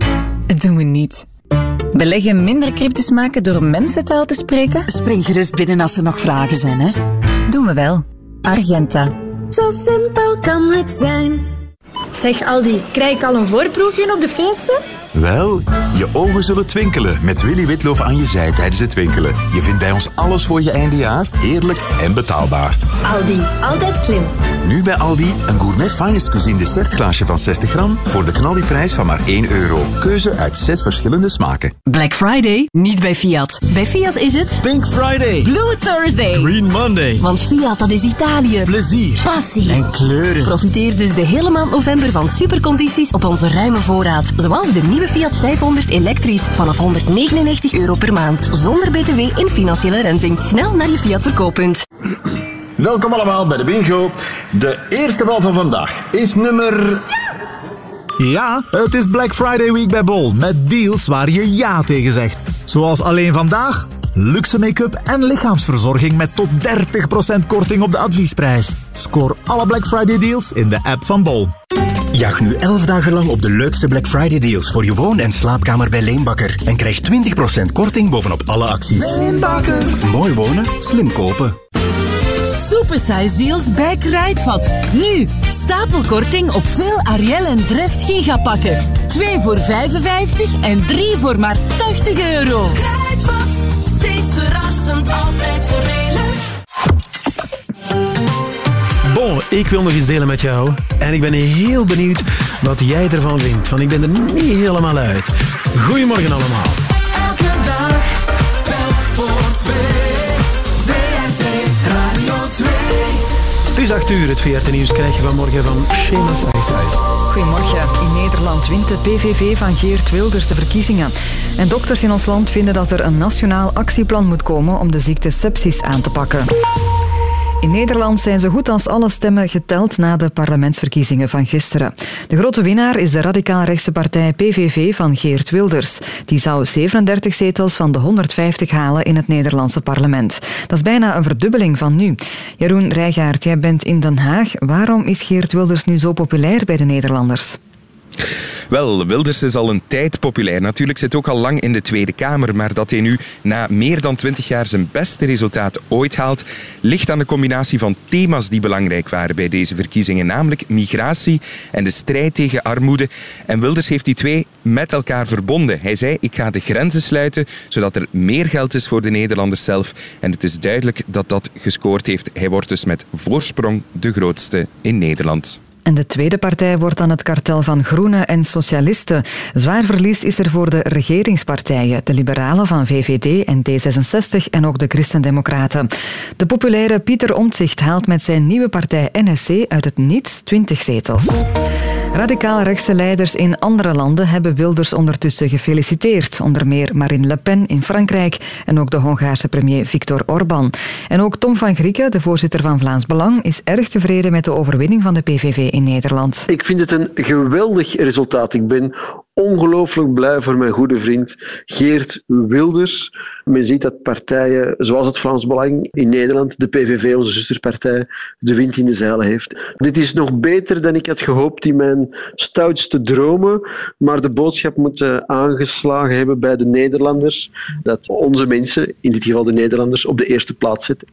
[SPEAKER 20] Dat doen we niet. Beleggen minder cryptisch maken door mensentaal te spreken?
[SPEAKER 71] Spring gerust binnen als er nog vragen zijn, hè?
[SPEAKER 20] Doen we wel. Argenta.
[SPEAKER 7] Zo simpel kan het zijn.
[SPEAKER 72] Zeg Aldi, krijg ik al een voorproefje op de feesten?
[SPEAKER 19] Wel, je ogen zullen twinkelen met Willy Witloof aan je zij tijdens het winkelen. Je vindt bij ons alles voor je eindejaar, heerlijk en betaalbaar.
[SPEAKER 72] Aldi, altijd slim.
[SPEAKER 19] Nu bij Aldi een gourmet finest cuisine dessertglaasje van 60 gram voor de knaldiprijs van maar 1 euro. Keuze uit 6 verschillende smaken.
[SPEAKER 20] Black Friday, niet bij Fiat. Bij Fiat is het...
[SPEAKER 70] Pink Friday.
[SPEAKER 20] Blue Thursday.
[SPEAKER 70] Green Monday.
[SPEAKER 20] Want Fiat, dat is Italië.
[SPEAKER 70] Plezier.
[SPEAKER 20] Passie.
[SPEAKER 70] En kleuren.
[SPEAKER 20] Profiteer dus de hele maand november van supercondities op onze ruime voorraad. Zoals de nieuwe Fiat 500 elektrisch vanaf 199 euro per maand. Zonder btw en financiële renting. Snel naar je Fiat verkooppunt.
[SPEAKER 73] Welkom allemaal bij de bingo. De eerste bal van vandaag is nummer...
[SPEAKER 74] Ja, het is Black Friday Week bij Bol. Met deals waar je ja tegen zegt. Zoals alleen vandaag, luxe make-up en lichaamsverzorging met tot 30% korting op de adviesprijs. Scoor alle Black Friday deals in de app van Bol.
[SPEAKER 5] Jaag nu 11 dagen lang op de leukste Black Friday deals voor je woon- en slaapkamer bij Leenbakker. En krijg 20% korting bovenop alle acties.
[SPEAKER 71] Leenbakker.
[SPEAKER 5] Mooi wonen, slim kopen.
[SPEAKER 20] Supersize deals bij Kruidvat. Nu, stapelkorting op veel Ariel en Dreft gigapakken. 2 voor 55 en 3 voor maar 80 euro.
[SPEAKER 7] Kruidvat, steeds verrassend, altijd voordelig.
[SPEAKER 2] Bon, ik wil nog eens delen met jou. En ik ben heel benieuwd wat jij ervan vindt. Want ik ben er niet helemaal uit. Goedemorgen allemaal. Is 8 uur. Het VRT-nieuws krijg je vanmorgen van Shema Saisai.
[SPEAKER 3] Goedemorgen. In Nederland wint de PVV van Geert Wilders de verkiezingen. En dokters in ons land vinden dat er een nationaal actieplan moet komen om de ziekte sepsis aan te pakken. In Nederland zijn zo goed als alle stemmen geteld na de parlementsverkiezingen van gisteren. De grote winnaar is de radicaal-rechtse partij PVV van Geert Wilders. Die zou 37 zetels van de 150 halen in het Nederlandse parlement. Dat is bijna een verdubbeling van nu. Jeroen Rijgaard, jij bent in Den Haag. Waarom is Geert Wilders nu zo populair bij de Nederlanders?
[SPEAKER 28] Wel, Wilders is al een tijd populair. Natuurlijk zit ook al lang in de Tweede Kamer, maar dat hij nu na meer dan twintig jaar zijn beste resultaat ooit haalt, ligt aan de combinatie van thema's die belangrijk waren bij deze verkiezingen, namelijk migratie en de strijd tegen armoede. En Wilders heeft die twee met elkaar verbonden. Hij zei, ik ga de grenzen sluiten, zodat er meer geld is voor de Nederlanders zelf. En het is duidelijk dat dat gescoord heeft. Hij wordt dus met voorsprong de grootste in Nederland.
[SPEAKER 3] En de tweede partij wordt dan het kartel van Groenen en Socialisten. Zwaar verlies is er voor de regeringspartijen, de liberalen van VVD en D66 en ook de Christendemocraten. De populaire Pieter Omtzigt haalt met zijn nieuwe partij NSC uit het niets 20 zetels. Radicaal rechtse leiders in andere landen hebben Wilders ondertussen gefeliciteerd. Onder meer Marine Le Pen in Frankrijk en ook de Hongaarse premier Viktor Orban. En ook Tom van Grieken, de voorzitter van Vlaams Belang, is erg tevreden met de overwinning van de PVV in Nederland.
[SPEAKER 75] Ik vind het een geweldig resultaat. Ik ben ongelooflijk blij voor mijn goede vriend Geert Wilders. Men ziet dat partijen zoals het Vlaams Belang in Nederland, de PVV, onze zusterpartij, de wind in de zeilen heeft. Dit is nog beter dan ik had gehoopt in mijn stoutste dromen, maar de boodschap moet eh, aangeslagen hebben bij de Nederlanders dat onze mensen, in dit geval de Nederlanders, op de eerste plaats zetten.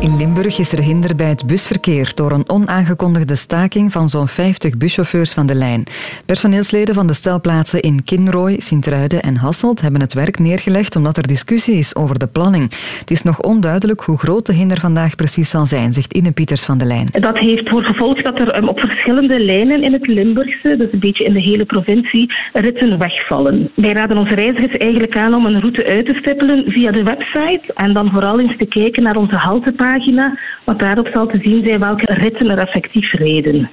[SPEAKER 3] In Limburg is er hinder bij het busverkeer door een onaangekondigde staking van zo'n 50 buschauffeurs van de lijn. Personeelsleden van de stelplaatsen in Kinrooi, Sint-Truiden en Hasselt hebben het werk neergelegd omdat er discussie is over de planning. Het is nog onduidelijk hoe groot de hinder vandaag precies zal zijn, zegt Ine Pieters van de lijn.
[SPEAKER 76] Dat heeft voor gevolg dat er um, op verschillende lijnen in het Limburgse, dus een beetje in de hele provincie, ritten wegvallen. Wij raden onze reizigers eigenlijk aan om een route uit te stippelen via de website en dan vooral eens te kijken naar onze want daarop zal te zien zijn welke ritten er effectief reden.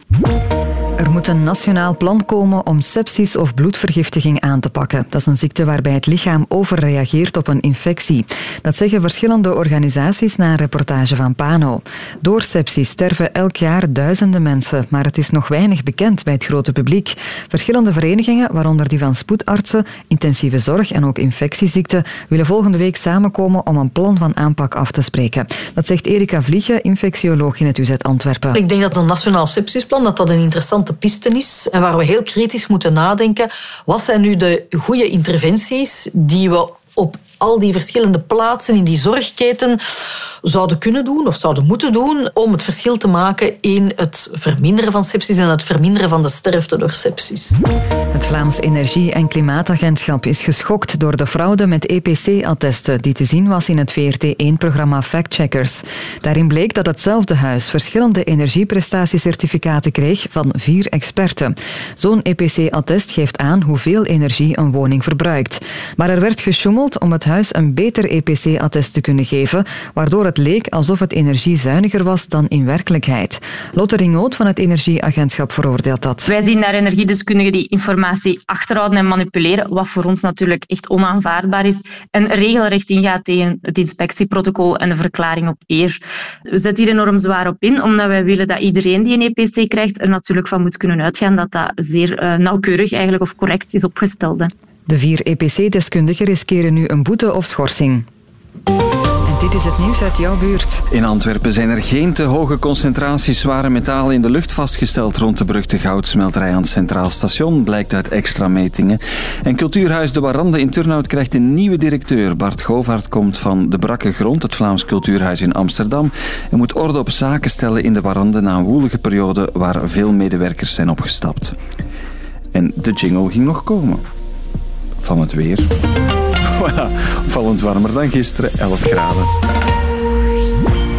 [SPEAKER 3] Er moet een nationaal plan komen om sepsis of bloedvergiftiging aan te pakken. Dat is een ziekte waarbij het lichaam overreageert op een infectie. Dat zeggen verschillende organisaties na een reportage van Pano. Door sepsis sterven elk jaar duizenden mensen, maar het is nog weinig bekend bij het grote publiek. Verschillende verenigingen, waaronder die van spoedartsen, intensieve zorg en ook infectieziekten, willen volgende week samenkomen om een plan van aanpak af te spreken. Dat zegt Erika Vliegen, infectioloog in het UZ Antwerpen.
[SPEAKER 75] Ik denk dat een nationaal sepsisplan dat dat een interessante piste is en waar we heel kritisch moeten nadenken. Wat zijn nu de goede interventies die we op al die verschillende plaatsen in die zorgketen zouden kunnen doen of zouden moeten doen om het verschil te maken in het verminderen van sepsis en het verminderen van de sterfte door sepsis.
[SPEAKER 3] Het Vlaams Energie- en Klimaatagentschap is geschokt door de fraude met EPC-attesten die te zien was in het VRT1-programma Factcheckers. Daarin bleek dat hetzelfde huis verschillende energieprestatiecertificaten kreeg van vier experten. Zo'n EPC-attest geeft aan hoeveel energie een woning verbruikt. Maar er werd gesjoemeld om het huis een beter EPC-attest te kunnen geven, waardoor het leek alsof het energiezuiniger was dan in werkelijkheid. Lotte Ringoot van het Energieagentschap veroordeelt dat.
[SPEAKER 37] Wij zien daar energiedeskundigen die informatie achterhouden en manipuleren, wat voor ons natuurlijk echt onaanvaardbaar is en regelrecht ingaat tegen het inspectieprotocol en de verklaring op eer. We zetten hier enorm zwaar op in, omdat wij willen dat iedereen die een EPC krijgt er natuurlijk van moet kunnen uitgaan dat dat zeer eh, nauwkeurig eigenlijk of correct is opgesteld.
[SPEAKER 3] De vier EPC-deskundigen riskeren nu een boete of schorsing. En dit is het nieuws uit jouw buurt.
[SPEAKER 15] In Antwerpen zijn er geen te hoge concentraties zware metalen in de lucht vastgesteld rond de beruchte goudsmelterij aan het Centraal Station, blijkt uit extra metingen. En Cultuurhuis De Warande in Turnhout krijgt een nieuwe directeur. Bart Govaert komt van De Brakke Grond, het Vlaams Cultuurhuis in Amsterdam, en moet orde op zaken stellen in De Warande na een woelige periode waar veel medewerkers zijn opgestapt. En de jingle ging nog komen. Van het weer. Voilà, opvallend warmer dan gisteren, 11 graden.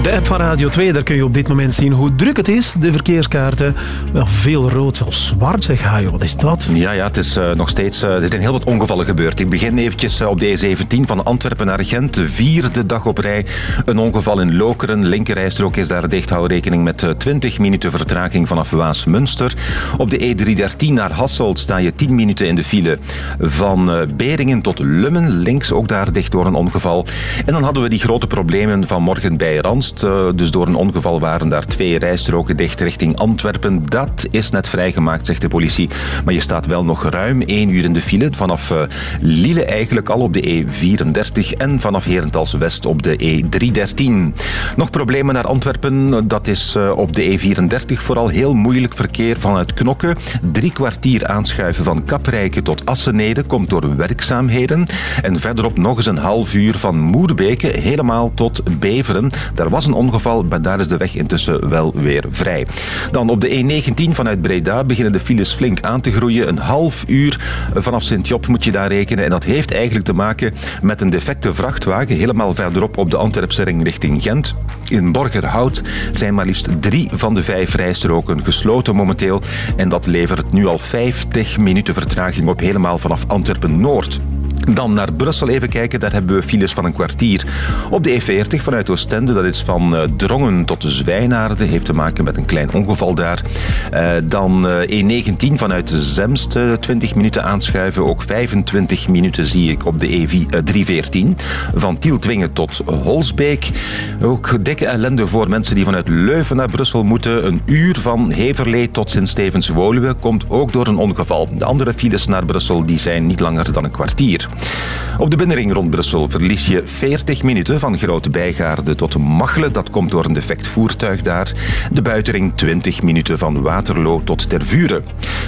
[SPEAKER 2] De app van Radio 2, daar kun je op dit moment zien hoe druk het is. De verkeerskaarten, wel veel rood, zelfs zwart zeg Hajo. Wat is dat?
[SPEAKER 6] Ja, ja het is eh, nog steeds... eh, er zijn heel wat ongevallen gebeurd. Ik begin eventjes eh, op de E17 van Antwerpen naar Gent. De vierde dag op rij. Een ongeval in Lokeren. Linkerrijstrook is daar dicht. Hou rekening met eh, 20 minuten vertraging vanaf Waas-Münster. Op de E313 naar Hasselt sta je 10 minuten in de file. Van Beringen tot Lummen. Links ook daar dicht door een ongeval. En dan hadden we die grote problemen vanmorgen bij Ranst. Eh, Dus door een ongeval waren daar twee rijstroken dicht richting Antwerpen. Dat is net vrijgemaakt, zegt de politie. Maar je staat wel nog ruim één uur in de file. Vanaf eh, Lille eigenlijk al op de E34 en vanaf Herentals West op de E313. Nog problemen naar Antwerpen. Dat is eh, op de E34 vooral heel moeilijk verkeer vanuit Knokke. Drie kwartier aanschuiven van Kaprijke tot Assenede komt door werkzaamheden. En verderop nog eens een half uur van Moerbeke helemaal tot Beveren. Daar was een ongeval, maar daar is de weg intussen wel weer vrij. Dan op de E19 vanuit Breda beginnen de files flink aan te groeien. Een half uur vanaf Sint-Job moet je daar rekenen. En dat heeft eigenlijk te maken met een defecte vrachtwagen helemaal verderop op de Antwerpse ring richting Gent. In Borgerhout zijn maar liefst drie van de vijf rijstroken gesloten momenteel. En dat levert nu al 50 minuten vertraging op helemaal vanaf Antwerpen-Noord. Dan naar Brussel even kijken, daar hebben we files van een kwartier. Op de E40 vanuit Oostende, dat is van eh, Drongen tot Zwijnaarde, heeft te maken met een klein ongeval daar. Eh, dan eh, E19 vanuit Zemst, eh, 20 minuten aanschuiven, ook 25 minuten zie ik op de E314. Van Tieltwingen tot Holsbeek. Ook dikke ellende voor mensen die vanuit Leuven naar Brussel moeten. Een uur van Heverlee tot Sint-Stevens-Woluwe komt ook door een ongeval. De andere files naar Brussel die zijn niet langer dan een kwartier. Op de binnenring rond Brussel verlies je 40 minuten van Grote Bijgaarde tot Machelen. Dat komt door een defect voertuig daar. De buitenring 20 minuten van Waterloo tot Tervuren.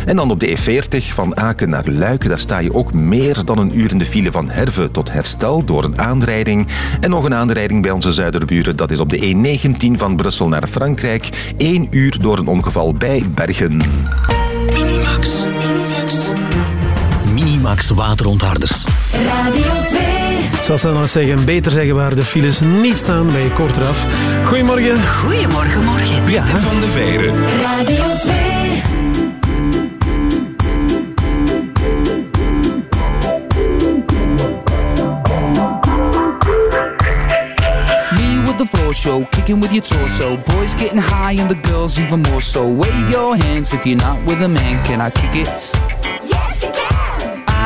[SPEAKER 6] En dan op de E40 van Aken naar Luiken. Daar sta je ook meer dan een uur in de file van Herve tot Herstel door een aanrijding. En nog een aanrijding bij onze zuiderburen. Dat is op de E19 van Brussel naar Frankrijk. 1 uur door een ongeval bij Bergen.
[SPEAKER 5] Minimax. Minimax waterontharders.
[SPEAKER 4] Radio 2.
[SPEAKER 2] Zoals ze dan eens zeggen, beter zeggen waar de files niet staan bij Kortraf. Goedemorgen.
[SPEAKER 4] Goedemorgen, morgen.
[SPEAKER 2] Ja.
[SPEAKER 5] Van de Veren.
[SPEAKER 4] Radio 2.
[SPEAKER 77] Me with the flow
[SPEAKER 78] show, kicking with your torso. Boys getting high and the girls even more so. Wave your hands if you're not with a man. Can I kick it?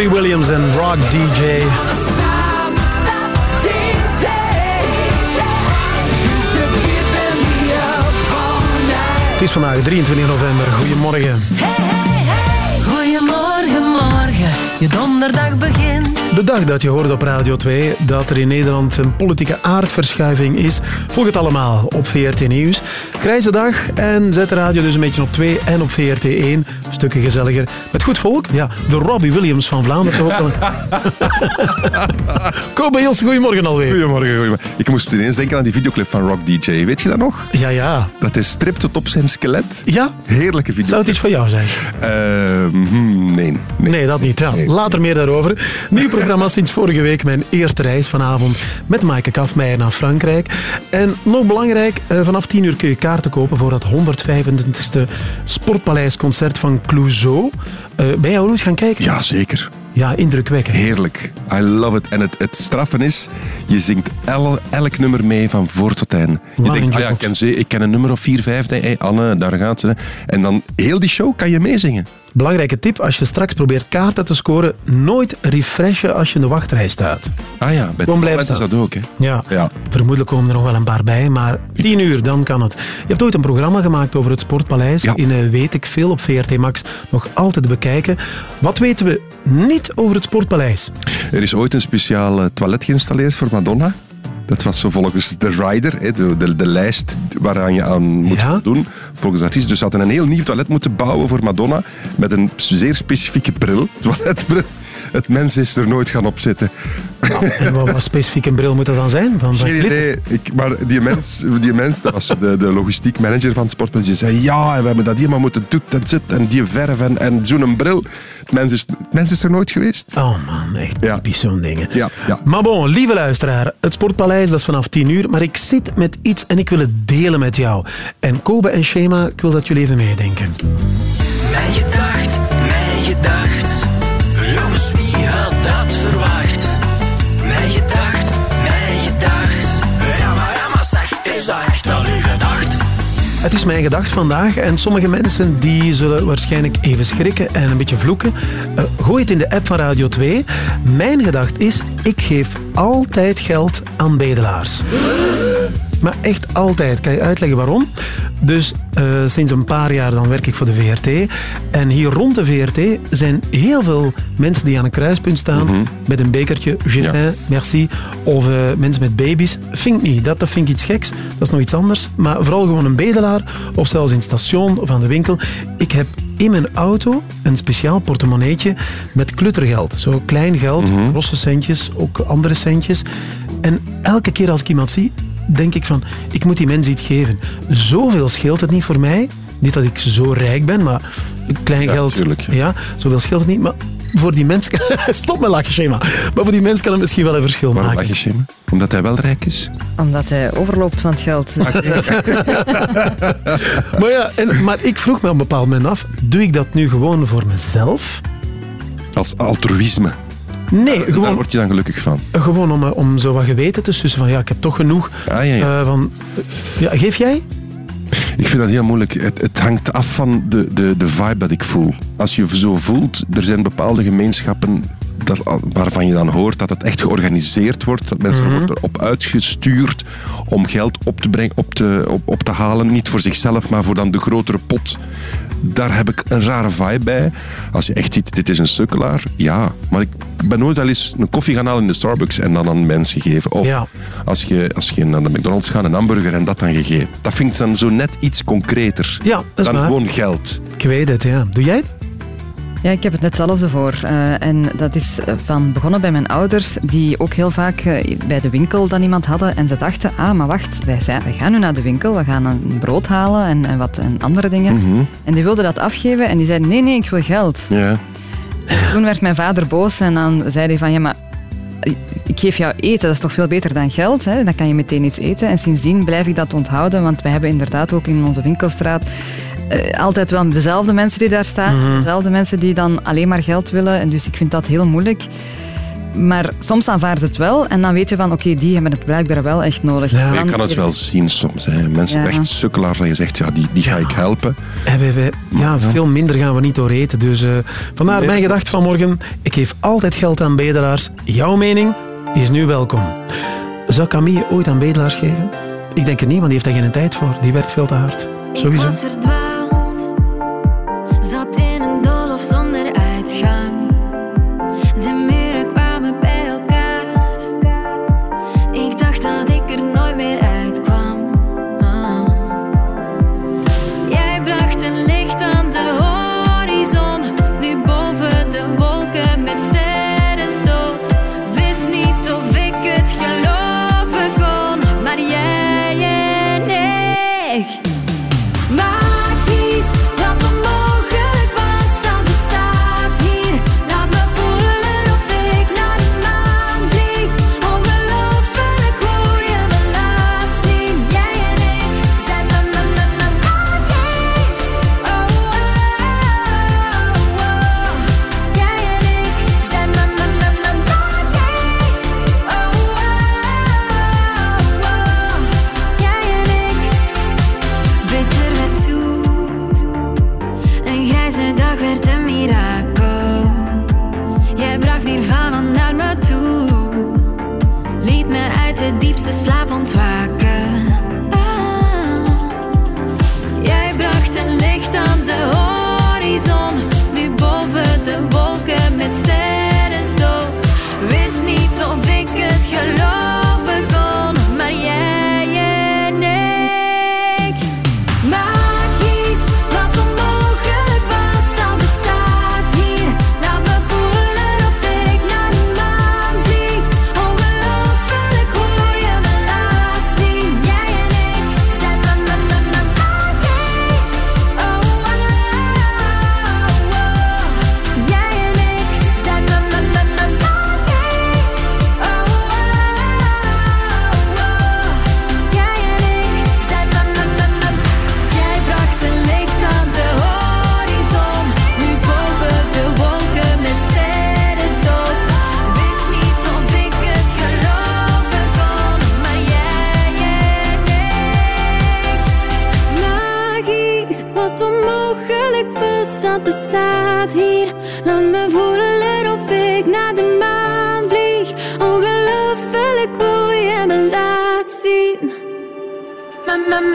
[SPEAKER 2] Robbie Williams en Rock DJ. Het is vandaag 23 november. Goedemorgen.
[SPEAKER 62] Goedemorgen, morgen, je donderdag begint.
[SPEAKER 2] De dag dat je hoort op Radio 2 dat er in Nederland een politieke aardverschuiving is. Volg het allemaal op VRT Nieuws. Grijze dag en zet de radio dus een beetje op 2 en op VRT 1. Stukken gezelliger. Met goed volk. Ja, de Robbie Williams van Vlaanderen. wel. Kobe Hiels, goedemorgen alweer.
[SPEAKER 68] Goedemorgen, goedemorgen. Ik moest ineens denken aan die videoclip van Rock DJ. Weet je dat nog?
[SPEAKER 2] Ja, ja.
[SPEAKER 68] Dat hij stript tot op zijn skelet.
[SPEAKER 2] Ja?
[SPEAKER 68] Heerlijke video.
[SPEAKER 2] Zou het iets voor jou zijn?
[SPEAKER 68] Ehm, hmm, nee.
[SPEAKER 2] Nee, dat niet. Ja. Later meer daarover. Nieuw programma sinds vorige week. Mijn eerste reis vanavond met Maaike Kafmeijer naar Frankrijk. En nog belangrijk, eh, vanaf 10 uur kun je kaarten kopen voor dat 125e Sportpaleisconcert van Clouseau. Eh, ben jij gaan kijken?
[SPEAKER 68] Ja, zeker.
[SPEAKER 2] Ja, indrukwekkend.
[SPEAKER 68] Heerlijk. I love it. En het, het straffen is, je zingt el- elk nummer mee van voor tot eind. Je denkt, ah ja, ik ken, ze, ik ken een nummer of vier, vijf. Denk, hey, Anne, daar gaat ze. En dan heel die show kan je meezingen.
[SPEAKER 2] Belangrijke tip, als je straks probeert kaarten te scoren, nooit refreshen als je in de wachtrij staat.
[SPEAKER 68] Ah ja, bij
[SPEAKER 2] Gewoon blijven
[SPEAKER 68] is dat ook. Hè.
[SPEAKER 2] Ja.
[SPEAKER 68] Ja.
[SPEAKER 2] Vermoedelijk komen er nog wel een paar bij, maar 10 uur, dan kan het. Je hebt ooit een programma gemaakt over het Sportpaleis. In eh, Weet ik Veel op VRT Max. Nog altijd bekijken. Wat weten we niet over het Sportpaleis?
[SPEAKER 68] Er is ooit een speciaal eh, toilet geïnstalleerd voor Madonna. Dat was zo volgens de rider, de, de, de lijst waaraan je aan moet doen, volgens de artiest. Dus ze hadden een heel nieuw toilet moeten bouwen voor Madonna, met een zeer specifieke bril, toiletbril. Het mens is er nooit gaan opzetten.
[SPEAKER 2] En wat, wat specifiek een bril moet dat dan zijn? Van, van
[SPEAKER 68] Geen idee. Ik, maar die mens, die mens, dat was de, de logistiek manager van het sportpaleis, die zei ja, en we hebben dat helemaal moeten doen en zit en die verf en, en zo'n bril. Het mens, is, het mens is er nooit geweest.
[SPEAKER 2] Oh man, echt typisch zo'n dingen.
[SPEAKER 68] Ja, ja.
[SPEAKER 2] Maar bon, lieve luisteraar, het Sportpaleis dat is vanaf 10 uur, maar ik zit met iets en ik wil het delen met jou. En Kobe en Shema, ik wil dat jullie even meedenken.
[SPEAKER 4] Mijn gedacht, mijn gedacht. Jongens, wie had dat verwacht? Mijn gedacht, mijn gedacht. Ja, maar, ja, maar zeg, is dat echt wel uw gedacht?
[SPEAKER 2] Het is mijn gedacht vandaag en sommige mensen die zullen waarschijnlijk even schrikken en een beetje vloeken. Eh, gooi het in de app van Radio 2. Mijn gedacht is, ik geef altijd geld aan bedelaars. Maar echt altijd. Kan je uitleggen waarom? Dus eh, sinds een paar jaar dan werk ik voor de VRT. En hier rond de VRT zijn heel veel mensen die aan een kruispunt staan met een bekertje, Gervin, merci. Of eh, mensen met baby's. Vind ik niet. Dat, dat vind ik iets geks. Dat is nog iets anders. Maar vooral gewoon een bedelaar of zelfs in het station of aan de winkel. Ik heb in mijn auto een speciaal portemonneetje met kluttergeld. Zo klein geld, rosse centjes, ook andere centjes. En elke keer als ik iemand zie, denk ik van, ik moet die mens iets geven. Zoveel scheelt het niet voor mij. Niet dat ik zo rijk ben, maar klein
[SPEAKER 68] Ja,
[SPEAKER 2] geld.
[SPEAKER 68] tuurlijk.
[SPEAKER 2] Ja, zoveel scheelt het niet. Maar voor die mens... Stop met lachen, Schema. Maar voor die mens kan het misschien wel een verschil
[SPEAKER 68] Waarom
[SPEAKER 2] maken.
[SPEAKER 68] Shema? Omdat hij wel rijk is?
[SPEAKER 3] Omdat hij overloopt van het geld.
[SPEAKER 2] maar ja, en, maar ik vroeg me op een bepaald moment af, doe ik dat nu gewoon voor mezelf?
[SPEAKER 68] Als altruïsme.
[SPEAKER 2] Nee,
[SPEAKER 68] Daar
[SPEAKER 2] gewoon,
[SPEAKER 68] word je dan gelukkig van.
[SPEAKER 2] gewoon om, eh, om zo wat geweten te sussen van ja, ik heb toch genoeg.
[SPEAKER 68] Ah, ja, ja.
[SPEAKER 2] eh, van, ja, geef jij?
[SPEAKER 68] Ik vind dat heel moeilijk. Het, het hangt af van de, de, de vibe dat ik voel. Als je zo voelt, er zijn bepaalde gemeenschappen dat, waarvan je dan hoort dat het echt georganiseerd wordt. Dat mensen
[SPEAKER 2] Mhm.
[SPEAKER 68] worden erop uitgestuurd om geld op te, brengen, op, te, op, op te halen. Niet voor zichzelf, maar voor dan de grotere pot. Daar heb ik een rare vibe bij. Als je echt ziet, dit is een sukkelaar, ja. Maar ik ben nooit al eens een koffie gaan halen in de Starbucks en dan aan mensen geven. Of
[SPEAKER 2] Ja.
[SPEAKER 68] als, je, als je naar de McDonald's gaat, een hamburger en dat dan gegeven. Dat vind ik dan zo net iets concreter
[SPEAKER 2] Ja,
[SPEAKER 68] dan
[SPEAKER 2] waar.
[SPEAKER 68] gewoon geld.
[SPEAKER 2] Ik weet het, ja. Doe jij het?
[SPEAKER 3] Ja, ik heb het net hetzelfde voor. Eh, en dat is eh, van begonnen bij mijn ouders, die ook heel vaak eh, bij de winkel dan iemand hadden. En ze dachten, ah, maar wacht, wij, zijn, wij gaan nu naar de winkel, we gaan een brood halen en, en wat en andere dingen.
[SPEAKER 68] Mhm.
[SPEAKER 3] En die wilden dat afgeven en die zeiden, nee, nee, ik wil geld.
[SPEAKER 68] Ja.
[SPEAKER 3] Toen werd mijn vader boos en dan zei hij van, ja, maar ik geef jou eten, dat is toch veel beter dan geld. Hè? Dan kan je meteen iets eten. En sindsdien blijf ik dat onthouden, want wij hebben inderdaad ook in onze winkelstraat eh, altijd wel dezelfde mensen die daar staan.
[SPEAKER 2] Mhm.
[SPEAKER 3] Dezelfde mensen die dan alleen maar geld willen. En dus ik vind dat heel moeilijk. Maar soms aanvaarden ze het wel en dan weet je van, oké, die hebben het blijkbaar wel echt nodig. Dan
[SPEAKER 68] je kan het wel zien soms. Hè. Mensen
[SPEAKER 3] Ja.
[SPEAKER 68] echt sukkelaars dat je zegt, ja, die, die ga ik helpen.
[SPEAKER 2] En wij, wij- ja, veel minder gaan we niet door eten. Dus eh, vandaar
[SPEAKER 68] Nee.
[SPEAKER 2] mijn gedachte van morgen. Ik geef altijd geld aan bedelaars. Jouw mening is nu welkom. Zou Camille ooit aan bedelaars geven? Ik denk het niet, want die heeft daar geen tijd voor. Die werkt veel te hard. Sowieso.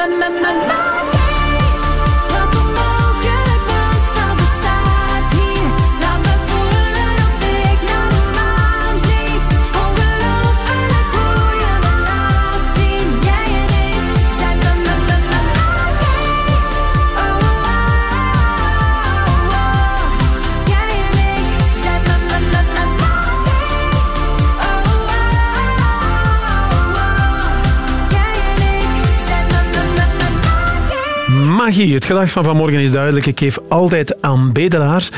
[SPEAKER 24] my, my, my.
[SPEAKER 2] Magie, het gedacht van vanmorgen is duidelijk. Ik geef altijd aan bedelaars.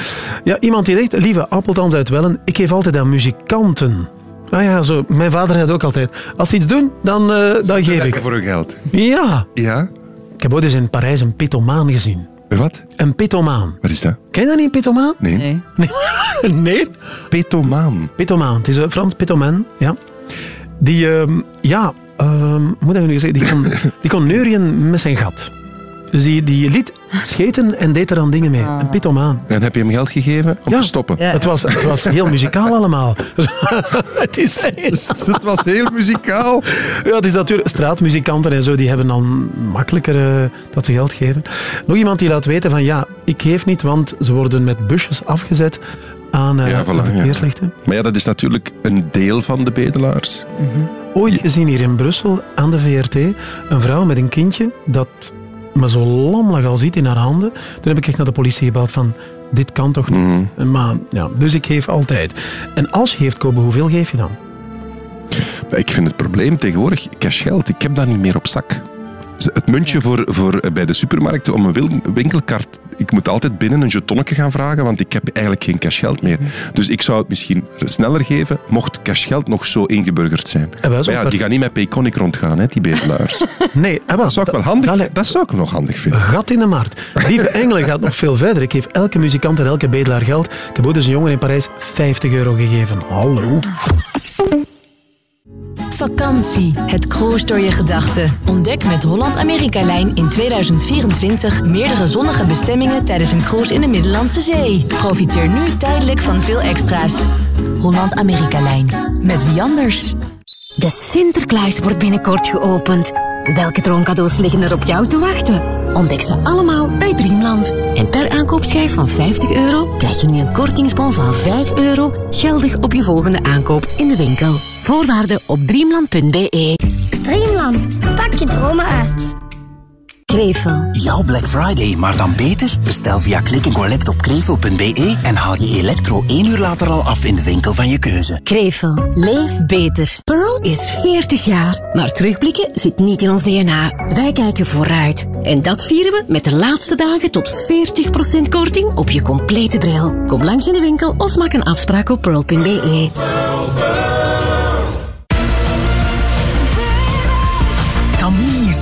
[SPEAKER 2] Ja, iemand die zegt, lieve Appeltans uit Wellen, ik geef altijd aan muzikanten. Ah ja, zo. Mijn vader had ook altijd. Als ze iets doen, dan, eh, dan geef ik.
[SPEAKER 68] Voor hun geld.
[SPEAKER 2] Ja.
[SPEAKER 68] Ja?
[SPEAKER 2] Ik heb ooit eens in Parijs een pitomaan gezien.
[SPEAKER 68] Wat?
[SPEAKER 2] Een pitomaan.
[SPEAKER 68] Wat is dat?
[SPEAKER 2] Ken je dat niet, een pitomaan?
[SPEAKER 68] Nee.
[SPEAKER 79] Nee.
[SPEAKER 2] Nee? nee?
[SPEAKER 68] Petomaan.
[SPEAKER 2] Pitomaan. Het is een Frans pitomaan, ja. Die, ehm, ja, ehm, hoe moet ik nu zeggen, die kon, die kon neurien met zijn gat. Dus die, die liet scheten en deed er dan dingen mee. Een pitomaan.
[SPEAKER 68] En heb je hem geld gegeven om
[SPEAKER 2] Ja.
[SPEAKER 68] te stoppen?
[SPEAKER 2] Het, was, het was heel muzikaal allemaal. het, is
[SPEAKER 68] het was heel muzikaal.
[SPEAKER 2] Ja, het is natuurlijk straatmuzikanten en zo, die hebben dan makkelijker eh, dat ze geld geven. Nog iemand die laat weten van ja, ik geef niet, want ze worden met busjes afgezet aan eh
[SPEAKER 68] Ja,
[SPEAKER 2] de
[SPEAKER 68] voilà, ja.
[SPEAKER 2] verkeerslichten.
[SPEAKER 68] Maar ja, dat is natuurlijk een deel van de bedelaars.
[SPEAKER 2] Ooit gezien hier in Brussel aan de VRT een vrouw met een kindje dat me zo lam lag al ziet in haar handen. Toen heb ik echt naar de politie gebeld van dit kan toch niet. Maar, ja, dus ik geef altijd. En als je geeft, Kobe, hoeveel geef je dan?
[SPEAKER 68] Maar ik vind het probleem tegenwoordig cashgeld. Ik heb dat niet meer op zak. Het muntje voor, voor eh, bij de supermarkten om een winkelkaart. Ik moet altijd binnen een jetonnetje gaan vragen, want ik heb eigenlijk geen cashgeld meer. Dus ik zou het misschien sneller geven, mocht cashgeld nog zo ingeburgerd zijn. Maar ja, die gaan niet met Payconic rondgaan, hè, die bedelaars.
[SPEAKER 2] Nee, eh,
[SPEAKER 68] dat zou ik wel handig, dat zou ik nog handig vinden.
[SPEAKER 2] gat in de markt. Lieve Engelen gaat nog veel verder. Ik geef elke muzikant en elke bedelaar geld. Ik heb ooit eens een jongen in Parijs 50 euro gegeven. Hallo.
[SPEAKER 80] Vakantie. Het cruise door je gedachten. Ontdek met Holland-Amerika-lijn in 2024 meerdere zonnige bestemmingen tijdens een cruise in de Middellandse Zee. Profiteer nu tijdelijk van veel extra's. Holland-Amerika-lijn. Met wie anders?
[SPEAKER 20] De Sinterklaas wordt binnenkort geopend. Welke droomcadeaus liggen er op jou te wachten? Ontdek ze allemaal bij Dreamland. En per aankoopschijf van 50 euro krijg je nu een kortingsbon van 5 euro geldig op je volgende aankoop in de winkel. Voorwaarden op dreamland.be.
[SPEAKER 81] Dreamland, pak je dromen uit.
[SPEAKER 20] Krevel.
[SPEAKER 82] Jouw Black Friday, maar dan beter? Bestel via en collect op krevel.be en haal je elektro één uur later al af in de winkel van je keuze.
[SPEAKER 20] Krevel. Leef beter. Pearl is 40 jaar, maar terugblikken zit niet in ons DNA. Wij kijken vooruit. En dat vieren we met de laatste dagen tot 40% korting op je complete bril. Kom langs in de winkel of maak een afspraak op pearl.be.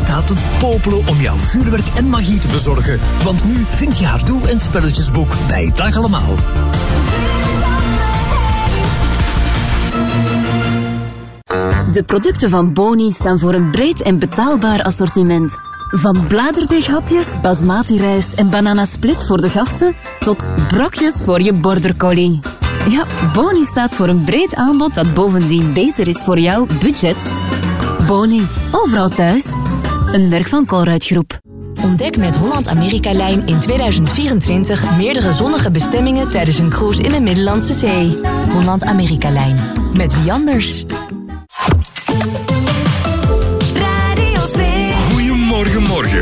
[SPEAKER 82] staat te popelen om jouw vuurwerk en magie te bezorgen. Want nu vind je haar doel- en spelletjesboek bij Dag Allemaal.
[SPEAKER 20] De producten van Boni staan voor een breed en betaalbaar assortiment. Van bladerdeeghapjes, basmati rijst en bananasplit voor de gasten tot brokjes voor je border collie. Ja, Boni staat voor een breed aanbod dat bovendien beter is voor jouw budget. Boni, overal thuis. Een merk van Colruyt Groep.
[SPEAKER 80] Ontdek met Holland-Amerika-lijn in 2024 meerdere zonnige bestemmingen tijdens een cruise in de Middellandse Zee. Holland-Amerika-lijn. Met wie anders?
[SPEAKER 24] Radio 2.
[SPEAKER 83] Goedemorgen, morgen.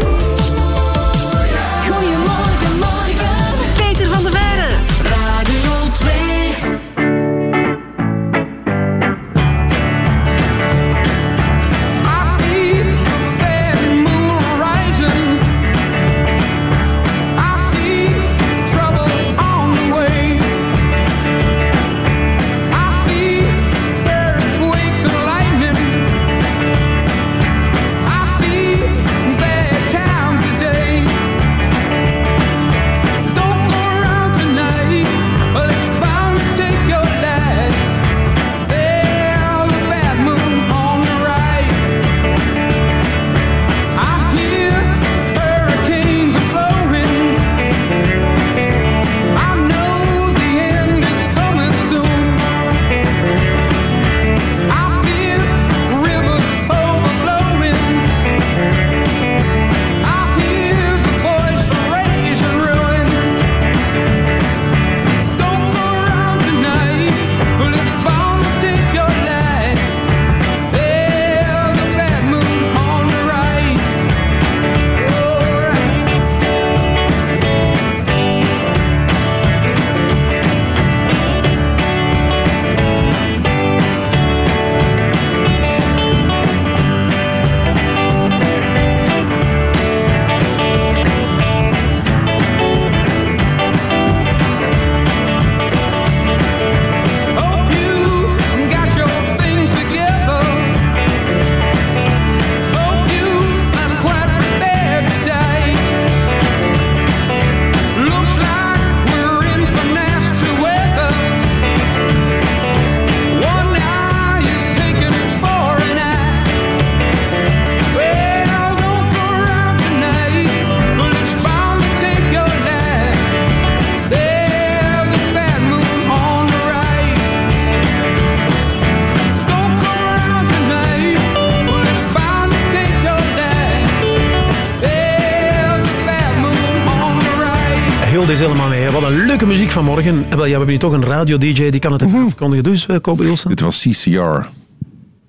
[SPEAKER 2] Deze helemaal mee. Wat een leuke muziek vanmorgen. En wel, ja, we hebben hier toch een radio-dj, die kan het even afkondigen. Dus, uh, Kobe Ilsen.
[SPEAKER 68] Dit was CCR.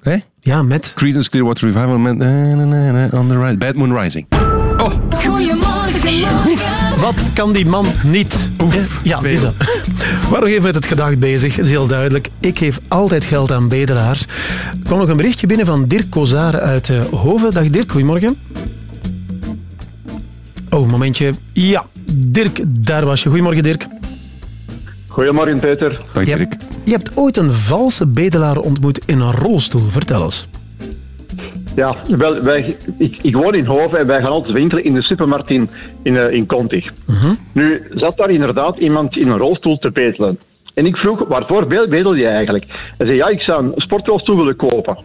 [SPEAKER 68] Hè?
[SPEAKER 2] Ja, met?
[SPEAKER 68] Creedence Clearwater Revival met na, na, na, na, on the right. Bad Moon Rising.
[SPEAKER 2] Goedemorgen, Wat kan die man niet? Ja, is dat. We waren nog even met het gedacht bezig. Het is heel duidelijk. Ik geef altijd geld aan bedelaars. Er kwam nog een berichtje binnen van Dirk Kozare uit eh, Hoven. Dag Dirk, goedemorgen. Oh, momentje. Ja, Dirk, daar was je. Goedemorgen, Dirk.
[SPEAKER 83] Goedemorgen, Peter.
[SPEAKER 68] Dag,
[SPEAKER 2] je, hebt, je hebt ooit een valse bedelaar ontmoet in een rolstoel. Vertel eens.
[SPEAKER 83] Ja, wel, wij, ik, ik woon in Hoven en wij gaan altijd winkelen in de supermarkt in, in, eh, in Contig. Nu zat daar inderdaad iemand in een rolstoel te bedelen. En ik vroeg, waarvoor be- bedel je eigenlijk? Hij zei, ja, ik zou een sportrolstoel willen kopen.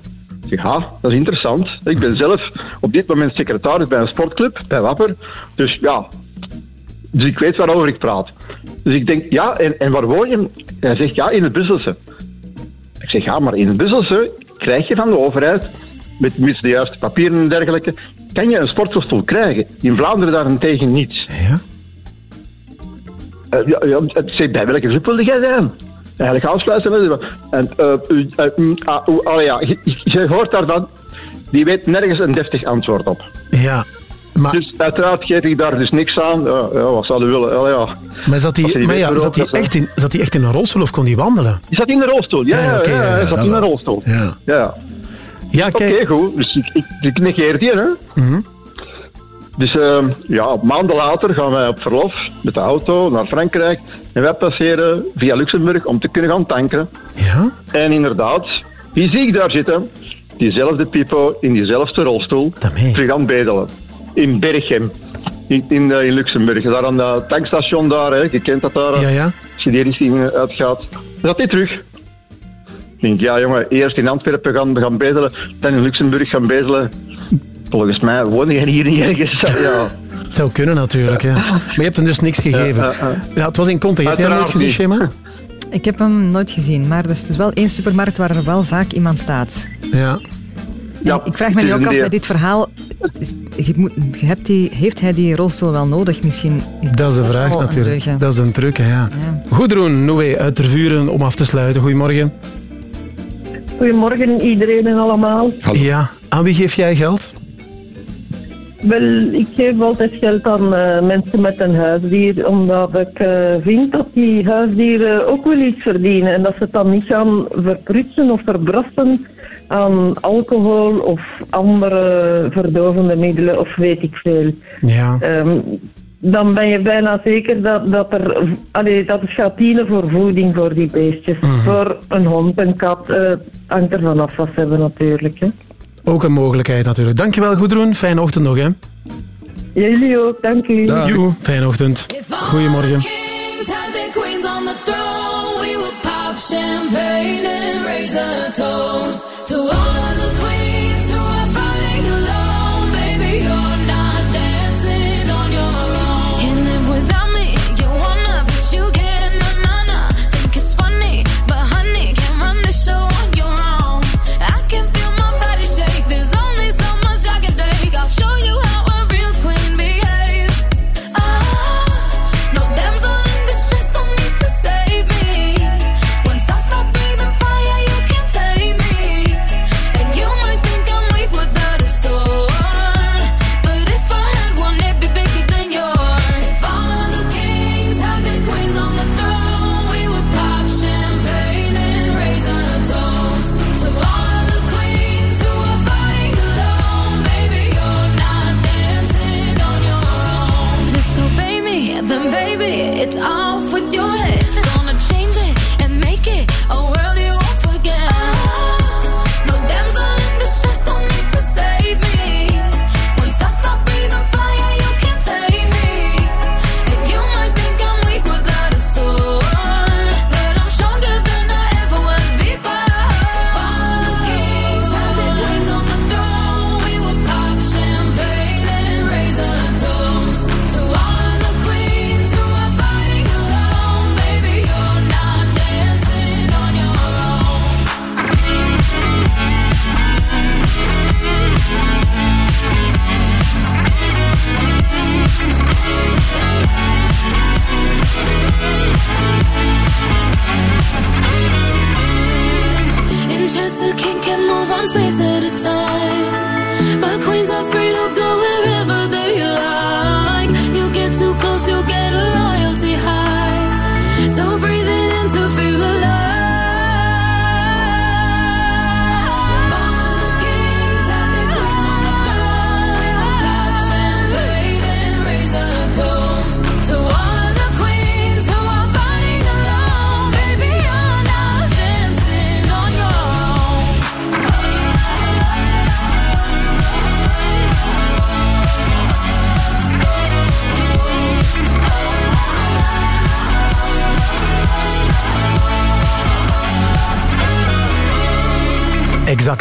[SPEAKER 83] Ik zeg, ja, dat is interessant. Ik ben zelf op dit moment secretaris bij een sportclub, bij Wapper. Dus ja, dus ik weet waarover ik praat. Dus ik denk, ja, en, en waar woon je? Hij zegt, ja, in het Busselse. Ik zeg, ja, maar in het Busselse krijg je van de overheid, met mis de juiste papieren en dergelijke, kan je een sportstoel krijgen. In Vlaanderen daarentegen niet.
[SPEAKER 2] Ja?
[SPEAKER 83] ja, ja, ik zeg, bij welke club wilde jij zijn? Eigenlijk aansluiten. En, eh, u- eh, ah, oeh, allee, ja, je, je hoort daar dan, die weet nergens een deftig antwoord op.
[SPEAKER 2] Ja. Maar,
[SPEAKER 83] Dus uiteraard geef ik daar dus niks aan. Ja, ja, wat zou u willen? Allee, ja.
[SPEAKER 2] maar zat hij, maar ja, zat hij echt, in, zat hij echt in een rolstoel of kon hij wandelen?
[SPEAKER 83] Die zat in een rolstoel, ja.
[SPEAKER 2] Ja,
[SPEAKER 83] ja, ja,
[SPEAKER 2] ja,
[SPEAKER 83] hij
[SPEAKER 2] ja,
[SPEAKER 83] zat in een rolstoel.
[SPEAKER 2] Ja.
[SPEAKER 83] ja.
[SPEAKER 2] Ja,
[SPEAKER 83] Oké, goed. Dus ik, ik, ik negeer die, hè.
[SPEAKER 2] Mhm.
[SPEAKER 83] Dus ehm, ja, maanden later gaan wij op verlof met de auto naar Frankrijk. En wij passeren via Luxemburg om te kunnen gaan tanken.
[SPEAKER 2] Ja?
[SPEAKER 83] En inderdaad, wie zie ik daar zitten? Diezelfde Pipo in diezelfde rolstoel. Terug aan bedelen. In Berchem. In, in, eh, in Luxemburg. Daar aan dat tankstation daar, hè. je kent dat daar.
[SPEAKER 2] Ja, ja.
[SPEAKER 83] Als je die richting eh, uitgaat. Dan zat hij terug. Ik denk, ja jongen, eerst in Antwerpen gaan, gaan bedelen, dan in Luxemburg gaan bedelen. Volgens mij woon je hier niet ergens. Ja.
[SPEAKER 2] Het zou kunnen natuurlijk, ja. Maar je hebt hem dus niks gegeven.
[SPEAKER 83] Ja, ja, ja.
[SPEAKER 2] Ja, het was in context. Heb jij hem nooit gezien, Shema?
[SPEAKER 79] Ik heb hem nooit gezien, maar er is dus wel één supermarkt waar er wel vaak iemand staat.
[SPEAKER 2] Ja.
[SPEAKER 83] Ja,
[SPEAKER 79] Ik vraag me nu ook af bij dit verhaal, je moet, je hebt die, heeft hij die rolstoel wel nodig? Misschien is
[SPEAKER 2] Dat is de vraag
[SPEAKER 79] een
[SPEAKER 2] natuurlijk. Dat is een truc, hè, ja. Goedroen, Noé uit Tervuren, om af te sluiten. Goedemorgen.
[SPEAKER 84] Goedemorgen iedereen en allemaal.
[SPEAKER 2] Ja, aan wie geef jij geld?
[SPEAKER 84] Wel, ik geef altijd geld aan eh, mensen met een huisdier, omdat ik eh, vind dat die huisdieren ook wel iets verdienen en dat ze het dan niet gaan verprutsen of verbrassen aan alcohol of andere verdovende middelen of weet ik veel.
[SPEAKER 2] Ja.
[SPEAKER 84] Ehm, dan ben je bijna zeker dat, dat, er, allee, dat het gaat dienen voor voeding voor die beestjes. Voor een hond, een kat, eh hangt er vanaf wat ze hebben natuurlijk. Hè.
[SPEAKER 2] Ook een mogelijkheid natuurlijk. Dankjewel, Goedroen. Fijne ochtend nog, hè.
[SPEAKER 84] Jullie ook, dank u.
[SPEAKER 2] Joe, fijne ochtend. Goedemorgen.
[SPEAKER 24] Kings had their queens on the throne. We would pop champagne and raise a toast to all of the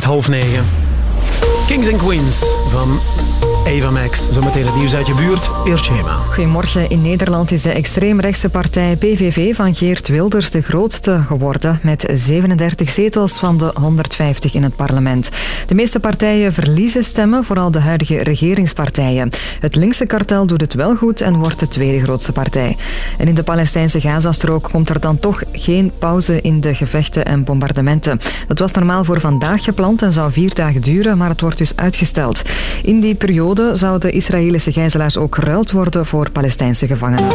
[SPEAKER 2] half negen. Kings and Queens van Eva Max. Zometeen het nieuws uit je buurt. Eerst Schema.
[SPEAKER 3] Goedemorgen. In Nederland is de extreemrechtse partij PVV van Geert Wilders de grootste geworden, met 37 zetels van de 150 in het parlement. De meeste partijen verliezen stemmen, vooral de huidige regeringspartijen. Het linkse kartel doet het wel goed en wordt de tweede grootste partij. En in de Palestijnse Gazastrook komt er dan toch geen pauze in de gevechten en bombardementen. Dat was normaal voor vandaag gepland en zou vier dagen duren, maar het wordt dus uitgesteld. In die periode zouden Israëlische gijzelaars ook geruild worden voor Palestijnse gevangenen.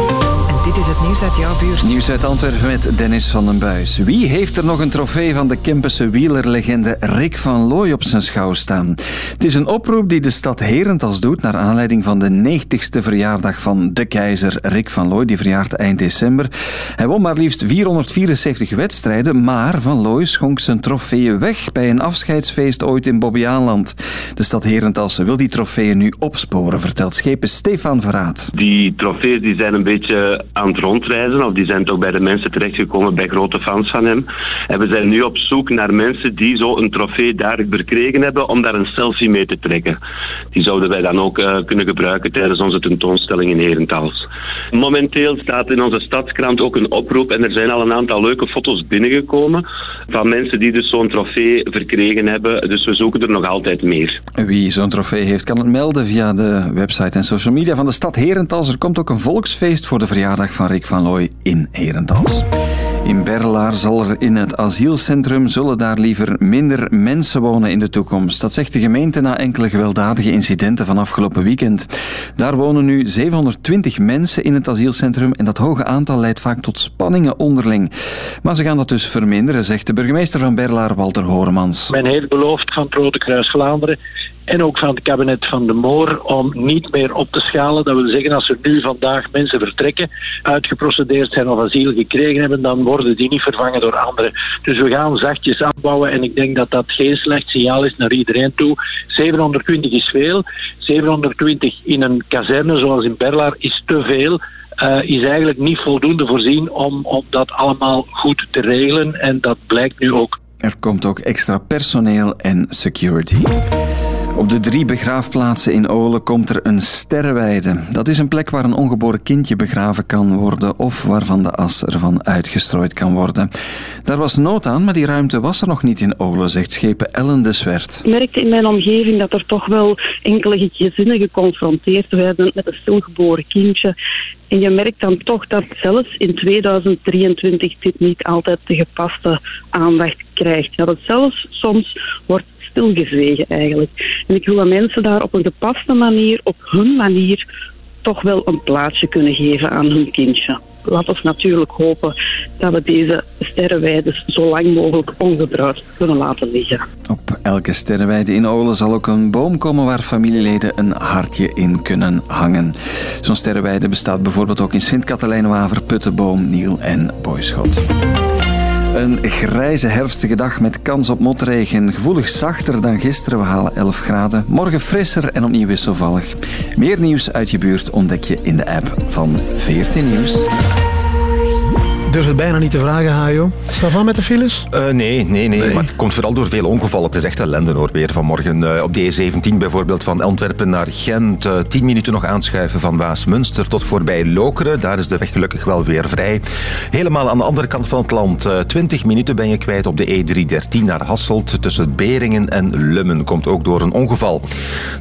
[SPEAKER 3] En dit is het nieuws uit jouw buurt.
[SPEAKER 15] Nieuws uit Antwerpen met Dennis van den Buis. Wie heeft er nog een trofee van de Kempense wielerlegende Rick van Looy op zijn schouw staan? Het is een oproep die de stad Herentals doet naar aanleiding van de 90ste verjaardag van de keizer Rick van Looy. Die verjaart eind december. Hij won maar liefst 474 wedstrijden, maar Van Looy schonk zijn trofeeën weg bij een afscheidsfeest ooit in Bobbejaanland. De stad Herentals wil die trofeeën nu opsporen, vertelt schepen Stefan Verraad.
[SPEAKER 85] Die trofees die zijn een beetje aan het rondreizen, of die zijn toch bij de mensen terechtgekomen, bij grote fans van hem. En we zijn nu op zoek naar mensen die zo een trofee daar verkregen hebben, om daar een selfie mee te trekken. Die zouden wij dan ook eh, kunnen gebruiken tijdens onze tentoonstelling in Herentals. Momenteel staat in onze stadskrant ook een oproep en er zijn al een aantal leuke foto's binnengekomen van mensen die dus zo'n trofee verkregen hebben. Dus we zoeken er nog altijd meer.
[SPEAKER 15] Wie zo'n trofee heeft, kan het melden via de website en social media van de stad Herentals. Er komt ook een volksfeest voor de verjaardag van Rick van Looy in Herentals. In Berlaar zal er in het asielcentrum zullen daar liever minder mensen wonen in de toekomst. Dat zegt de gemeente na enkele gewelddadige incidenten van afgelopen weekend. Daar wonen nu 720 mensen in het asielcentrum en dat hoge aantal leidt vaak tot spanningen onderling. Maar ze gaan dat dus verminderen, zegt de burgemeester van Berlaar, Walter Horemans.
[SPEAKER 56] Men heeft beloofd van Rode Kruis Vlaanderen en ook van het kabinet van de Moor om niet meer op te schalen. Dat wil zeggen, als er nu vandaag mensen vertrekken, uitgeprocedeerd zijn of asiel gekregen hebben, dan worden die niet vervangen door anderen. Dus we gaan zachtjes afbouwen en ik denk dat dat geen slecht signaal is naar iedereen toe. 720 is veel. 720 in een kazerne zoals in Berlaar is te veel. Uh, is eigenlijk niet voldoende voorzien om, om dat allemaal goed te regelen. En dat blijkt nu ook.
[SPEAKER 15] Er komt ook extra personeel en security. Op de drie begraafplaatsen in Olen komt er een sterrenweide. Dat is een plek waar een ongeboren kindje begraven kan worden of waarvan de as ervan uitgestrooid kan worden. Daar was nood aan, maar die ruimte was er nog niet in Olen, zegt schepen Ellen de Zwert.
[SPEAKER 86] Ik merkte in mijn omgeving dat er toch wel enkele gezinnen geconfronteerd werden met een stilgeboren kindje. En je merkt dan toch dat zelfs in 2023 dit niet altijd de gepaste aandacht krijgt. Dat het zelfs soms wordt stilgezwegen eigenlijk. En ik wil dat mensen daar op een gepaste manier, op hun manier, toch wel een plaatsje kunnen geven aan hun kindje. Laten we natuurlijk hopen dat we deze sterrenweiden zo lang mogelijk ongebruikt kunnen laten liggen.
[SPEAKER 15] Op elke sterrenweide in Olen zal ook een boom komen waar familieleden een hartje in kunnen hangen. Zo'n sterrenweide bestaat bijvoorbeeld ook in Sint-Katelijnwaver, Puttenboom, Niel en Boyschot. Een grijze herfstige dag met kans op motregen. Gevoelig zachter dan gisteren. We halen 11 graden. Morgen frisser en opnieuw wisselvallig. Meer nieuws uit je buurt ontdek je in de app van 14 Nieuws.
[SPEAKER 2] Durf het bijna niet te vragen, Hajo. Staat met de files?
[SPEAKER 6] Uh, nee, nee, nee, Maar het komt vooral door veel ongevallen. Het is echt ellende hoor, weer vanmorgen. Uh, op de E17 bijvoorbeeld van Antwerpen naar Gent. Uh, 10 minuten nog aanschuiven van Waasmunster tot voorbij Lokeren. Daar is de weg gelukkig wel weer vrij. Helemaal aan de andere kant van het land. 20 minuten ben je kwijt op de E313 naar Hasselt. Tussen Beringen en Lummen. Komt ook door een ongeval.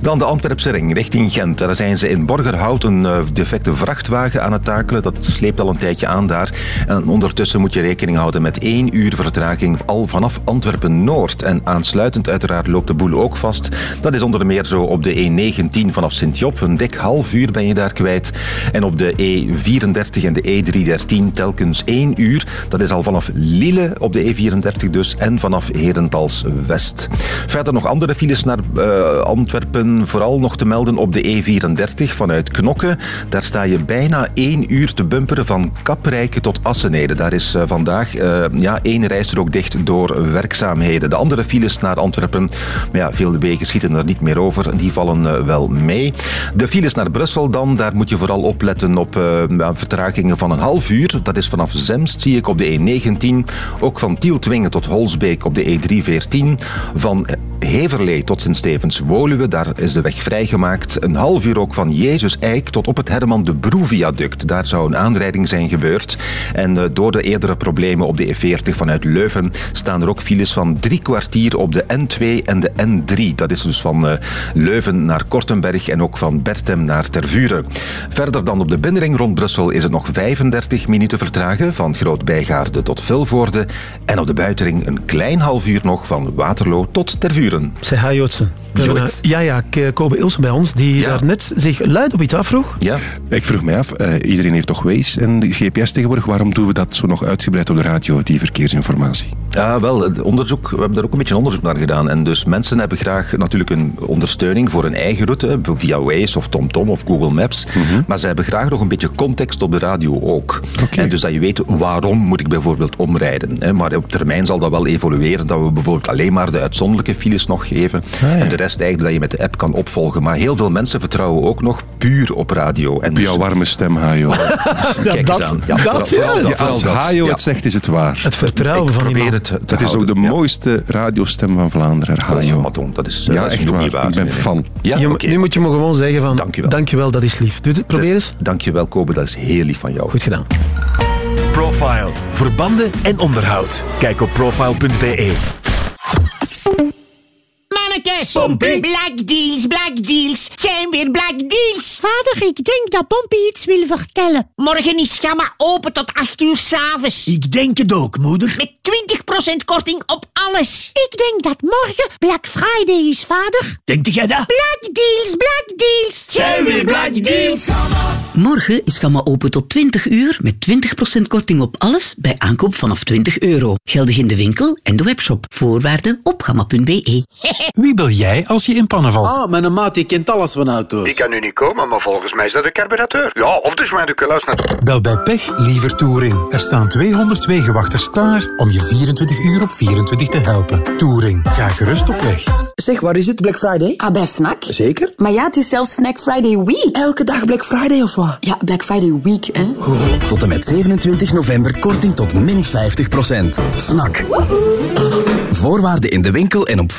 [SPEAKER 6] Dan de Antwerpse ring richting Gent. Daar zijn ze in Borgerhout een defecte vrachtwagen aan het takelen. Dat sleept al een tijdje aan daar. En ondertussen moet je rekening houden met één uur vertraging al vanaf Antwerpen-Noord. En aansluitend uiteraard loopt de boel ook vast. Dat is onder meer zo op de E19 vanaf Sint-Job. Een dik half uur ben je daar kwijt. En op de E34 en de E313 telkens één uur. Dat is al vanaf Lille op de E34 dus en vanaf Herentals West. Verder nog andere files naar uh, Antwerpen. Vooral nog te melden op de E34 vanuit Knokke. Daar sta je bijna één uur te bumperen van Kaprijke tot Assen Daar is eh, vandaag eh, ja, één rijstrook dicht door werkzaamheden. De andere files naar Antwerpen, maar ja, veel wegen schieten er niet meer over. Die vallen eh, wel mee. De files naar Brussel dan, daar moet je vooral opletten op vertragingen van een half uur. Dat is vanaf Zemst, zie ik op de E19. Ook van Tieltwingen tot Holsbeek op de E314. Van Heverlee tot Sint-Stevens-Woluwe, daar is de weg vrijgemaakt. Een half uur ook van Jezus Eik tot op het Herman de Broe-viaduct. Daar zou een aanrijding zijn gebeurd. En eh, door de eerdere problemen op de E40 vanuit Leuven staan er ook files van drie kwartier op de N2 en de N3. Dat is dus van eh, Leuven naar Kortenberg en ook van Bertem naar Tervuren. Verder dan op de binnenring rond Brussel is het nog 35 minuten vertragen van Groot-Bijgaarde tot Vilvoorde. En op de buitenring een klein half uur nog van Waterloo tot Tervuren.
[SPEAKER 2] 塞哈伊奥
[SPEAKER 6] 村。
[SPEAKER 2] Eh, Ja, ja, Kobe Ilse bij ons, die daar net zich luid op iets afvroeg.
[SPEAKER 6] Ja.
[SPEAKER 68] Ik vroeg mij af, eh, iedereen heeft toch Waze en de GPS tegenwoordig. Waarom doen we dat zo nog uitgebreid op de radio, die verkeersinformatie?
[SPEAKER 6] Ja, wel, het onderzoek, we hebben daar ook een beetje onderzoek naar gedaan. En dus mensen hebben graag natuurlijk een ondersteuning voor hun eigen route, via Waze of TomTom of Google Maps. Maar ze hebben graag nog een beetje context op de radio ook. En dus dat je weet, waarom moet ik bijvoorbeeld omrijden. Hè? Maar op termijn zal dat wel evolueren, dat we bijvoorbeeld alleen maar de uitzonderlijke files nog geven. En de rest eigenlijk dat je met de app kan opvolgen. Maar heel veel mensen vertrouwen ook nog puur op radio. En
[SPEAKER 68] Op jouw warme stem, Hajo.
[SPEAKER 6] Kijk eens aan. Ja, vooral- vooral dat,
[SPEAKER 68] Ja,
[SPEAKER 6] vooral
[SPEAKER 68] als
[SPEAKER 6] dat.
[SPEAKER 68] Hajo
[SPEAKER 6] Ja.
[SPEAKER 68] het zegt, is het waar.
[SPEAKER 2] Het vertrouwen van die man.
[SPEAKER 6] het
[SPEAKER 68] Dat is ook de mooiste radiostem van Vlaanderen, Hajo.
[SPEAKER 6] dat is,
[SPEAKER 68] ja,
[SPEAKER 6] dat is
[SPEAKER 68] echt waar.
[SPEAKER 6] niet waar.
[SPEAKER 68] Ik ben
[SPEAKER 6] Nee,
[SPEAKER 68] fan.
[SPEAKER 6] Ja,
[SPEAKER 2] Je-. Nu moet je me gewoon zeggen van...
[SPEAKER 6] Dankjewel.
[SPEAKER 2] Dankjewel, dat is lief. Doe het, probeer
[SPEAKER 6] Dus,
[SPEAKER 2] eens.
[SPEAKER 6] Dankjewel, Kobe. Dat is heel lief van jou.
[SPEAKER 2] Goed gedaan.
[SPEAKER 5] Profile. Verbanden en onderhoud. Kijk op profile.be.
[SPEAKER 24] Mannetjes! Black deals, black deals. Het zijn weer black deals. Vader, ik denk dat Pompey iets wil vertellen. Morgen is Gamma open tot 8 uur s'avonds.
[SPEAKER 5] Ik denk het ook, moeder.
[SPEAKER 24] Met 20% korting op alles. Ik denk dat morgen Black Friday is, vader.
[SPEAKER 5] Denk jij dat?
[SPEAKER 24] Black deals, black deals. Het zijn weer black deals.
[SPEAKER 46] Morgen is Gamma open tot 20 uur met 20% korting op alles bij aankoop vanaf 20 euro. Geldig in de winkel en de webshop. Voorwaarden op gamma.be.
[SPEAKER 87] Wie bel jij als je in pannen valt?
[SPEAKER 88] Ah, mijn maat die kent alles van auto's.
[SPEAKER 89] Ik kan nu niet komen, maar volgens mij is dat de carburateur. Ja, of de net.
[SPEAKER 5] Bel bij Pech liever Touring. Er staan 200 wegenwachters klaar om je 24 uur op 24 te helpen. Touring, ga gerust op weg.
[SPEAKER 88] Zeg, waar is het Black Friday?
[SPEAKER 10] Ah, bij Fnac?
[SPEAKER 88] Zeker?
[SPEAKER 10] Maar ja, het is zelfs Fnac Friday Week.
[SPEAKER 88] Elke dag Black Friday of wat?
[SPEAKER 10] Ja, Black Friday Week, hè.
[SPEAKER 21] Tot en met 27 november korting tot min 50%. Fnak. Voorwaarden in de winkel en op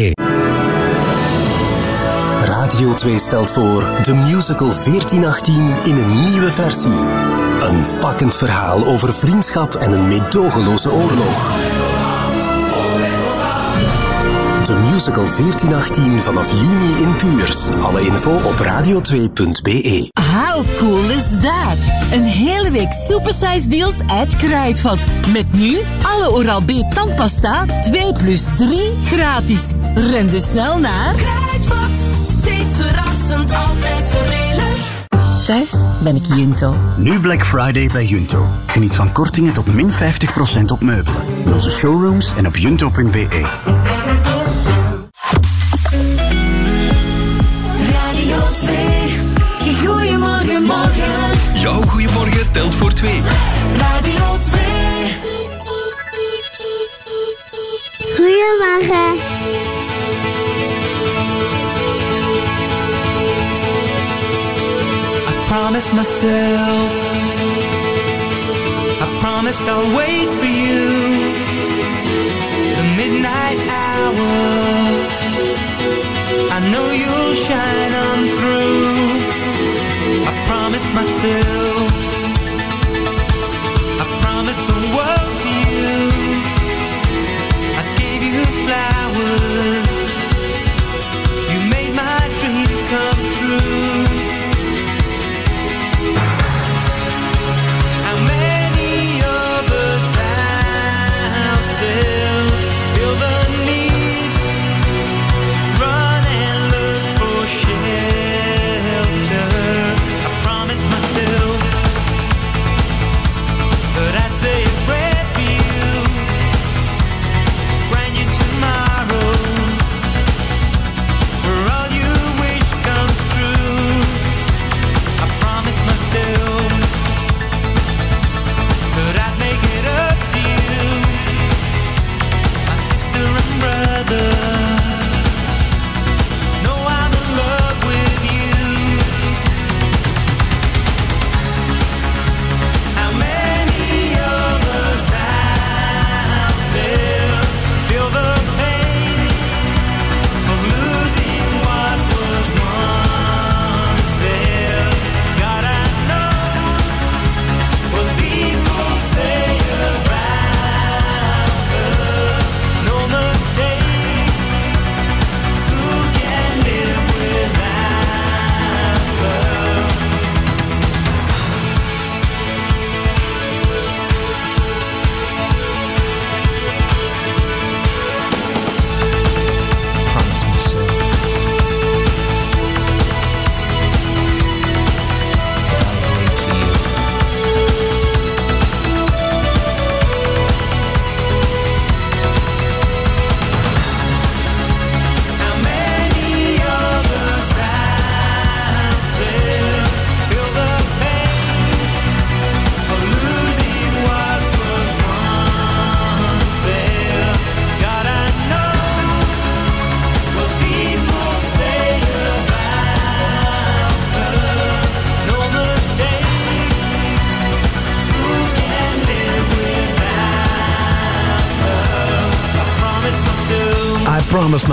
[SPEAKER 21] fnak.be. Radio 2 stelt voor de musical 1418 in een nieuwe versie. Een pakkend verhaal over vriendschap en een meedogenloze oorlog. De musical 1418 vanaf juni in Puurs. Alle info op radio2.be.
[SPEAKER 7] How cool is that? Een hele week supersize deals uit Kruidvat. Met nu alle Oral-B tandpasta 2 plus 3 gratis. Ren dus snel naar...
[SPEAKER 90] Kruidvat, steeds verrassend, altijd voordelig.
[SPEAKER 7] Thuis ben ik Junto.
[SPEAKER 19] Nu Black Friday bij Junto. Geniet van kortingen tot min 50% op meubelen. In onze showrooms en op junto.be.
[SPEAKER 90] 2. Goedemorgen, morgen.
[SPEAKER 91] Jouw goeiemorgen telt voor twee.
[SPEAKER 90] Radio 2.
[SPEAKER 8] Goedemorgen.
[SPEAKER 92] I promised myself, I promised I'll wait for you. The midnight hour, I know you'll shine on through. I promised myself, I promised the world to you. I gave you flowers, you made my dreams come true.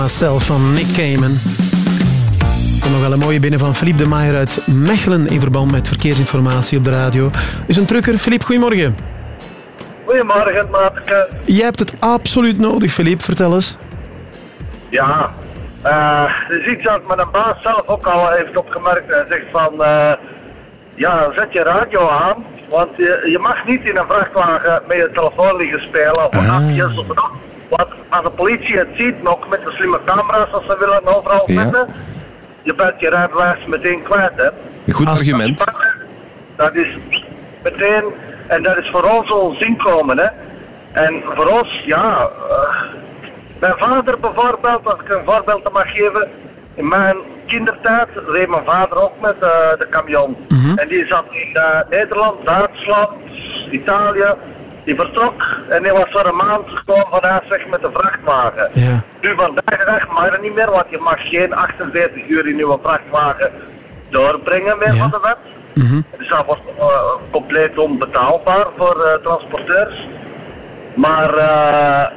[SPEAKER 92] Myself
[SPEAKER 2] van Nick. Er komt nog wel een mooie binnen van Philippe de Maier uit Mechelen in verband met verkeersinformatie op de radio. Is een trucker. Philippe, goedemorgen.
[SPEAKER 93] Goedemorgen, Maatje.
[SPEAKER 2] Jij hebt het absoluut nodig, Philippe. Vertel eens.
[SPEAKER 93] Ja, eh er is iets dat mijn baas zelf ook al heeft opgemerkt. Hij zegt van, eh, ja, zet je radio aan. Want je, je mag niet in een vrachtwagen met je telefoon liggen spelen of
[SPEAKER 68] Ah.
[SPEAKER 93] appjes of. Als de politie het ziet nog met de slimme camera's als ze willen overal
[SPEAKER 68] Ja.
[SPEAKER 93] zetten, je bent je rijbewijs meteen kwijt. Hè.
[SPEAKER 68] Een goed argument.
[SPEAKER 93] Dat is meteen, en dat is voor ons ons inkomen. Hè. En voor ons, ja, eh, mijn vader bijvoorbeeld, als ik een voorbeeld mag geven. In mijn kindertijd reed mijn vader ook met eh, de camion. En die zat in eh, Nederland, Duitsland, Italië. Die vertrok en die was voor een maand gewoon van weg met de vrachtwagen.
[SPEAKER 2] Ja.
[SPEAKER 93] Nu vandaag de dag mag dat niet meer, want je mag geen 48 uur in je vrachtwagen doorbrengen meer van de wet. Dus dat wordt eh, compleet onbetaalbaar voor eh, transporteurs. Maar eh,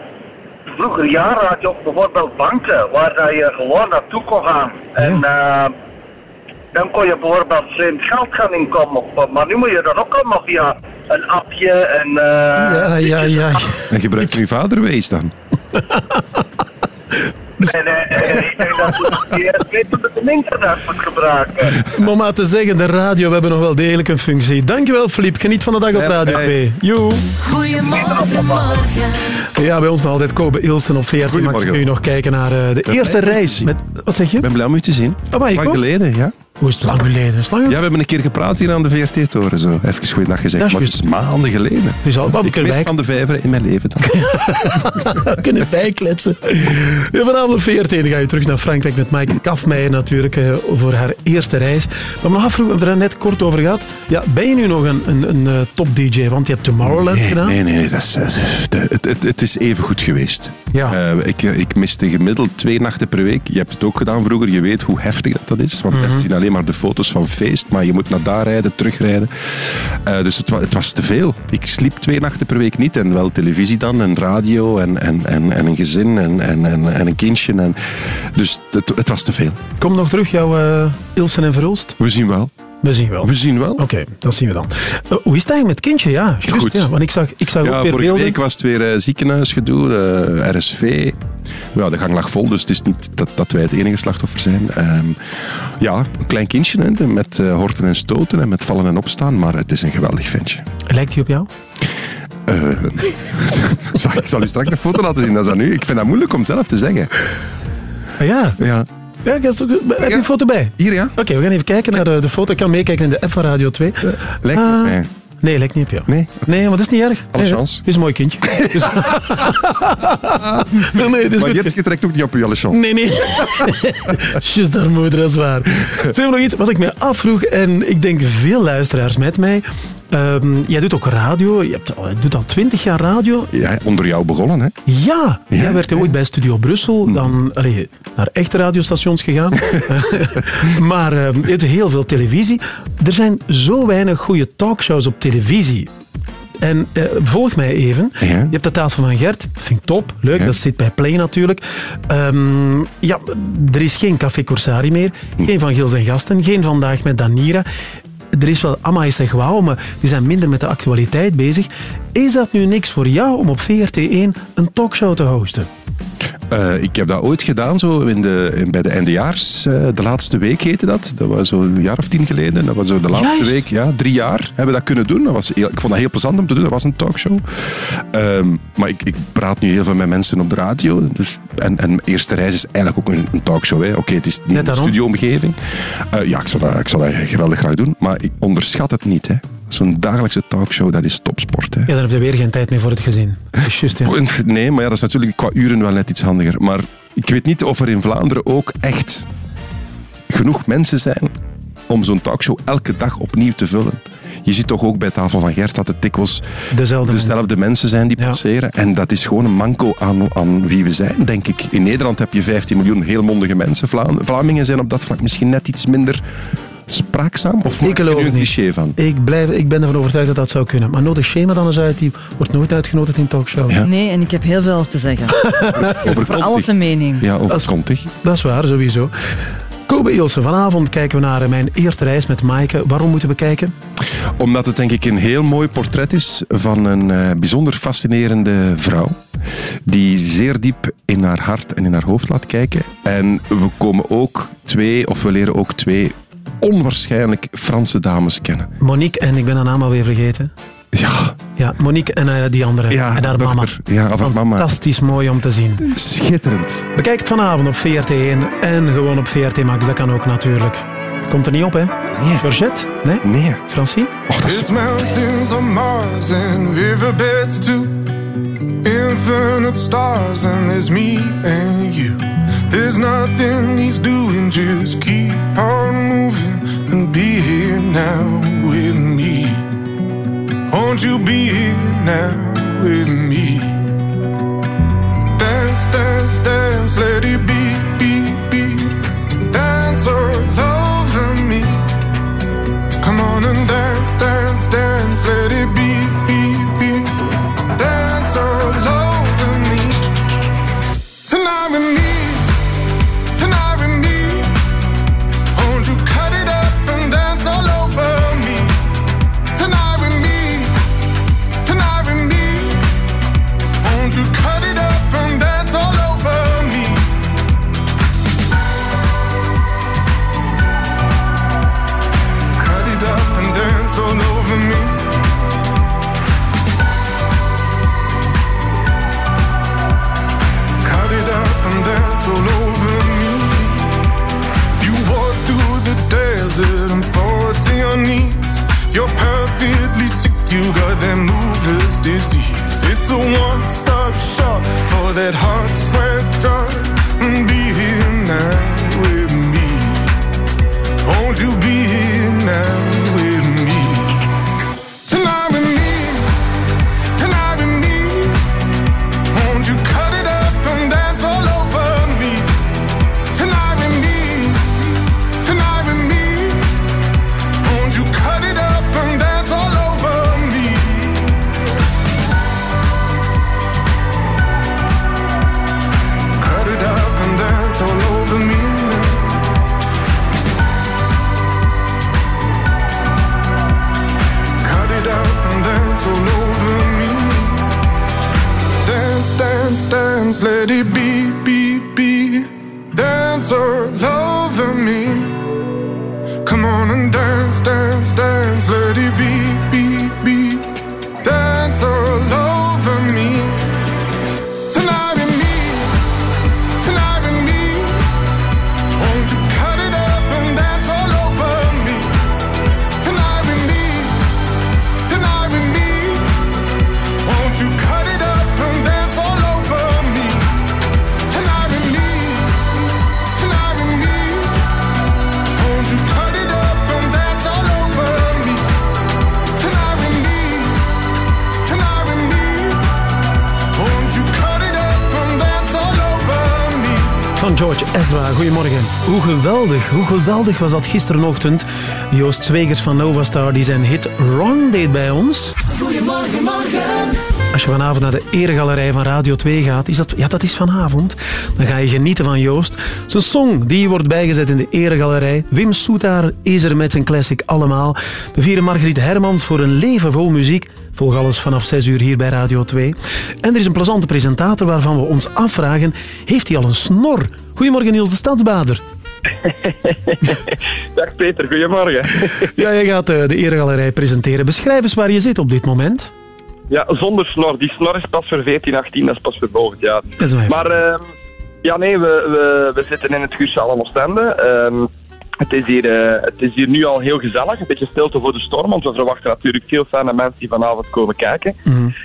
[SPEAKER 93] vroeger jaren had je ook bijvoorbeeld banken waar dat je gewoon naartoe kon gaan. En eh, dan kon je bijvoorbeeld vreemd geld gaan inkomen. Maar nu moet je dat ook allemaal via een appje en... eh,
[SPEAKER 2] Ja, ja, ja.
[SPEAKER 68] En gebruikt uw vader wees dan?
[SPEAKER 93] En ik denk dat je het internet moet gebruiken.
[SPEAKER 2] Om maar maar te zeggen, de radio, we hebben nog wel degelijk een functie. Dankjewel, Philippe. Geniet van de dag op Radio 2. Joe.
[SPEAKER 24] Goedemorgen, morgen.
[SPEAKER 2] Ja, bij ons nog altijd Kobe Ilsen op VRT Max. Kun je nog kijken naar eh, de eerste reis. Met, wat zeg je?
[SPEAKER 68] Ik ben blij om u te zien.
[SPEAKER 2] Oh, maar ik
[SPEAKER 68] lang geleden, ja.
[SPEAKER 2] Hoe is het lang geleden? Is lang
[SPEAKER 68] Ja, we hebben een keer gepraat hier aan de VRT-toren. Zo. Even goeiedag gezegd.
[SPEAKER 2] Dat is
[SPEAKER 68] Maar het is maanden geleden.
[SPEAKER 2] Dus al, kunnen
[SPEAKER 68] mis
[SPEAKER 2] wij
[SPEAKER 68] van de vijver in mijn leven dan.
[SPEAKER 2] kunnen bijkletsen. Ja, vanavond VRT dan ga je terug naar Frankrijk met Maaike Kafmeijer natuurlijk eh, voor haar eerste reis. Maar nog afvroegen, we hebben er net kort over gehad. Ja, ben je nu nog een, een, een eh, top-dj? Want je hebt Tomorrowland
[SPEAKER 68] Nee,
[SPEAKER 2] gedaan.
[SPEAKER 68] nee, nee. Dat is, eh, het, het, het is even goed geweest.
[SPEAKER 2] Ja.
[SPEAKER 68] Ik, ik miste gemiddeld twee nachten per week. Je hebt het ook gedaan vroeger. Je weet hoe heftig dat, dat is. Want
[SPEAKER 2] Mhm.
[SPEAKER 68] mensen zien alleen maar de foto's van feest. Maar je moet naar daar rijden, terugrijden. Eh, dus het, wa- het was te veel. Ik sliep twee nachten per week niet. En wel televisie dan. En radio. En, en, en, en een gezin. En, en, en, en een kindje. En, dus het, het was te veel.
[SPEAKER 2] Kom nog terug, jouw eh, Ilsen en Verhulst.
[SPEAKER 68] We zien wel.
[SPEAKER 2] We zien wel.
[SPEAKER 68] We zien wel.
[SPEAKER 2] Oké, dat zien we dan. Eh, hoe is het eigenlijk met het kindje? Ja, juist,
[SPEAKER 68] Goed.
[SPEAKER 2] Ja, want ik zag, ik zag
[SPEAKER 68] Ja,
[SPEAKER 2] ook weer
[SPEAKER 68] vorige
[SPEAKER 2] beelden.
[SPEAKER 68] week was het weer eh, ziekenhuisgedoe, eh, RSV. Ja, de gang lag vol, dus het is niet dat, dat wij het enige slachtoffer zijn. Ehm, ja, een klein kindje hè, met horten en stoten en met vallen en opstaan, maar het is een geweldig ventje.
[SPEAKER 2] Lijkt hij op jou?
[SPEAKER 68] Ik zal u straks een foto laten zien, dat is aan u. Ik vind dat moeilijk om het zelf te zeggen.
[SPEAKER 2] Ah, ja.
[SPEAKER 68] Ja.
[SPEAKER 2] Ja, ik heb heb je een foto bij?
[SPEAKER 68] Hier, ja.
[SPEAKER 2] Oké, we gaan even kijken naar de, de foto. Ik kan meekijken in de app van Radio 2.
[SPEAKER 68] Lijkt
[SPEAKER 2] Ah,
[SPEAKER 68] op mij.
[SPEAKER 2] Nee, lijkt niet op jou.
[SPEAKER 68] Nee?
[SPEAKER 2] Nee, maar dat is niet erg.
[SPEAKER 68] Alle
[SPEAKER 2] nee,
[SPEAKER 68] chance.
[SPEAKER 2] Het is een mooi kindje. Dus- nee, nee, het is
[SPEAKER 68] Maar. Jitske trekt ook niet op u, alle chance.
[SPEAKER 2] Nee, nee. Just daar, moeder, dat is waar. Zeg maar nog iets wat ik mij afvroeg, en ik denk veel luisteraars met mij. Ehm, jij doet ook radio, je, hebt, je doet al twintig jaar radio.
[SPEAKER 68] Ja, onder jou begonnen, hè?
[SPEAKER 2] Ja, jij werd ooit bij Studio Brussel, dan allee, naar echte radiostations gegaan. maar eh, je doet heel veel televisie. Er zijn zo weinig goede talkshows op televisie. En eh, volg mij even. Je hebt de tafel van Gert. Vind ik top. Leuk.
[SPEAKER 68] Ja.
[SPEAKER 2] Dat zit bij Play natuurlijk. Ehm, ja, er is geen Café Corsari meer. Geen Van Gils en Gasten. Geen Vandaag met Danira. Er is wel Amai zeg wauw, maar die zijn minder met de actualiteit bezig. Is dat nu niks voor jou om op VRT1 een talkshow te hosten?
[SPEAKER 68] Eh, ik heb dat ooit gedaan, zo in de, in, bij de eindejaars. eh, de laatste week heette dat. Dat was zo een jaar of tien geleden. Dat was zo de laatste
[SPEAKER 2] Juist.
[SPEAKER 68] week. Ja, drie jaar hebben we dat kunnen doen. Dat was heel- ik vond dat heel plezant om te doen. Dat was een talkshow. Ehm, maar ik, ik praat nu heel veel met mensen op de radio. Dus, en, en mijn eerste reis is eigenlijk ook een, een talkshow. Oké, het is niet een studioomgeving. Eh, ja, ik zou, dat, ik zou dat geweldig graag doen. Maar ik onderschat het niet. hè. Zo'n dagelijkse talkshow, dat is topsport. Hè.
[SPEAKER 2] Ja, dan heb je weer geen tijd meer voor het gezin. Dat is juist, ja.
[SPEAKER 68] Nee, maar ja, dat is natuurlijk qua uren wel net iets handiger. Maar ik weet niet of er in Vlaanderen ook echt genoeg mensen zijn om zo'n talkshow elke dag opnieuw te vullen. Je ziet toch ook bij tafel van Gert dat het dikwijls
[SPEAKER 2] Dezelfde
[SPEAKER 68] dezelfde mensen zijn die passeren. En dat is gewoon een manco aan, aan wie we zijn, denk ik. In Nederland heb je 15 miljoen heel mondige mensen. Vla- Vlamingen zijn op dat vlak misschien net iets minder spraakzaam? Of
[SPEAKER 2] Ik geloof
[SPEAKER 68] nu een cliché van?
[SPEAKER 2] Ik, blijf, ik ben ervan overtuigd dat dat zou kunnen. Maar nodig Schema dan eens uit, die wordt nooit uitgenodigd in talkshow.
[SPEAKER 94] Nee, en ik heb heel veel te zeggen.
[SPEAKER 68] Over
[SPEAKER 94] Voor alles een mening.
[SPEAKER 68] Ja, over
[SPEAKER 2] Dat. Dat is waar, sowieso. Kobe Ilse, vanavond kijken we naar mijn eerste reis met Maaike. Waarom moeten we kijken?
[SPEAKER 68] Omdat het denk ik een heel mooi portret is van een eh, bijzonder fascinerende vrouw. Die zeer diep in haar hart en in haar hoofd laat kijken. En we komen ook twee, of we leren ook twee onwaarschijnlijk Franse dames kennen.
[SPEAKER 2] Monique en ik ben haar naam alweer vergeten.
[SPEAKER 68] Ja.
[SPEAKER 2] Ja, Monique en eh, die andere.
[SPEAKER 68] Ja,
[SPEAKER 2] en haar
[SPEAKER 68] dochter.
[SPEAKER 2] mama.
[SPEAKER 68] Ja, of haar mama.
[SPEAKER 2] Fantastisch mooi om te zien.
[SPEAKER 68] Schitterend.
[SPEAKER 2] Bekijk het vanavond op VRT1 en gewoon op VRT Max. Dat kan ook natuurlijk. Komt er niet op, hè? Nee. Georgette? Nee?
[SPEAKER 68] Nee.
[SPEAKER 2] Francine?
[SPEAKER 42] Mountains on Mars and riverbeds too. Infinite stars and there's me and you. There's nothing he's doing, just keep on moving and be here now with me. Won't you be here now with me? Dance, dance, dance, let it be, be, be. Dance oh, all over me. Come on and dance, dance, a one stop shop for that heart sweat drug. Be here now with me. Won't you be here now
[SPEAKER 2] lady Ezra, goedemorgen. Hoe geweldig, hoe geweldig was dat gisterenochtend. Joost Zwegers van Novastar die zijn hit Wrong deed bij ons.
[SPEAKER 95] Goedemorgen, morgen.
[SPEAKER 2] Als je vanavond naar de Eregalerij van Radio 2 gaat, is dat, ja, dat is vanavond. Dan ga je genieten van Joost. Zijn song die wordt bijgezet in de Eregalerij. Wim Soetaar is er met zijn classic allemaal. We vieren Margriet Hermans voor een leven vol muziek. Volg alles vanaf 6 uur hier bij Radio 2. En er is een plezante presentator waarvan we ons afvragen, heeft hij al een snor? Goedemorgen Niels de Stadsbader.
[SPEAKER 96] Dag Peter, goedemorgen.
[SPEAKER 2] Ja, jij gaat eh, de Eregalerij presenteren. Beschrijf eens waar je zit op dit moment.
[SPEAKER 96] Ja, zonder snor. Die snor is pas voor 14, 18, dat is pas voor volgend jaar. Maar ehm, ja, nee, we, we, we zitten in het Guurzaal aan Oostende. Ehm, het, is hier, eh, het is hier nu al heel gezellig, een beetje stilte voor de storm, want we verwachten natuurlijk veel fijne mensen die vanavond komen kijken.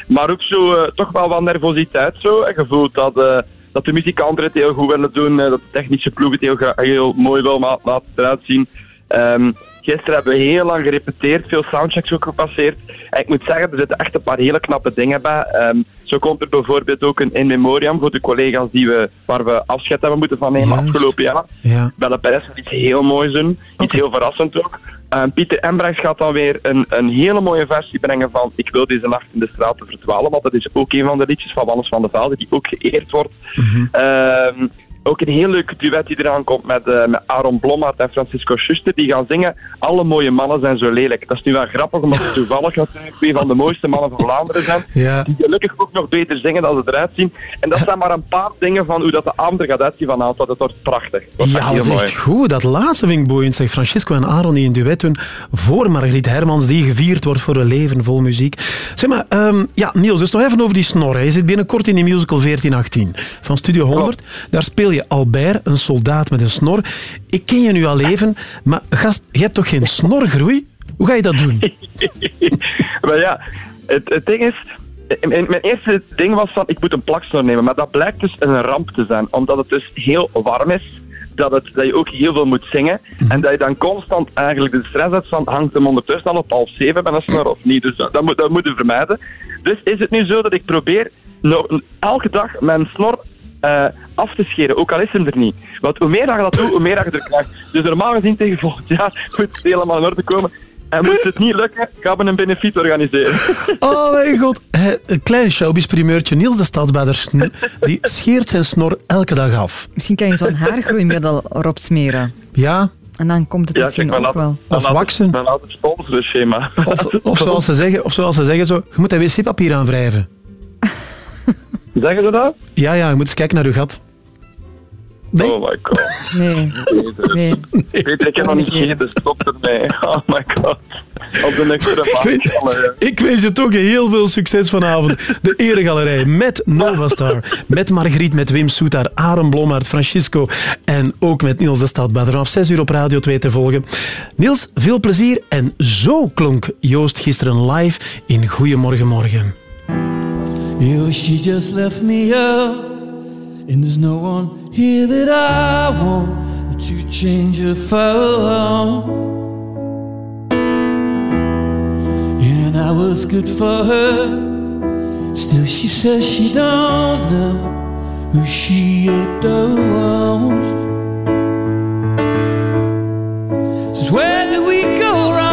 [SPEAKER 96] Maar ook zo, eh, toch wel wat nervositeit zo. En je voelt dat, eh, dat de muzikanten het heel goed willen doen, dat de technische ploeg het heel, heel mooi wil laten eruit zien. Ehm, gisteren hebben we heel lang gerepeteerd, veel soundchecks ook gepasseerd. En ik moet zeggen, er zitten echt een paar hele knappe dingen bij. Ehm, Zo komt er bijvoorbeeld ook een in memoriam voor de collega's die we, waar we afscheid hebben moeten van nemen
[SPEAKER 2] Juist.
[SPEAKER 96] afgelopen jaar.
[SPEAKER 2] Ja.
[SPEAKER 96] Belle Perez gaat iets heel moois doen. Iets heel verrassend ook. Eh, Pieter Embrechts gaat dan weer een, een hele mooie versie brengen van Ik wil deze nacht in de straat te verdwalen. Want dat is ook een van de liedjes van Wannes van de Velde, die ook geëerd wordt. Ehm, ook een heel leuke duet die eraan komt met, eh, met Aaron Blommaert en Francisco Schuster. Die gaan zingen Alle mooie mannen zijn zo lelijk. Dat is nu wel grappig, omdat ze toevallig natuurlijk twee van de mooiste mannen van Vlaanderen zijn.
[SPEAKER 2] Ja.
[SPEAKER 96] Die gelukkig ook nog beter zingen dan ze eruit zien. En dat zijn maar een paar dingen van hoe dat de avond er gaat uitzien vanavond. Het wordt prachtig. Dat
[SPEAKER 2] Ja, dat is
[SPEAKER 96] mooi.
[SPEAKER 2] echt goed. Dat laatste vind ik boeiend. Zeg Francisco en Aaron die een duet doen voor Margriet Hermans, die gevierd wordt voor een leven vol muziek. Zeg maar, ehm, ja, Niels, dus nog even over die snor. hè. Je zit binnenkort in die musical 1418 van Studio 100. Daar speel je Albert, een soldaat met een snor. Ik ken je nu al even, maar gast, je hebt toch geen snorgroei? Hoe ga je dat doen?
[SPEAKER 96] maar ja, het, het ding is... Mijn eerste ding was van, ik moet een plaksnor nemen. Maar dat blijkt dus een ramp te zijn. Omdat het dus heel warm is. Dat, het, dat je ook heel veel moet zingen. En dat je dan constant eigenlijk de stress hebt van, hangt hem ondertussen al op half zeven met een snor of niet. Dus dat, dat, moet, dat vermijden. Dus is het nu zo dat ik probeer elke dag mijn snor eh, af te scheren, ook al is hem er niet. Want hoe meer dat je dat doet, hoe meer dat je er krijgt. Dus normaal gezien tegen volgend jaar moet het helemaal in orde komen. En moest het niet lukken, gaan we een benefiet organiseren.
[SPEAKER 2] Oh mijn god. Een klein showbiz primeurtje. Niels de Stadsbader sn- die scheert zijn snor elke dag af.
[SPEAKER 94] Misschien kan je zo'n haargroeimiddel erop smeren.
[SPEAKER 2] Ja,
[SPEAKER 94] En dan komt het misschien ook
[SPEAKER 96] laat-
[SPEAKER 94] wel.
[SPEAKER 2] Of waksen.
[SPEAKER 96] Dan laat het sponsoren schema.
[SPEAKER 2] Of, of, zoals ze zeggen, of zoals ze zeggen, zo, je moet dat wc-papier aanwrijven.
[SPEAKER 96] Zeggen ze dat?
[SPEAKER 2] Ja, ja, je moet eens kijken naar je gat.
[SPEAKER 96] Oh my god.
[SPEAKER 94] Nee. Nee.
[SPEAKER 96] Peter, ik heb nog niet gegeten, stop ermee. Oh my god. Op de next
[SPEAKER 2] Ik wens, ik wens je toch heel veel succes vanavond. De Eregalerij met Novastar, met Margriet, met Wim Soetaar, Aaron Blommaert, Francisco en ook met Niels de Stadbader. Vanaf 6 uur op Radio 2 te volgen. Niels, veel plezier. En zo klonk Joost gisteren live in Goedemorgen Morgen.
[SPEAKER 97] You, she just left me up, and there's no one here that I want to change her phone. And I was good for her, still she says she don't know who she adores. Says where did we go wrong?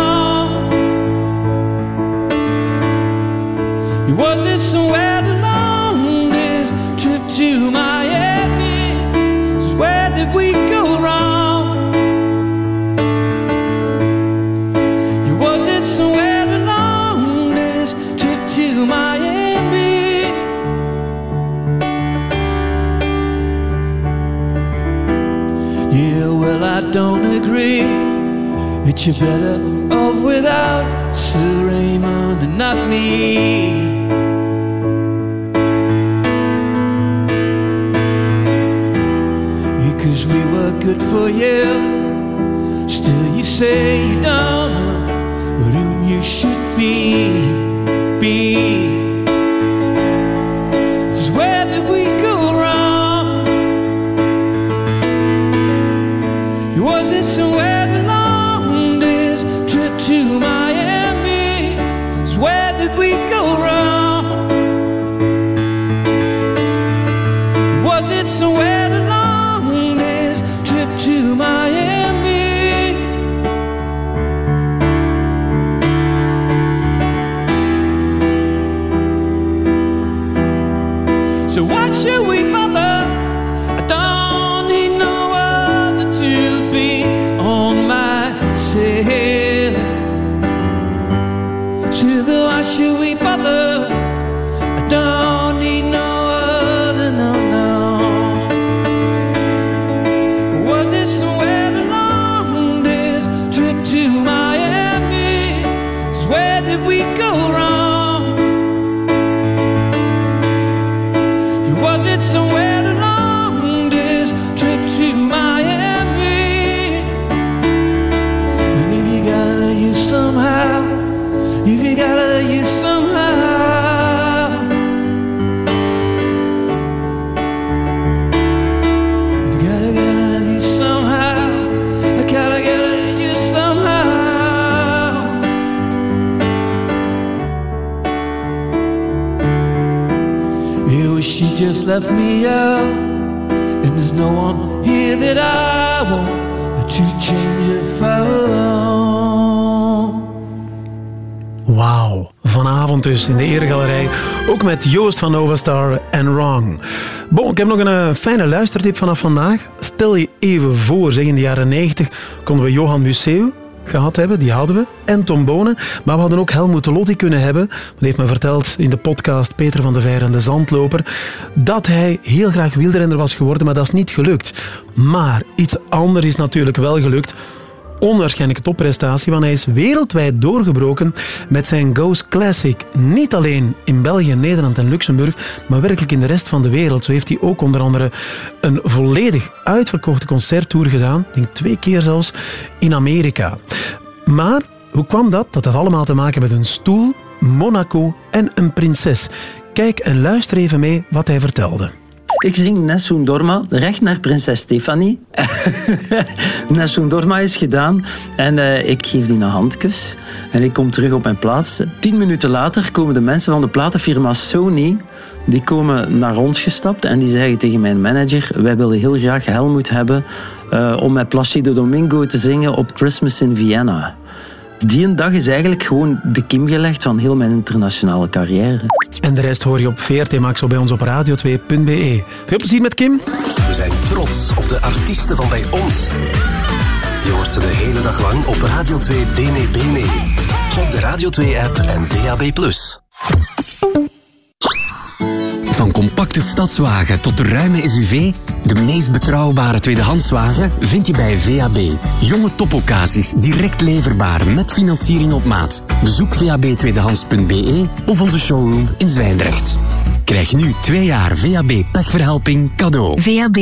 [SPEAKER 97] Don't agree that you're better off without Sir Raymond and not me. Because we were good for you. Still, you say you don't know whom you should be. Be. Left me out. And there's no one here that I want to change.
[SPEAKER 2] Wauw. Vanavond dus in de Eregalerij. Ook met Joost van Novastar en Wrong. Bon, ik heb nog een eh, fijne luistertip vanaf vandaag. Stel je even voor, zeg in de jaren 90 konden we Johan Museeuw gehad hebben, die hadden we, en Tom Bonen. Maar we hadden ook Helmut Lotti kunnen hebben. Dat heeft me verteld in de podcast Peter van de Veer en de Zandloper, dat hij heel graag wielrenner was geworden, maar dat is niet gelukt. Maar iets anders is natuurlijk wel gelukt onwaarschijnlijke topprestatie, want hij is wereldwijd doorgebroken met zijn Ghost Classic. Niet alleen in België, Nederland en Luxemburg, maar werkelijk in de rest van de wereld. Zo heeft hij ook onder andere een volledig uitverkochte concerttour gedaan, denk twee keer zelfs, in Amerika. Maar hoe kwam dat? Dat had allemaal te maken met een stoel, Monaco en een prinses. Kijk en luister even mee wat hij vertelde.
[SPEAKER 98] Ik zing Nessun Dorma recht naar prinses Stefanie. Nessun Dorma is gedaan en eh, ik geef die een handkus. En ik kom terug op mijn plaats. Tien minuten later komen de mensen van de platenfirma Sony... Die komen naar ons gestapt en die zeggen tegen mijn manager... Wij willen heel graag Helmoet hebben eh, om met Placido Domingo te zingen op Christmas in Vienna. Die een dag is eigenlijk gewoon de kiem gelegd van heel mijn internationale carrière.
[SPEAKER 2] En de rest hoor je op VRT Max of bij ons op radio2.be. Veel plezier met Kim.
[SPEAKER 99] We zijn trots op de artiesten van bij ons. Je hoort ze de hele dag lang op Radio 2 Bene Bene. Check de Radio 2-app en DAB+.
[SPEAKER 21] Van compacte stadswagen tot de ruime SUV, de meest betrouwbare tweedehandswagen vind je bij VAB. Jonge topoccasies, direct leverbaar met financiering op maat. Bezoek vabtweedehands.be of onze showroom in Zwijndrecht. Krijg nu twee jaar VAB pechverhelping cadeau.
[SPEAKER 100] VAB.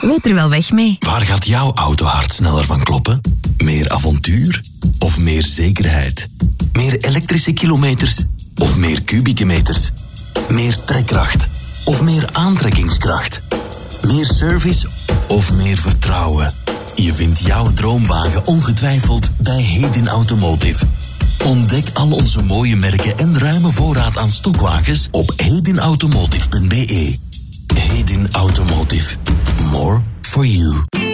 [SPEAKER 100] Weet er wel weg mee.
[SPEAKER 19] Waar gaat jouw autohart sneller van kloppen? Meer avontuur of meer zekerheid? Meer elektrische kilometers of meer kubieke meters? Meer trekkracht of meer aantrekkingskracht? Meer service of meer vertrouwen? Je vindt jouw droomwagen ongetwijfeld bij Hedin Automotive. Ontdek al onze mooie merken en ruime voorraad aan stokwagens op hedinautomotive.be. Hedin Automotive. More for you.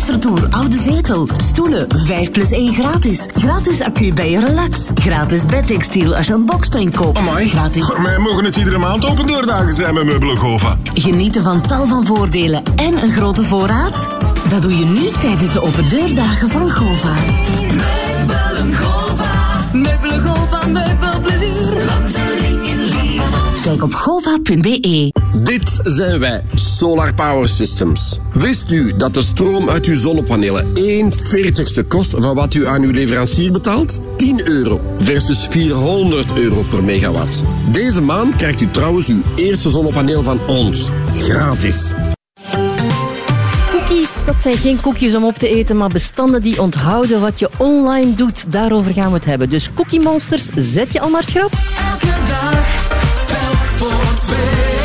[SPEAKER 29] Gratis retour oude zetel. Stoelen 5 plus 1 gratis. Gratis accu bij je relax. Gratis bedtextiel als je een boxspring koopt.
[SPEAKER 101] Amai,
[SPEAKER 29] Gratis.
[SPEAKER 101] wij mogen het iedere maand open deurdagen zijn bij Meubelen Gova.
[SPEAKER 29] Genieten van tal van voordelen en een grote voorraad? Dat doe je nu tijdens de open deurdagen van Gova. Kijk op gova.be.
[SPEAKER 102] Dit zijn wij, Solar Power Systems. Wist u dat de stroom uit uw zonnepanelen 1 veertigste kost van wat u aan uw leverancier betaalt? 10 euro versus 400 euro per megawatt. Deze maand krijgt u trouwens uw eerste zonnepaneel van ons. Gratis.
[SPEAKER 103] Cookies, dat zijn geen koekjes om op te eten, maar bestanden die onthouden wat je online doet. Daarover gaan we het hebben. Dus Cookie Monsters, zet je al maar schrap.
[SPEAKER 104] Elke dag, telk voor twee.